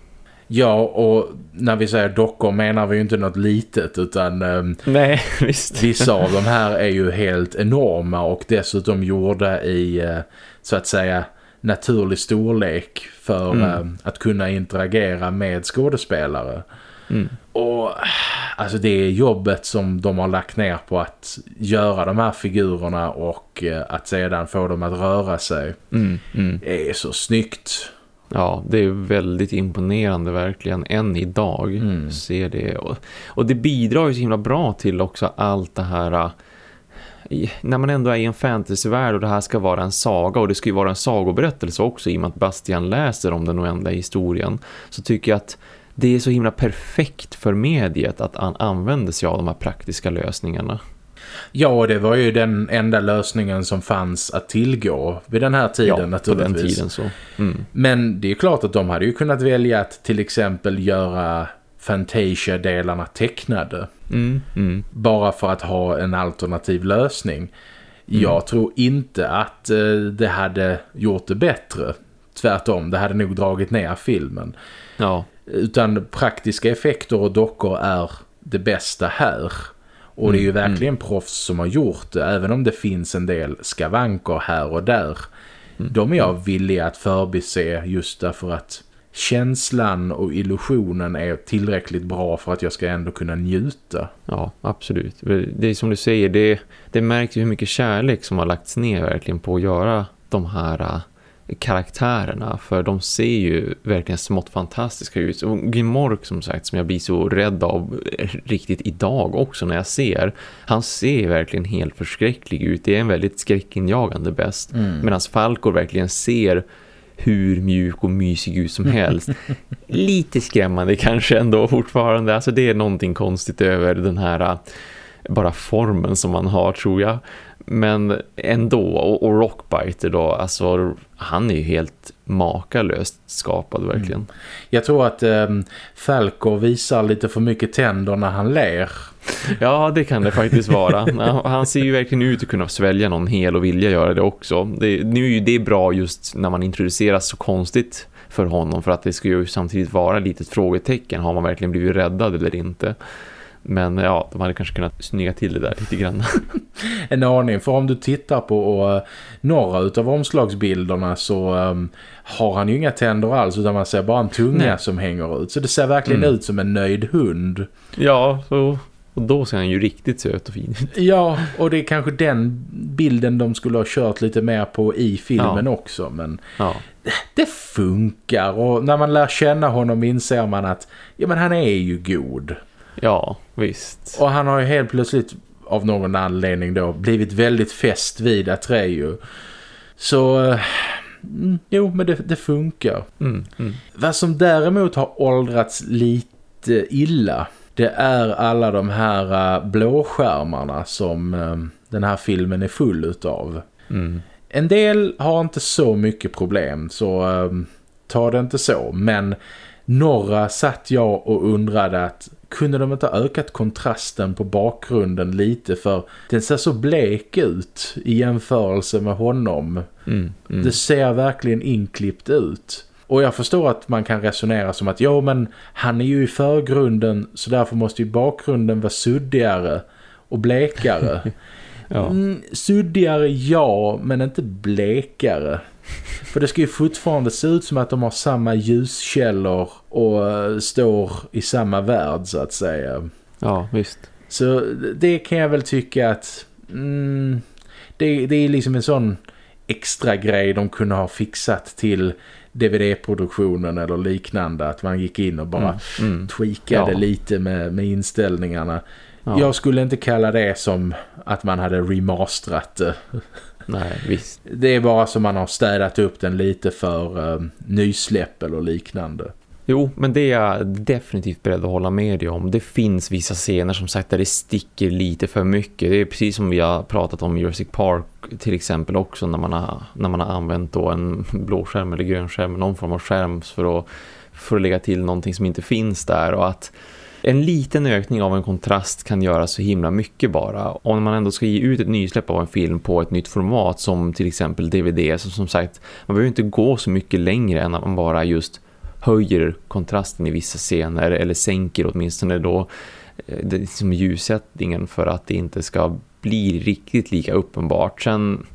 Speaker 1: Ja, och när vi säger dockor menar vi ju inte något litet utan um,
Speaker 2: Nej, *laughs* visst.
Speaker 1: vissa av de här är ju helt enorma och dessutom gjorda i uh, så att säga naturlig storlek för mm. uh, att kunna interagera med skådespelare. Mm. Och alltså det är jobbet som de har lagt ner på att göra de här figurerna och uh, att sedan få dem att röra sig. Mm. Mm. Är så snyggt.
Speaker 2: Ja, det är väldigt imponerande verkligen. Än idag mm. ser det. Och, och, det bidrar ju så himla bra till också allt det här... Äh, när man ändå är i en fantasyvärld och det här ska vara en saga och det ska ju vara en sagoberättelse också i och med att Bastian läser om den oändliga historien så tycker jag att det är så himla perfekt för mediet att han använder sig av de här praktiska lösningarna.
Speaker 1: Ja, det var ju den enda lösningen som fanns att tillgå vid den här tiden ja, naturligtvis.
Speaker 2: på den tiden så. Mm.
Speaker 1: Men det är klart att de hade ju kunnat välja att till exempel göra Fantasia-delarna tecknade. Mm, mm. Bara för att ha en alternativ lösning. Jag tror inte att eh, det hade gjort det bättre. Tvärtom, det hade nog dragit ner filmen.
Speaker 2: Ja.
Speaker 1: Utan praktiska effekter och dockor är det bästa här. Och det är ju
Speaker 2: Mm,
Speaker 1: verkligen proffs som har gjort det. Även om det finns en del skavanker här och där.
Speaker 2: Mm.
Speaker 1: De är jag villig att förbise just därför att känslan och illusionen är tillräckligt bra för att jag ska ändå kunna njuta.
Speaker 2: Ja, absolut. Det är som du säger, det, det märks ju hur mycket kärlek som har lagts ner verkligen på att göra de här karaktärerna. För de ser ju verkligen smått fantastiska ut. Och Gimork som sagt, som jag blir så rädd av riktigt idag också när jag ser. Han ser verkligen helt förskräcklig ut. Det är en väldigt skräckinjagande bäst.
Speaker 1: Mm.
Speaker 2: Medan Falkor verkligen ser hur mjuk och mysig ut som helst. *laughs* Lite skrämmande kanske ändå fortfarande. Alltså det är någonting konstigt över den här bara formen som man har tror jag. Men ändå, och, och Rockbiter då, alltså han är ju helt makalöst skapad verkligen.
Speaker 1: Jag tror att eh, Falco visar lite för mycket tänder när han ler. *laughs*
Speaker 2: Ja, det kan det faktiskt vara. *laughs* Han ser ju verkligen ut att kunna svälja någon hel och vilja göra det också. Det, nu är ju det bra just när man introduceras så konstigt för honom för att det ska ju samtidigt vara ett litet frågetecken. Har man verkligen blivit räddad eller inte? Men ja, de hade kanske kunnat snygga till det där lite grann. *laughs*
Speaker 1: En aning, för om du tittar på uh, några utav omslagsbilderna så um, har han ju inga tänder alls utan man ser bara en tunga
Speaker 2: Nej.
Speaker 1: som hänger ut. Så det ser verkligen
Speaker 2: Mm.
Speaker 1: ut som en nöjd hund.
Speaker 2: Ja, så, och då ser han ju riktigt söt och fin ut.
Speaker 1: Ja, och det är kanske den bilden de skulle ha kört lite mer på i filmen också. Men
Speaker 2: Ja,
Speaker 1: det funkar och när man lär känna honom inser man att ja, men han är ju god.
Speaker 2: Ja visst.
Speaker 1: Och han har ju helt plötsligt av någon anledning då blivit väldigt fäst vid Atreyu. Så mm, jo, men det, det funkar.
Speaker 2: Mm, mm.
Speaker 1: Vad som däremot har åldrats lite illa det är alla de här uh, blåskärmarna som eh, den här filmen är full utav.
Speaker 2: Mm.
Speaker 1: En del har inte så mycket problem så eh, ta det inte så. Men några satt jag och undrade att kunde de inte ha ökat kontrasten på bakgrunden lite för den ser så blek ut i jämförelse med honom.
Speaker 2: Mm, mm.
Speaker 1: Det ser verkligen inklippt ut. Och jag förstår att man kan resonera som att ja men han är ju i förgrunden så därför måste ju bakgrunden vara suddigare och blekare. *laughs*
Speaker 2: ja.
Speaker 1: Mm, suddigare ja, men inte blekare. För det ska ju fortfarande se ut som att de har samma ljuskällor och eh, står i samma värld så att säga.
Speaker 2: ja, visst.
Speaker 1: Så det kan jag väl tycka att mm, det, det är liksom en sån extra grej de kunde ha fixat till DVD-produktionen eller liknande. Att man gick in och bara
Speaker 2: Mm, mm.
Speaker 1: tweakade
Speaker 2: Ja.
Speaker 1: lite med, med inställningarna.
Speaker 2: Ja.
Speaker 1: Jag skulle inte kalla det som att man hade remasterat det.
Speaker 2: Nej, visst.
Speaker 1: Det är bara som man har städat upp den lite för eh, nysläpp eller liknande.
Speaker 2: Jo, men det är jag definitivt beredd att hålla med dig om. Det finns vissa scener som sagt där det sticker lite för mycket. Det är precis som vi har pratat om Jurassic Park till exempel också när man har, när man har använt då en blå skärm eller grön skärm, någon form av skärm för att, för att lägga till någonting som inte finns där och att en liten ökning av en kontrast kan göra så himla mycket bara. Och när man ändå ska ge ut ett nysläpp av en film på ett nytt format som till exempel DVD så som sagt, man behöver inte gå så mycket längre än att man bara just höjer kontrasten i vissa scener eller sänker åtminstone då eh, det liksom ljussättningen för att det inte ska bli riktigt lika uppenbart. Sen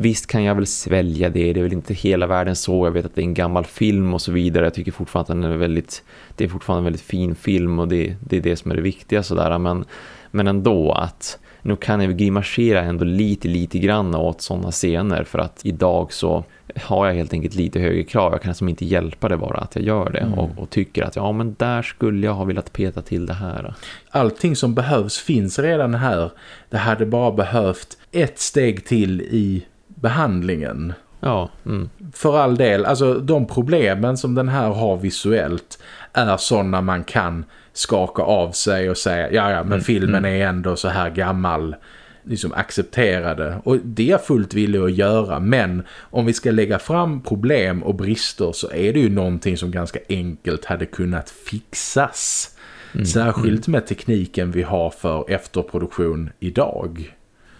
Speaker 2: visst kan jag väl svälja det, det är väl inte hela världen så. Jag vet att det är en gammal film och så vidare. Jag tycker fortfarande att den är väldigt, det är fortfarande en väldigt fin film och det, det är det som är det viktiga sådär. Men, men ändå att nu kan jag grimasera ändå lite, lite grann åt sådana scener för att idag så har jag helt enkelt lite högre krav. Jag kan liksom inte hjälpa det bara att jag gör det
Speaker 1: Mm.
Speaker 2: och, och tycker att ja men där skulle jag ha velat peta till det här.
Speaker 1: Allting som behövs finns redan här. Det hade bara behövt ett steg till i behandlingen.
Speaker 2: Ja, mm,
Speaker 1: För all del, alltså de problemen som den här har visuellt är sådana man kan skaka av sig och säga ja ja men
Speaker 2: Mm,
Speaker 1: filmen är ändå så här gammal. Liksom accepterade. Och det är jag fullt villig att göra. Men om vi ska lägga fram problem och brister så är det ju någonting som ganska enkelt hade kunnat fixas.
Speaker 2: Mm,
Speaker 1: särskilt med tekniken vi har för efterproduktion idag.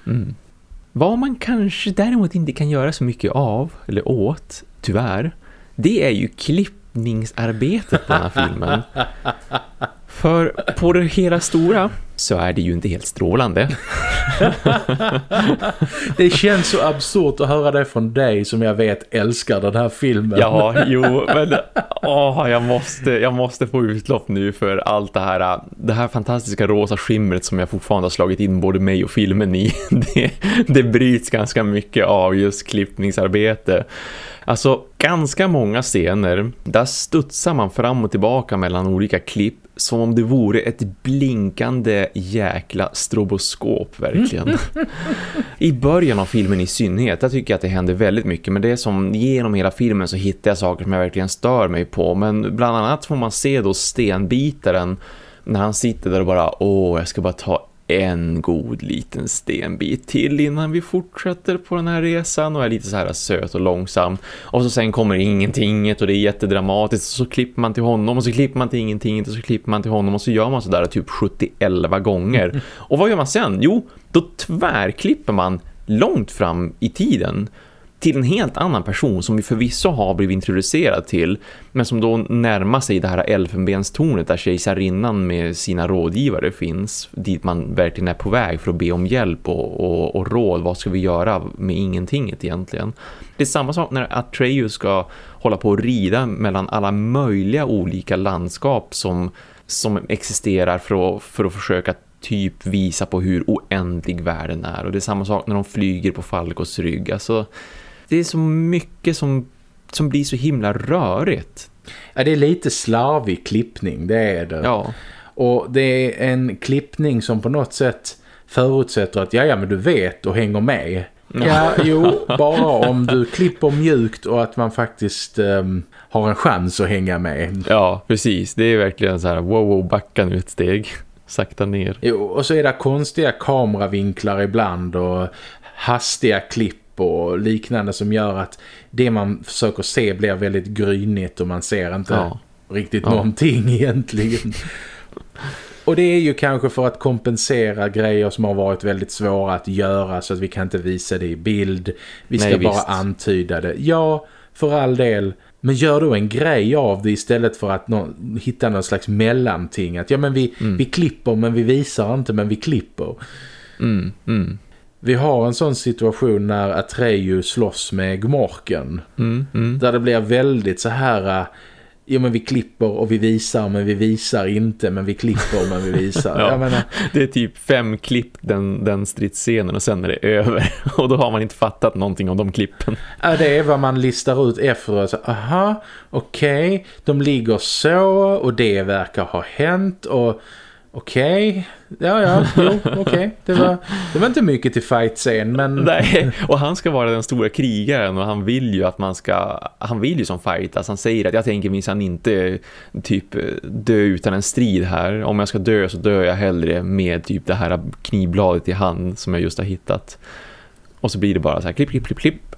Speaker 2: Mm. Vad man kanske däremot inte kan göra så mycket av, eller åt, tyvärr, det är ju klippningsarbetet på den här filmen. *laughs* För på det hela stora så är det ju inte helt strålande. *laughs*
Speaker 1: det känns så absurt att höra det från dig som jag vet älskar den här filmen.
Speaker 2: Ja, jo, men åh, jag, måste, jag måste få utlopp nu för allt det här det här fantastiska rosa skimret som jag fortfarande har slagit in både mig och filmen i. *laughs* Det, det bryts ganska mycket av just klippningsarbete. Alltså ganska många scener där studsar man fram och tillbaka mellan olika klipp som om det vore ett blinkande jäkla stroboskop verkligen. *laughs* I början av filmen i synnerhet, jag tycker att det händer väldigt mycket men det är som genom hela filmen så hittar jag saker som jag verkligen stör mig på men bland annat får man se då stenbitaren när han sitter där och bara, åh jag ska bara ta en god liten stenbit till innan vi fortsätter på den här resan och är lite så här söt och långsam. Och så sen kommer ingenting och det är jättedramatiskt och så klipper man till honom och så klipper man till ingenting och så klipper man till honom och så gör man så där typ 70-11 gånger. *laughs* Och vad gör man sen? Jo, då tvärklipper man långt fram i tiden till en helt annan person som vi förvisso har blivit introducerad till men som då närmar sig det här elfenbenstornet där kejsarinnan med sina rådgivare finns dit man verkligen är på väg för att be om hjälp och, och, och råd. Vad ska vi göra med ingentinget egentligen? Det är samma sak när Atreus ska hålla på att rida mellan alla möjliga olika landskap som, som existerar för att, för att försöka typ visa på hur oändlig världen är. Och det är samma sak när de flyger på Falkos rygg. Alltså det är så mycket som, som blir så himla rörigt.
Speaker 1: Ja, det är lite slarvig klippning, det är det.
Speaker 2: Ja.
Speaker 1: Och det är en klippning som på något sätt förutsätter att ja, ja men du vet och hänger med. Ja jo, *laughs* bara om du klipper mjukt och att man faktiskt um, har en chans att hänga med.
Speaker 2: Ja, precis. Det är verkligen så här, wow, wow backa nu ett steg. *laughs* Sakta ner.
Speaker 1: Jo, och så är det konstiga kameravinklar ibland och hastiga klipp och liknande som gör att det man försöker se blir väldigt grynigt och man ser inte ja. riktigt ja. någonting *laughs* egentligen. Och det är ju kanske för att kompensera grejer som har varit väldigt svåra att göra så att vi kan inte visa det i bild. Vi ska Nej, bara visst. antyda det. Ja, för all del. Men gör då en grej av det istället för att no hitta någon slags mellanting. Att ja men vi, mm. vi klipper men vi visar inte men vi klipper.
Speaker 2: Mm, mm.
Speaker 1: Vi har en sån situation när Atreyu slåss med Gmorken.
Speaker 2: Mm, mm.
Speaker 1: Där det blir väldigt så här... Jo men vi klipper och vi visar men vi visar inte men vi klipper men vi visar. *laughs*
Speaker 2: ja, menar... *laughs* Det är typ fem klipp den, den stridsscenen och sen är det över. *laughs* Och då har man inte fattat någonting om de klippen.
Speaker 1: Ja det är vad man listar ut efteråt. Aha, okej. Okay. De ligger så och det verkar ha hänt och Okej, okay. ja ja, okej. Okay. Det, var, det var inte mycket till fight-scen, men...
Speaker 2: Nej, och han ska vara den stora krigaren och han vill ju att man ska... Han vill ju som fightas. Alltså, han säger att jag tänker minsann inte typ dö utan en strid här. Om jag ska dö så dör jag hellre med typ det här knivbladet i hand som jag just har hittat. Och så blir det bara så här klipp, klipp, klipp, klipp.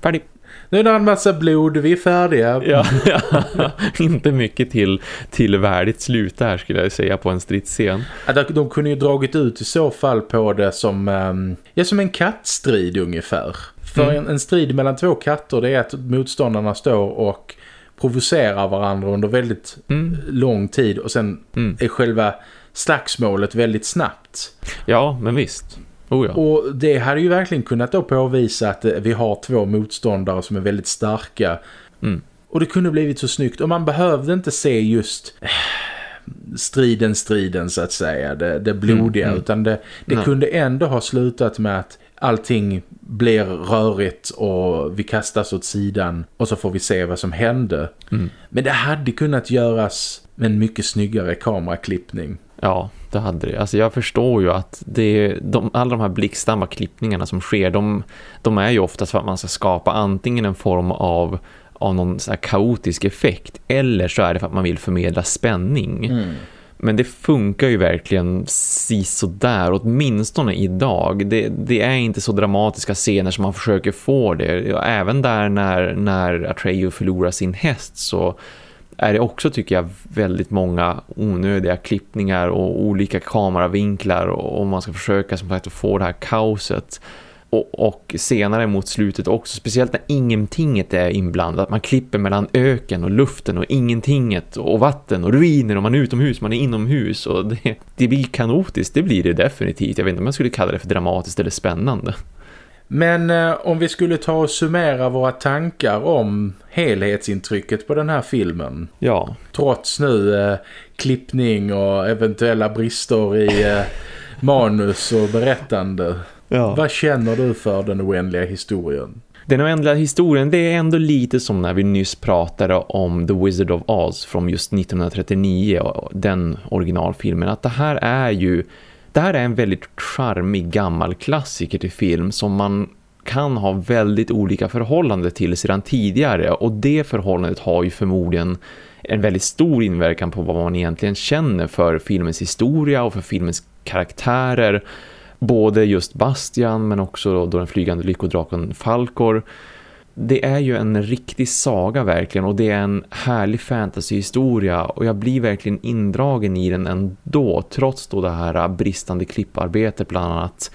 Speaker 2: Färdig.
Speaker 1: Nu är det en massa blod, vi är färdiga.
Speaker 2: Ja, ja. *laughs* inte mycket till, till värdigt slut där skulle jag säga på en stridsscen.
Speaker 1: Ja, de, de kunde ju dragit ut i så fall på det som, um, ja, som en kattstrid ungefär. För mm. en, en strid mellan två katter det är att motståndarna står och provocerar varandra under väldigt mm. lång tid och sen mm. är själva slagsmålet väldigt snabbt.
Speaker 2: Ja, men visst.
Speaker 1: Oh ja. Och det hade ju verkligen kunnat då påvisa att eh, vi har två motståndare som är väldigt starka.
Speaker 2: Mm.
Speaker 1: Och det kunde blivit så snyggt. Och man behövde inte se just eh, striden, striden så att säga. Det, det blodiga. Mm, mm. Utan det, det kunde ändå ha slutat med att allting blir rörigt och vi kastas åt sidan och så får vi se vad som hände.
Speaker 2: Mm.
Speaker 1: Men det hade kunnat göras med en mycket snyggare kameraklippning.
Speaker 2: Ja, det hade det. Alltså jag förstår ju att det, de, alla de här blixtsnabba klippningarna som sker, de, de är ju oftast för att man ska skapa antingen en form av, av någon så kaotisk effekt eller så är det för att man vill förmedla spänning.
Speaker 1: Mm.
Speaker 2: Men det funkar ju verkligen sådär, åtminstone idag. Det, det är inte så dramatiska scener som man försöker få det. Även där när, när Atreyu förlorar sin häst så är det också tycker jag väldigt många onödiga klippningar och olika kameravinklar och och man ska försöka som sagt att få det här kaoset. Och, och, senare mot slutet också, speciellt när ingentinget är inblandat. Man klipper mellan öken och luften och ingentinget och vatten och ruiner och man är utomhus, man är inomhus och det, det blir kanotiskt, det blir det definitivt. Jag vet inte om jag skulle kalla det för dramatiskt eller spännande.
Speaker 1: Men eh, om vi skulle ta och summera våra tankar om helhetsintrycket på den här filmen.
Speaker 2: Ja.
Speaker 1: Trots nu eh, klippning och eventuella brister i eh, manus och berättande. Ja. Vad känner du för den oändliga historien?
Speaker 2: Den oändliga historien, det är ändå lite som när vi nyss pratade om The Wizard of Oz från just 1939 och den originalfilmen. Att det här är ju det här är en väldigt charmig gammal klassiker till film som man kan ha väldigt olika förhållande till sedan tidigare. Och det förhållandet har ju förmodligen en väldigt stor inverkan på vad man egentligen känner för filmens historia och för filmens karaktärer. Både just Bastian men också då den flygande lyckodraken Falkor det är ju en riktig saga verkligen och det är en härlig fantasyhistoria och jag blir verkligen indragen i den ändå trots då det här bristande klipparbetet bland annat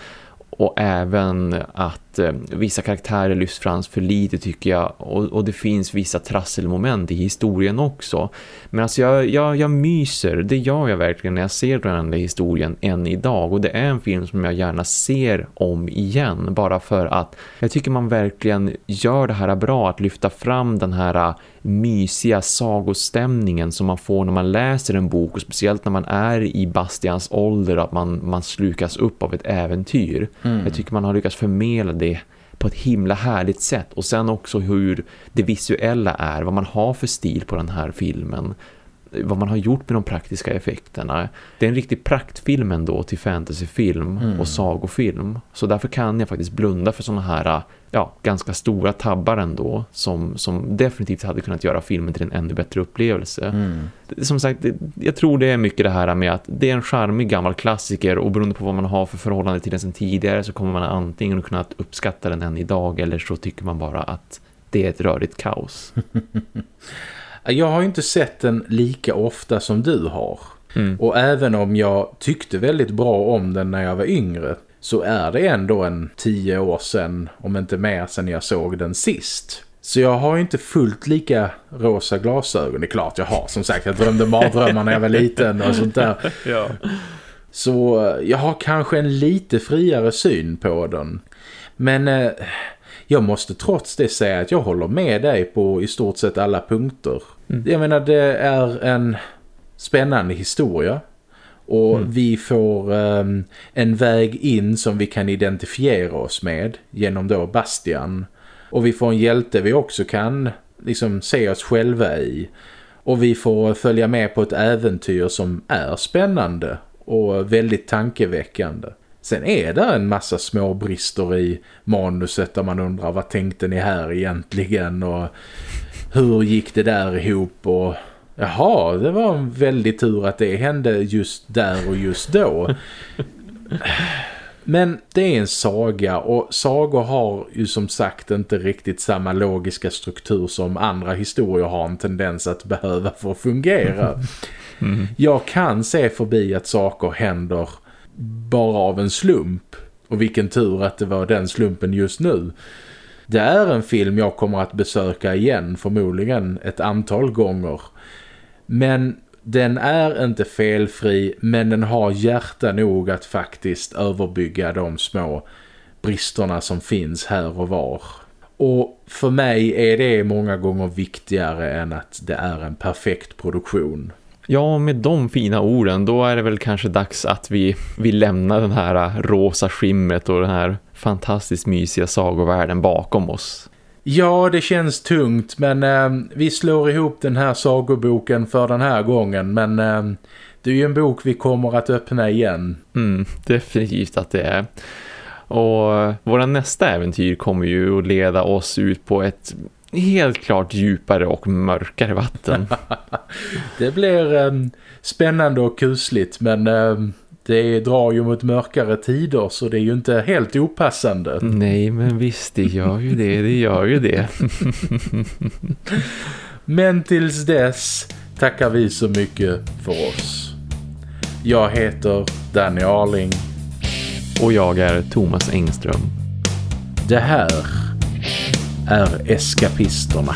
Speaker 2: och även att eh, vissa karaktärer lyfts fram för lite tycker jag. Och, och, det finns vissa trasselmoment i historien också. Men alltså jag, jag, jag myser, det gör jag verkligen när jag ser den här historien än idag. Och det är en film som jag gärna ser om igen bara för att jag tycker man verkligen gör det här bra att lyfta fram den här mysiga sagostämningen som man får när man läser en bok. Och speciellt när man är i Bastians ålder att man, man slukas upp av ett äventyr. Mm. Jag tycker man har lyckats förmedla det på ett himla härligt sätt. Och sen också hur det visuella är, vad man har för stil på den här filmen vad man har gjort med de praktiska effekterna. Det är en riktig praktfilm ändå till fantasyfilm mm. och sagofilm. Så därför kan jag faktiskt blunda för sådana här ja, ganska stora tabbar ändå som, som definitivt hade kunnat göra filmen till en ännu bättre upplevelse. Mm. Som sagt, det, jag tror det är mycket det här med att det är en charmig gammal klassiker och beroende på vad man har för förhållande till den sedan tidigare så kommer man antingen att kunna uppskatta den än idag eller så tycker man bara att det är ett rörigt kaos. *laughs*
Speaker 1: Jag har inte sett den lika ofta som du har. Mm. Och även om jag tyckte väldigt bra om den när jag var yngre så är det ändå en tio år sedan, om inte mer sedan jag såg den sist. Så jag har inte fullt lika rosa glasögon. Det är klart jag har. Som sagt, jag drömde mardrömmar när jag var liten och sånt där. *laughs* ja. Så eh, jag har kanske en lite friare syn på den. Men eh, jag måste trots det säga att jag håller med dig på i stort sett alla punkter. Mm. Jag menar, det är en spännande historia. Och mm. vi får um, en väg in som vi kan identifiera oss med genom då Bastian. Och vi får en hjälte vi också kan liksom se oss själva i. Och vi får följa med på ett äventyr som är spännande och väldigt tankeväckande. Sen är det en massa små brister i manuset där man undrar vad tänkte ni här egentligen och hur gick det där ihop och Jaha, det var en väldigt tur att det hände just där och just då. Men det är en saga och sagor har ju som sagt inte riktigt samma logiska struktur som andra historier har en tendens att behöva för att fungera. Mm. Jag kan se förbi att saker händer bara av en slump och vilken tur att det var den slumpen just nu. Det är en film jag kommer att besöka igen förmodligen ett antal gånger men den är inte felfri men den har hjärta nog att faktiskt överbygga de små bristerna som finns här och var. Och för mig är det många gånger viktigare än att det är en perfekt produktion.
Speaker 2: Ja, med de fina orden då är det väl kanske dags att vi, vi lämnar den här rosa skimmet och den här fantastiskt mysiga sagovärlden bakom oss.
Speaker 1: Ja, det känns tungt men eh, vi slår ihop den här sagoboken för den här gången men eh, det är ju en bok vi kommer att öppna igen.
Speaker 2: Mm, definitivt att det är. Och våra nästa äventyr kommer ju att leda oss ut på ett helt klart djupare och mörkare vatten. *laughs*
Speaker 1: det blir eh, spännande och kusligt men eh, det drar ju mot mörkare tider så det är ju inte helt opassande.
Speaker 2: Nej, men visst, det gör ju det, det gör ju det. *laughs*
Speaker 1: men tills dess tackar vi så mycket för oss. Jag heter Danny Arling.
Speaker 2: Och jag är Thomas Engström.
Speaker 1: Det här är eskapisterna.